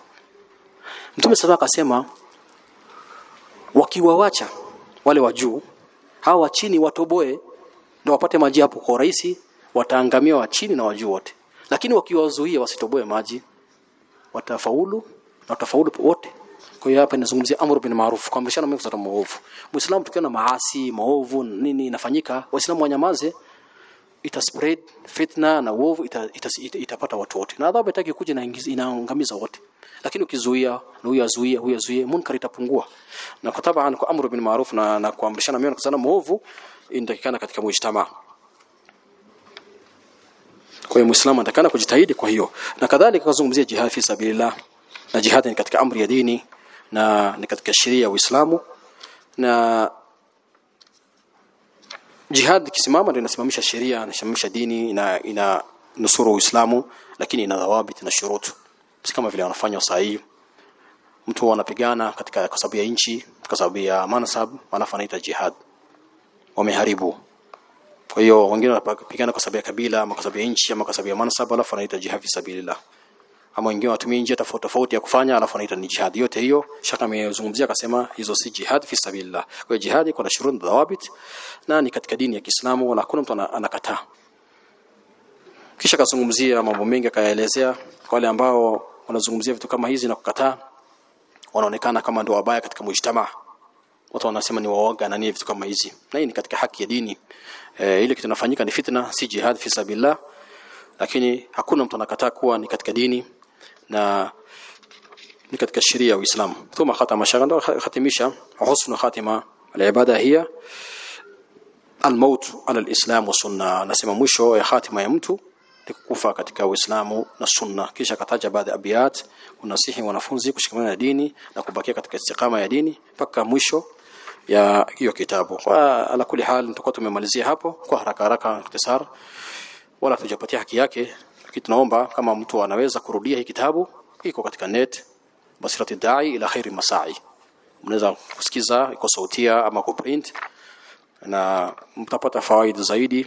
Mtume sasa akasema wakiwawacha wale wa juu hawa wa chini watoboe ndio wapate maji hapo. Kwa urahisi wataangamia wa chini na wa juu wote. Lakini wakiwazuia wasitoboe maji watafaulu na watafaulu wote kwa hiyo hapa inazungumzia amru bin ma'ruf kuamrishana mema kutoka maovu. Muislamu tukiwa na maasi maovu nini inafanyika waislamu wanyamaze ita spread fitna na uovu ita, ita, ita, itapata watu wote. Na adhabu itaki kuja na inaangamiza wote. Lakini ukizuia na huyu azuia huyu azuie munkar itapungua. Na kwa tabaan kwa amru bin ma'ruf na, na kuamrishana mema kusata maovu inatakikana katika mujtama kwa hiyo muislamu atakana kujitahidi kwa hiyo. Na kadhalika kuzungumzia jihad fi sabilillah. Na jihad ni katika amri ya dini na ni katika sheria ya Uislamu. Na jihad kisimama ndio inasimamisha sheria inasimamisha dini na ina nusuru Uislamu lakini ina dhawabit na shurutu si kama vile wanafanya sahihi mtu anapigana katika kwa sababu ya nchi kwa sababu ya mansab wanafanya jihad wameharibu kwa hiyo wengine wanapigana kwa sababu ya kabila ama kwa sababu ya nchi ama kwa sababu ya mansaba, alafu anaita jihad fi sabilillah. Ama wengine watumia njia tofauti tofauti ya kufanya alafu anaita ni jihad yote hiyo shaka amezungumzia akasema hizo si jihad fi sabilillah. Kwa hiyo jihad shurut na dhawabit na ni katika dini ya Kiislamu wala hakuna mtu anakataa. Kisha akazungumzia mambo mengi akayaelezea kwa wale ambao wanazungumzia vitu kama hizi na kukataa wanaonekana kama ndio wabaya katika mujtamaa. Watu wanasema ni waoga na nini vitu kama hizi. Na hii ni katika haki ya dini e, ile kitu kinafanyika ni fitna si jihad fi sabilillah. Lakini hakuna mtu anakataa kuwa ni katika dini na ni katika sheria ya Uislamu. Thumma khatama shaganda khatimisha husnu khatima alibada hiya. Almaut ala alislam wa sunna. Nasema mwisho ya khatima ya mtu ni kukufa katika Uislamu na sunna. Kisha kataja baadhi ya abiyat unasihi wanafunzi kushikamana na dini na kubakia katika istiqama ya dini mpaka mwisho ya hiyo kitabu. Kwa ala kuli hal tutakuwa tumemalizia hapo. Kwa haraka haraka ikhtisar wala tujapatia haki yake. Lakini tunaomba kama mtu anaweza kurudia hii kitabu iko katika net basirati dai ila khairi masai. Mnaweza kusikiza iko sautia ama kuprint na mtapata fawaida zaidi.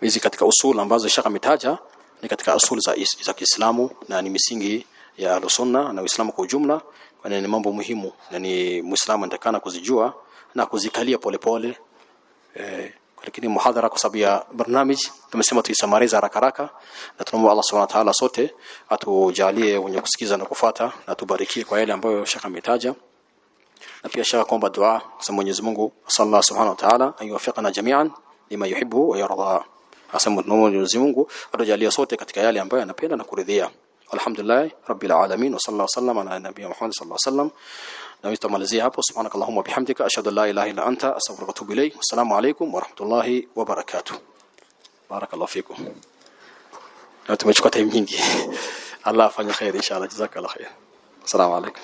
Hizi katika usul ambazo shaka ametaja ni katika usul za za Kiislamu na ni misingi ya Ahlus-Sunna na Uislamu kwa ujumla kwani ni mambo muhimu na ni Muislamu anatakana kuzijua na kuzikalia polepole eh, lakini muhadhara kwa sababu ya barnamiji tumesema tuisamariza haraka haraka na tunaomba Allah Subhanahu wa ta'ala sote atujalie wenye kusikiza na kufuata na tubarikie kwa yale ambayo shaka ametaja. Na pia shaka kuomba dua kwa Mwenyezi Mungu sallallahu subhanahu wa ta'ala ayuwafiqana jami'an lima yuhibbu wa yarda. Asema Mwenyezi Mungu atujalie sote katika yale ambayo anapenda na kuridhia alhamdulillah rabbil alamin wa sallallahu sallam ala nabiyyina Muhammad sallallahu alaihi wasallam. Na tutamalizia hapo subhanakallahumma bihamdika ashhadu an la ilaha illa anta astaghfiruka wa atubu ilayk. Assalamu alaykum wa rahmatullahi wa barakatuh. Barakallahu fikum. Na tumechukua time nyingi Allah afanye khair inshallah jazakallahu khair assalamu alaykum